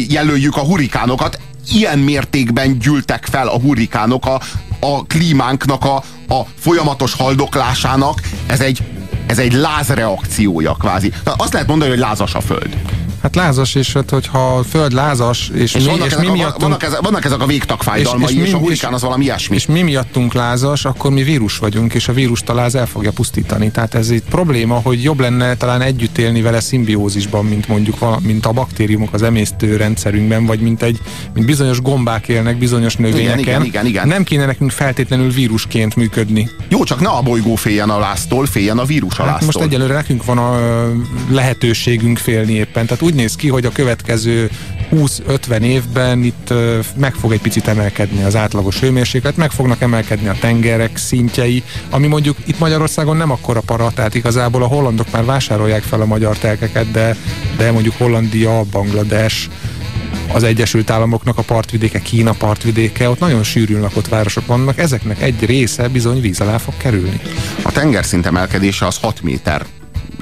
jelöljük a hurikánokat. Ilyen mértékben gyűltek fel a hurikánok a, a klímánknak a, a folyamatos haldoklásának. Ez egy, ez egy lázreakciója kvázi. Azt lehet mondani, hogy lázas a Föld. Hát lázas, és hát, hogyha a föld lázas, és, és, mi, vannak, és ezek mi a, miattunk... vannak, ezek, vannak ezek a végtagfájdalmai, és, és, és, mi, és a hurikán az valami ilyesmi. És mi miattunk lázas, akkor mi vírus vagyunk, és a vírust a láz el fogja pusztítani. Tehát ez egy probléma, hogy jobb lenne talán együtt élni vele szimbiózisban, mint mondjuk mint a baktériumok az emésztő rendszerünkben, vagy mint egy mint bizonyos gombák élnek bizonyos növényeken. Igen, igen, igen, igen. Nem kéne nekünk feltétlenül vírusként működni. Jó, csak ne a bolygó féljen a láztól, féljen a vírus a hát Most egyelőre nekünk van a lehetőségünk félni éppen. Tehát úgy néz ki, hogy a követ következő 20-50 évben itt meg fog egy picit emelkedni az átlagos hőmérséklet, meg fognak emelkedni a tengerek szintjei, ami mondjuk itt Magyarországon nem akkora para, tehát igazából a hollandok már vásárolják fel a magyar telkeket, de, de mondjuk Hollandia, Banglades, az Egyesült Államoknak a partvidéke, Kína partvidéke, ott nagyon sűrűn lakott városok vannak, ezeknek egy része bizony víz alá fog kerülni. A tengerszint emelkedése az 6 méter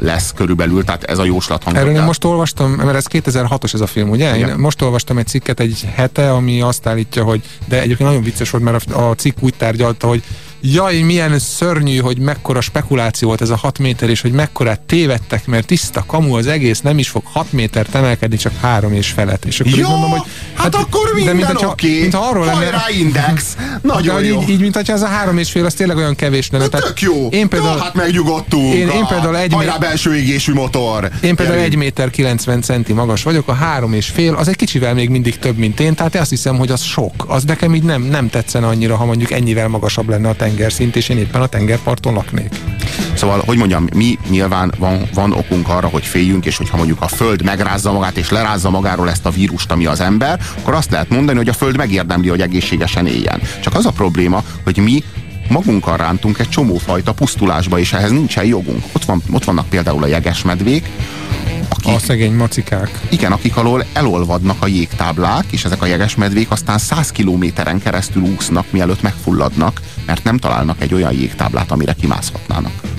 lesz körülbelül, tehát ez a jóslat hangzott Erről én most olvastam, mert ez 2006-os ez a film, ugye? Igen. Én most olvastam egy cikket egy hete, ami azt állítja, hogy de egyébként nagyon vicces volt, mert a, a cikk úgy tárgyalta, hogy jaj, milyen szörnyű, hogy mekkora spekuláció volt ez a 6 méter, és hogy mekkorát tévedtek, mert tiszta kamu az egész, nem is fog 6 méter emelkedni, csak 3 és felett. És akkor Jó, mondom, hogy hát, hát akkor minden de mint, oké, okay. mintha arról lenne, index, nagyon de, jó. Így, így, mint hogyha ez a 3 és fél, az tényleg olyan kevés lenne. Hát tök jó, én például, jó, hát megnyugodtunk. Én, én például egy hajrá belső égésű motor. Én például 1 méter 90 centi magas vagyok, a 3 és fél, az egy kicsivel még mindig több, mint én, tehát azt hiszem, hogy az sok. Az nekem így nem, nem tetszene annyira, ha mondjuk ennyivel magasabb lenne a tengerszint, és én éppen a tengerparton laknék. Szóval, hogy mondjam, mi nyilván van, van okunk arra, hogy féljünk, és hogyha mondjuk a Föld megrázza magát, és lerázza magáról ezt a vírust, ami az ember, akkor azt lehet mondani, hogy a Föld megérdemli, hogy egészségesen éljen. Csak az a probléma, hogy mi magunkkal rántunk egy csomófajta pusztulásba, és ehhez nincsen jogunk. Ott, van, ott vannak például a jegesmedvék, akik, a szegény macikák. Igen, akik alól elolvadnak a jégtáblák, és ezek a jegesmedvék aztán 100 kilométeren keresztül úsznak, mielőtt megfulladnak, mert nem találnak egy olyan jégtáblát, amire kimászhatnának.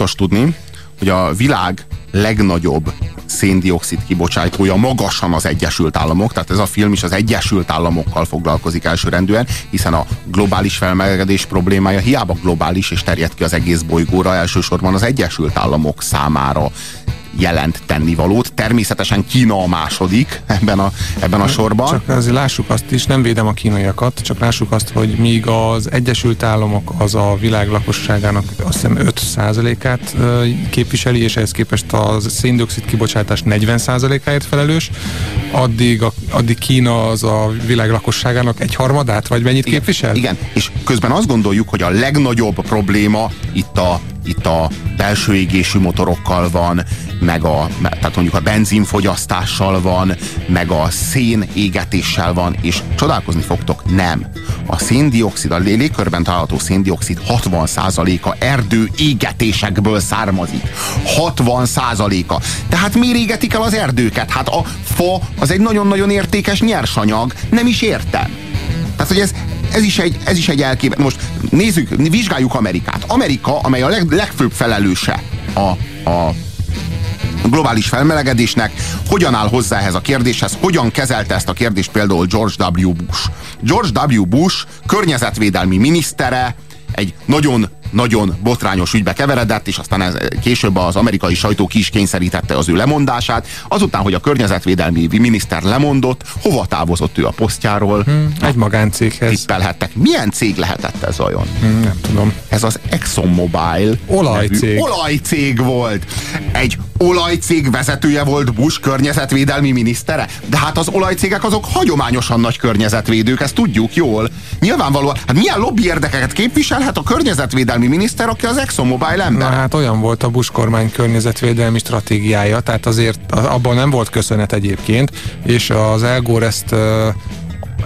fontos tudni, hogy a világ legnagyobb széndiokszid kibocsátója magasan az Egyesült Államok, tehát ez a film is az Egyesült Államokkal foglalkozik elsőrendűen, hiszen a globális felmelegedés problémája hiába globális és terjed ki az egész bolygóra, elsősorban az Egyesült Államok számára jelent tennivalót. Természetesen Kína a második ebben a, ebben a sorban. Csak azért lássuk azt is, nem védem a kínaiakat, csak lássuk azt, hogy míg az Egyesült Államok az a világ lakosságának azt hiszem 5%-át képviseli, és ehhez képest a széndiokszid kibocsátás 40%-áért felelős, addig, a, addig Kína az a világ lakosságának egy harmadát, vagy mennyit igen, képvisel? Igen, és közben azt gondoljuk, hogy a legnagyobb probléma itt a itt a belső égésű motorokkal van, meg a, tehát mondjuk a benzinfogyasztással van, meg a szén égetéssel van, és csodálkozni fogtok, nem. A széndiokszid, a légkörben található széndiokszid 60%-a erdő égetésekből származik. 60%-a. Tehát miért égetik el az erdőket? Hát a fa az egy nagyon-nagyon értékes nyersanyag. Nem is értem. Tehát, hogy ez, ez is egy, ez is egy elkép. Most nézzük, vizsgáljuk Amerikát. Amerika, amely a leg, legfőbb felelőse a, a globális felmelegedésnek, hogyan áll hozzá ehhez a kérdéshez, hogyan kezelte ezt a kérdést például George W. Bush. George W. Bush környezetvédelmi minisztere, egy nagyon nagyon botrányos ügybe keveredett, és aztán ez, később az amerikai sajtó ki is kényszerítette az ő lemondását. Azután, hogy a környezetvédelmi miniszter lemondott, hova távozott ő a posztjáról? Hmm, egy magáncéghez. Tippelhettek. Milyen cég lehetett ez olyan? Hmm, nem tudom. Ez az ExxonMobil. Olajcég. Nevű, olajcég volt. Egy olajcég vezetője volt Bush környezetvédelmi minisztere. De hát az olajcégek azok hagyományosan nagy környezetvédők, ezt tudjuk jól. Nyilvánvalóan, hát milyen lobby érdekeket képviselhet a környezetvédelmi miniszter, aki az ExxonMobil ember? Na hát olyan volt a Bush kormány környezetvédelmi stratégiája, tehát azért abban nem volt köszönet egyébként, és az El Gore ezt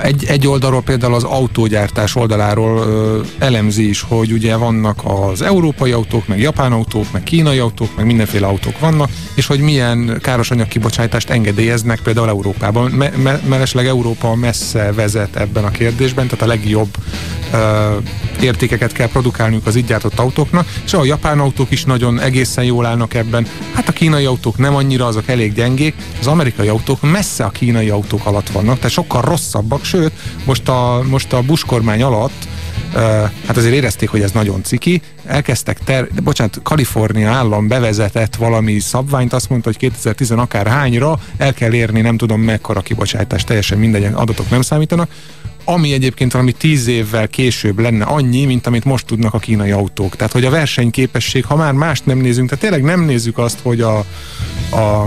egy, egy oldalról például az autógyártás oldaláról ö, elemzi is, hogy ugye vannak az európai autók, meg japán autók, meg kínai autók, meg mindenféle autók vannak, és hogy milyen káros anyagkibocsátást engedélyeznek például Európában. Me, me, mellesleg Európa messze vezet ebben a kérdésben, tehát a legjobb értékeket kell produkálniuk az így gyártott autóknak, és a japán autók is nagyon egészen jól állnak ebben. Hát a kínai autók nem annyira, azok elég gyengék, az amerikai autók messze a kínai autók alatt vannak, tehát sokkal rosszabbak, sőt, most a, most a Bush kormány alatt hát azért érezték, hogy ez nagyon ciki, elkezdtek ter, de bocsánat, Kalifornia állam bevezetett valami szabványt, azt mondta, hogy 2010 akár hányra el kell érni, nem tudom mekkora kibocsátás, teljesen mindegy, adatok nem számítanak, ami egyébként valami tíz évvel később lenne annyi, mint amit most tudnak a kínai autók. Tehát, hogy a versenyképesség, ha már mást nem nézünk, tehát tényleg nem nézzük azt, hogy a, a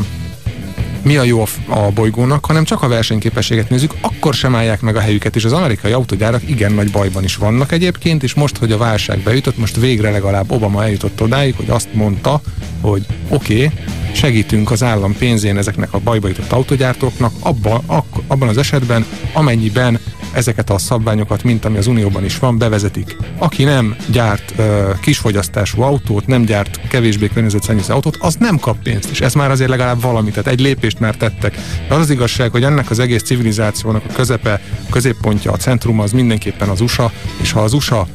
mi a jó a bolygónak, hanem csak a versenyképességet nézzük, akkor sem állják meg a helyüket, és az amerikai autógyárak igen nagy bajban is vannak egyébként, és most, hogy a válság beütött, most végre legalább Obama eljutott odáig, hogy azt mondta, hogy oké, okay, segítünk az állam pénzén ezeknek a bajba jutott autógyártóknak, abban, ak- abban az esetben, amennyiben ezeket a szabványokat, mint ami az Unióban is van, bevezetik. Aki nem gyárt uh, kisfogyasztású autót, nem gyárt kevésbé környezetszennyező autót, az nem kap pénzt. És ez már azért legalább valami, tehát egy lépést már tettek. De az az igazság, hogy ennek az egész civilizációnak a közepe, középpontja, a centrum az mindenképpen az USA, és ha az USA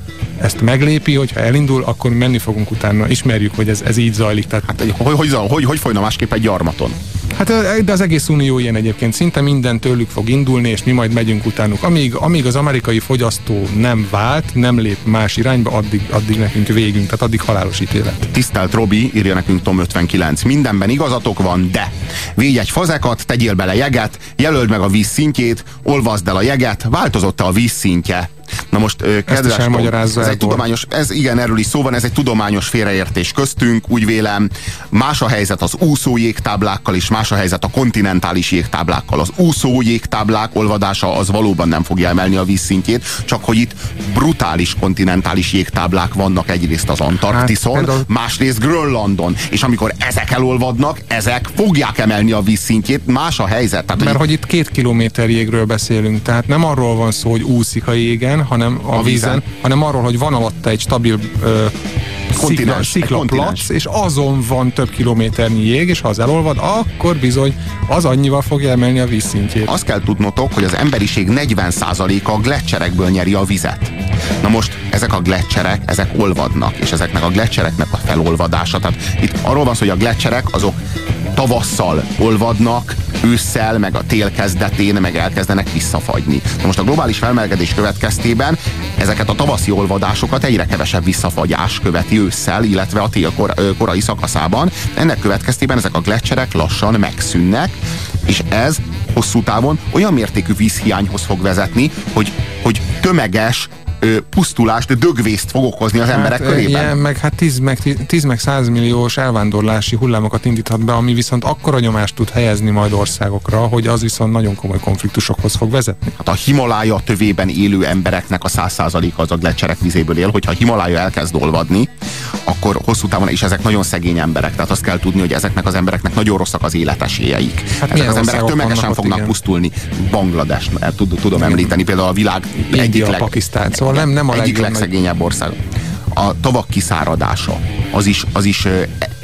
ezt meglépi, hogyha elindul, akkor menni fogunk utána, ismerjük, hogy ez, ez így zajlik. Tehát... Hát, hogy, hogy, hogy, hogy folyna másképp egy gyarmaton? Hát de az egész unió ilyen egyébként, szinte minden tőlük fog indulni, és mi majd megyünk utánuk. Amíg, amíg az amerikai fogyasztó nem vált, nem lép más irányba, addig, addig nekünk végünk, tehát addig halálos ítélet. Tisztelt Robi, írja nekünk Tom 59. Mindenben igazatok van, de védj egy fazekat, tegyél bele jeget, jelöld meg a víz szintjét, olvasd el a jeget, változott-e a víz szintje? Na most, kedves Tom, ez egy tudományos, ez igen, erről is szó van, ez egy tudományos félreértés köztünk, úgy vélem. Más a helyzet az úszó jégtáblákkal, és más a helyzet a kontinentális jégtáblákkal. Az úszó jégtáblák olvadása az valóban nem fogja emelni a vízszintjét, csak hogy itt brutális kontinentális jégtáblák vannak egyrészt az Antarktiszon, hát, például... másrészt Grönlandon, és amikor ezek elolvadnak, ezek fogják emelni a vízszintjét, más a helyzet. Tehát, Mert hogy itt két kilométer jégről beszélünk, tehát nem arról van szó, hogy úszik a jégen, hanem a, a vízen, vízen, hanem arról, hogy van alatta egy stabil ö, szikla, sziklaplac, és azon van több kilométernyi jég, és ha az elolvad, akkor bizony az annyival fogja emelni a vízszintjét. Azt kell tudnotok, hogy az emberiség 40%-a a gletszerekből nyeri a vizet. Na most ezek a gletszerek, ezek olvadnak, és ezeknek a gletszereknek a felolvadása, tehát itt arról van szó, hogy a gletszerek azok tavasszal olvadnak, ősszel, meg a tél kezdetén, meg elkezdenek visszafagyni. Na most a globális felmelegedés következtében ezeket a tavaszi olvadásokat egyre kevesebb visszafagyás követi ősszel, illetve a tél kor, korai szakaszában. Ennek következtében ezek a gletszerek lassan megszűnnek, és ez hosszú távon olyan mértékű vízhiányhoz fog vezetni, hogy, hogy tömeges ö, pusztulást, dögvészt fog okozni az hát, emberek körében. Ilyen, meg hát 10 meg, 10 meg 100 milliós elvándorlási hullámokat indíthat be, ami viszont akkora nyomást tud helyezni majd országokra, hogy az viszont nagyon komoly konfliktusokhoz fog vezetni. Hát a Himalája tövében élő embereknek a 100% az a gletszerek vizéből él, hogyha a Himalája elkezd olvadni, akkor hosszú távon, és ezek nagyon szegény emberek, tehát azt kell tudni, hogy ezeknek az embereknek nagyon rosszak az életesélyeik. Hát ezek az emberek tömegesen fognak igen. pusztulni. Banglades, tudom igen. említeni, például a világ India, egyik leg... Pakisztán, szóval nem, nem a egyik legszegényebb ország. A tavak kiszáradása, az is, az is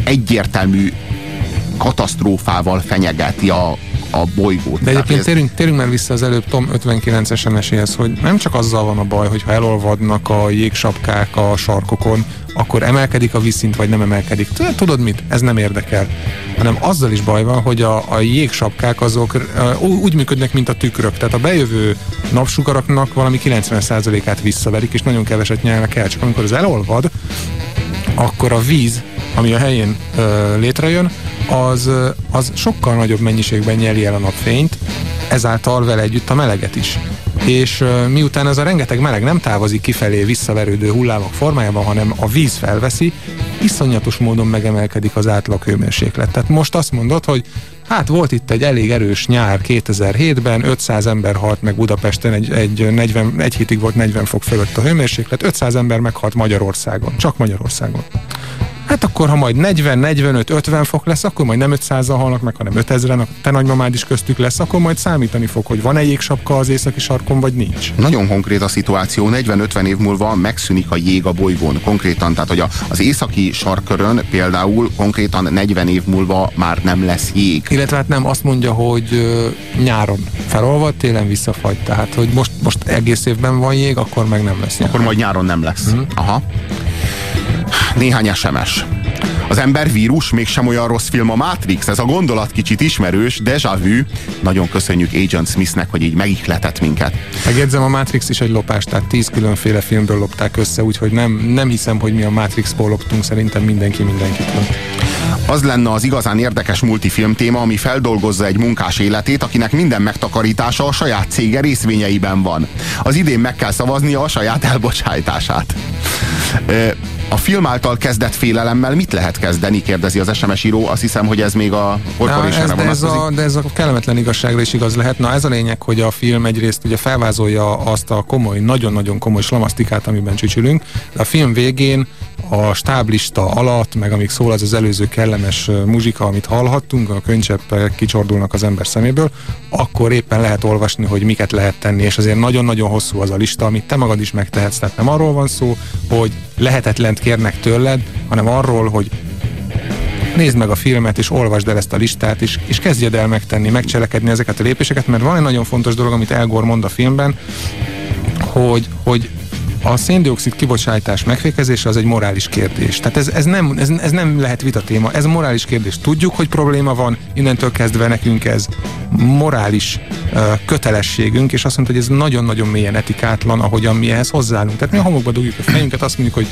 egyértelmű katasztrófával fenyegeti a, a bolygót. De egyébként ez... térjünk, térjünk már vissza az előbb Tom 59-es meséhez, hogy nem csak azzal van a baj, hogy ha elolvadnak a jégsapkák a sarkokon, akkor emelkedik a vízszint, vagy nem emelkedik. Tudod mit? Ez nem érdekel. Hanem azzal is baj van, hogy a, a jégsapkák azok uh, úgy működnek, mint a tükrök. Tehát a bejövő napsugaraknak valami 90%-át visszaverik, és nagyon keveset nyelnek el. Csak amikor az elolvad, akkor a víz, ami a helyén uh, létrejön, az, az sokkal nagyobb mennyiségben nyeli el a napfényt, ezáltal vele együtt a meleget is és miután ez a rengeteg meleg nem távozik kifelé visszaverődő hullámok formájában, hanem a víz felveszi, iszonyatos módon megemelkedik az átlag hőmérséklet. Tehát most azt mondod, hogy hát volt itt egy elég erős nyár 2007-ben, 500 ember halt meg Budapesten, egy, egy, 40, egy hétig volt 40 fok fölött a hőmérséklet, 500 ember meghalt Magyarországon, csak Magyarországon. Hát akkor, ha majd 40, 45, 50 fok lesz, akkor majd nem 500-al halnak meg, hanem 5000-en, a te nagymamád is köztük lesz, akkor majd számítani fog, hogy van-e jégsapka az északi sarkon, vagy nincs. Nagyon konkrét a szituáció, 40-50 év múlva megszűnik a jég a bolygón konkrétan, tehát hogy az északi sarkörön például konkrétan 40 év múlva már nem lesz jég. Illetve hát nem, azt mondja, hogy nyáron felolvad, télen visszafagy, tehát hogy most, most egész évben van jég, akkor meg nem lesz nyáron. Akkor majd nyáron nem lesz. Mm. Aha. Néhány SMS. Az ember vírus mégsem olyan rossz film a Matrix, ez a gondolat kicsit ismerős, déjà vu. Nagyon köszönjük Agent Smithnek, hogy így megihletett minket. Megjegyzem, a Matrix is egy lopás, tehát tíz különféle filmből lopták össze, úgyhogy nem, nem hiszem, hogy mi a Matrixból loptunk, szerintem mindenki mindenkitől. Az lenne az igazán érdekes multifilm téma, ami feldolgozza egy munkás életét, akinek minden megtakarítása a saját cége részvényeiben van. Az idén meg kell szavaznia a saját elbocsájtását. A film által kezdett félelemmel mit lehet kezdeni, kérdezi az SMS író. Azt hiszem, hogy ez még a corporation de, ez a, de ez a kellemetlen igazságra is igaz lehet. Na ez a lényeg, hogy a film egyrészt ugye felvázolja azt a komoly, nagyon-nagyon komoly slamasztikát, amiben csücsülünk, de a film végén a stáblista alatt, meg amíg szól az az előző kellemes muzsika, amit hallhattunk, a könycseppek kicsordulnak az ember szeméből, akkor éppen lehet olvasni, hogy miket lehet tenni, és azért nagyon-nagyon hosszú az a lista, amit te magad is megtehetsz. Tehát nem arról van szó, hogy lehetetlent kérnek tőled, hanem arról, hogy nézd meg a filmet, és olvasd el ezt a listát, és, és kezdjed el megtenni, megcselekedni ezeket a lépéseket, mert van egy nagyon fontos dolog, amit Elgor mond a filmben, hogy, hogy a széndiokszid kibocsátás megfékezése az egy morális kérdés. Tehát ez, ez, nem, ez, ez nem lehet vita téma, ez morális kérdés. Tudjuk, hogy probléma van, innentől kezdve nekünk ez morális uh, kötelességünk, és azt mondta, hogy ez nagyon-nagyon mélyen etikátlan, ahogyan mi ehhez hozzáállunk. Tehát mi a homokba dugjuk a fejünket, azt mondjuk, hogy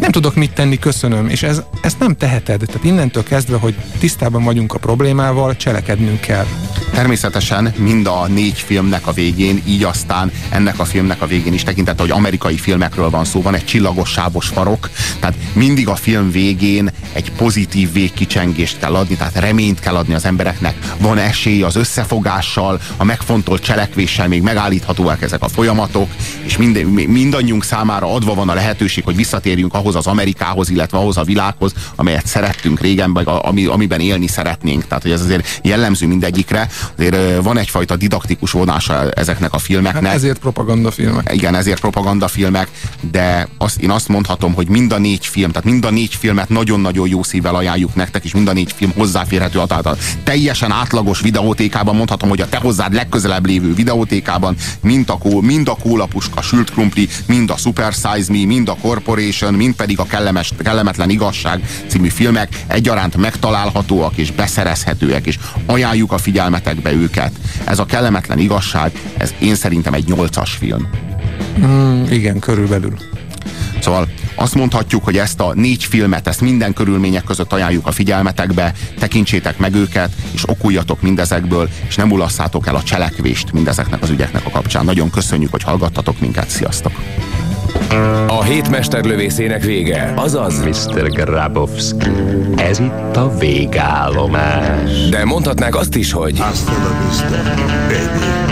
nem tudok mit tenni, köszönöm, és ez, ezt nem teheted. Tehát innentől kezdve, hogy tisztában vagyunk a problémával, cselekednünk kell. Természetesen mind a négy filmnek a végén, így aztán ennek a filmnek a végén is tekintett, hogy amerikai filmekről van szó, van egy csillagos sávos farok, tehát mindig a film végén egy pozitív végkicsengést kell adni, tehát reményt kell adni az embereknek, van esély az összefogással, a megfontolt cselekvéssel még megállíthatóak ezek a folyamatok, és mind, mindannyiunk számára adva van a lehetőség, hogy visszatérjünk ahhoz az Amerikához, illetve ahhoz a világhoz, amelyet szerettünk régen, vagy ami, amiben élni szeretnénk. Tehát, hogy ez azért jellemző mindegyikre. azért van egyfajta didaktikus vonása ezeknek a filmeknek. Hát ezért propagandafilmek. Igen, ezért propagandafilmek, de azt, én azt mondhatom, hogy mind a négy film, tehát mind a négy filmet nagyon-nagyon jó szívvel ajánljuk nektek, és mind a négy film hozzáférhető a, a teljesen átlagos videótékában mondhatom, hogy a te hozzád legközelebb lévő videótékában mind a, mind a kólapuska, sült krumpli, mind a Super Size Me, mind a Corporation, mind pedig a kellemes, kellemetlen igazság című filmek egyaránt megtalálhatóak és beszerezhetőek, és ajánljuk a figyelmetekbe őket. Ez a kellemetlen igazság, ez én szerintem egy nyolcas film. Mm, igen, körülbelül. Szóval azt mondhatjuk, hogy ezt a négy filmet, ezt minden körülmények között ajánljuk a figyelmetekbe, tekintsétek meg őket, és okuljatok mindezekből, és nem ulasszátok el a cselekvést mindezeknek az ügyeknek a kapcsán. Nagyon köszönjük, hogy hallgattatok minket. Sziasztok! A hét mesterlövészének vége, azaz Mr. Grabowski. Ez itt a végállomás. De mondhatnák azt is, hogy... Hasta la vista, baby.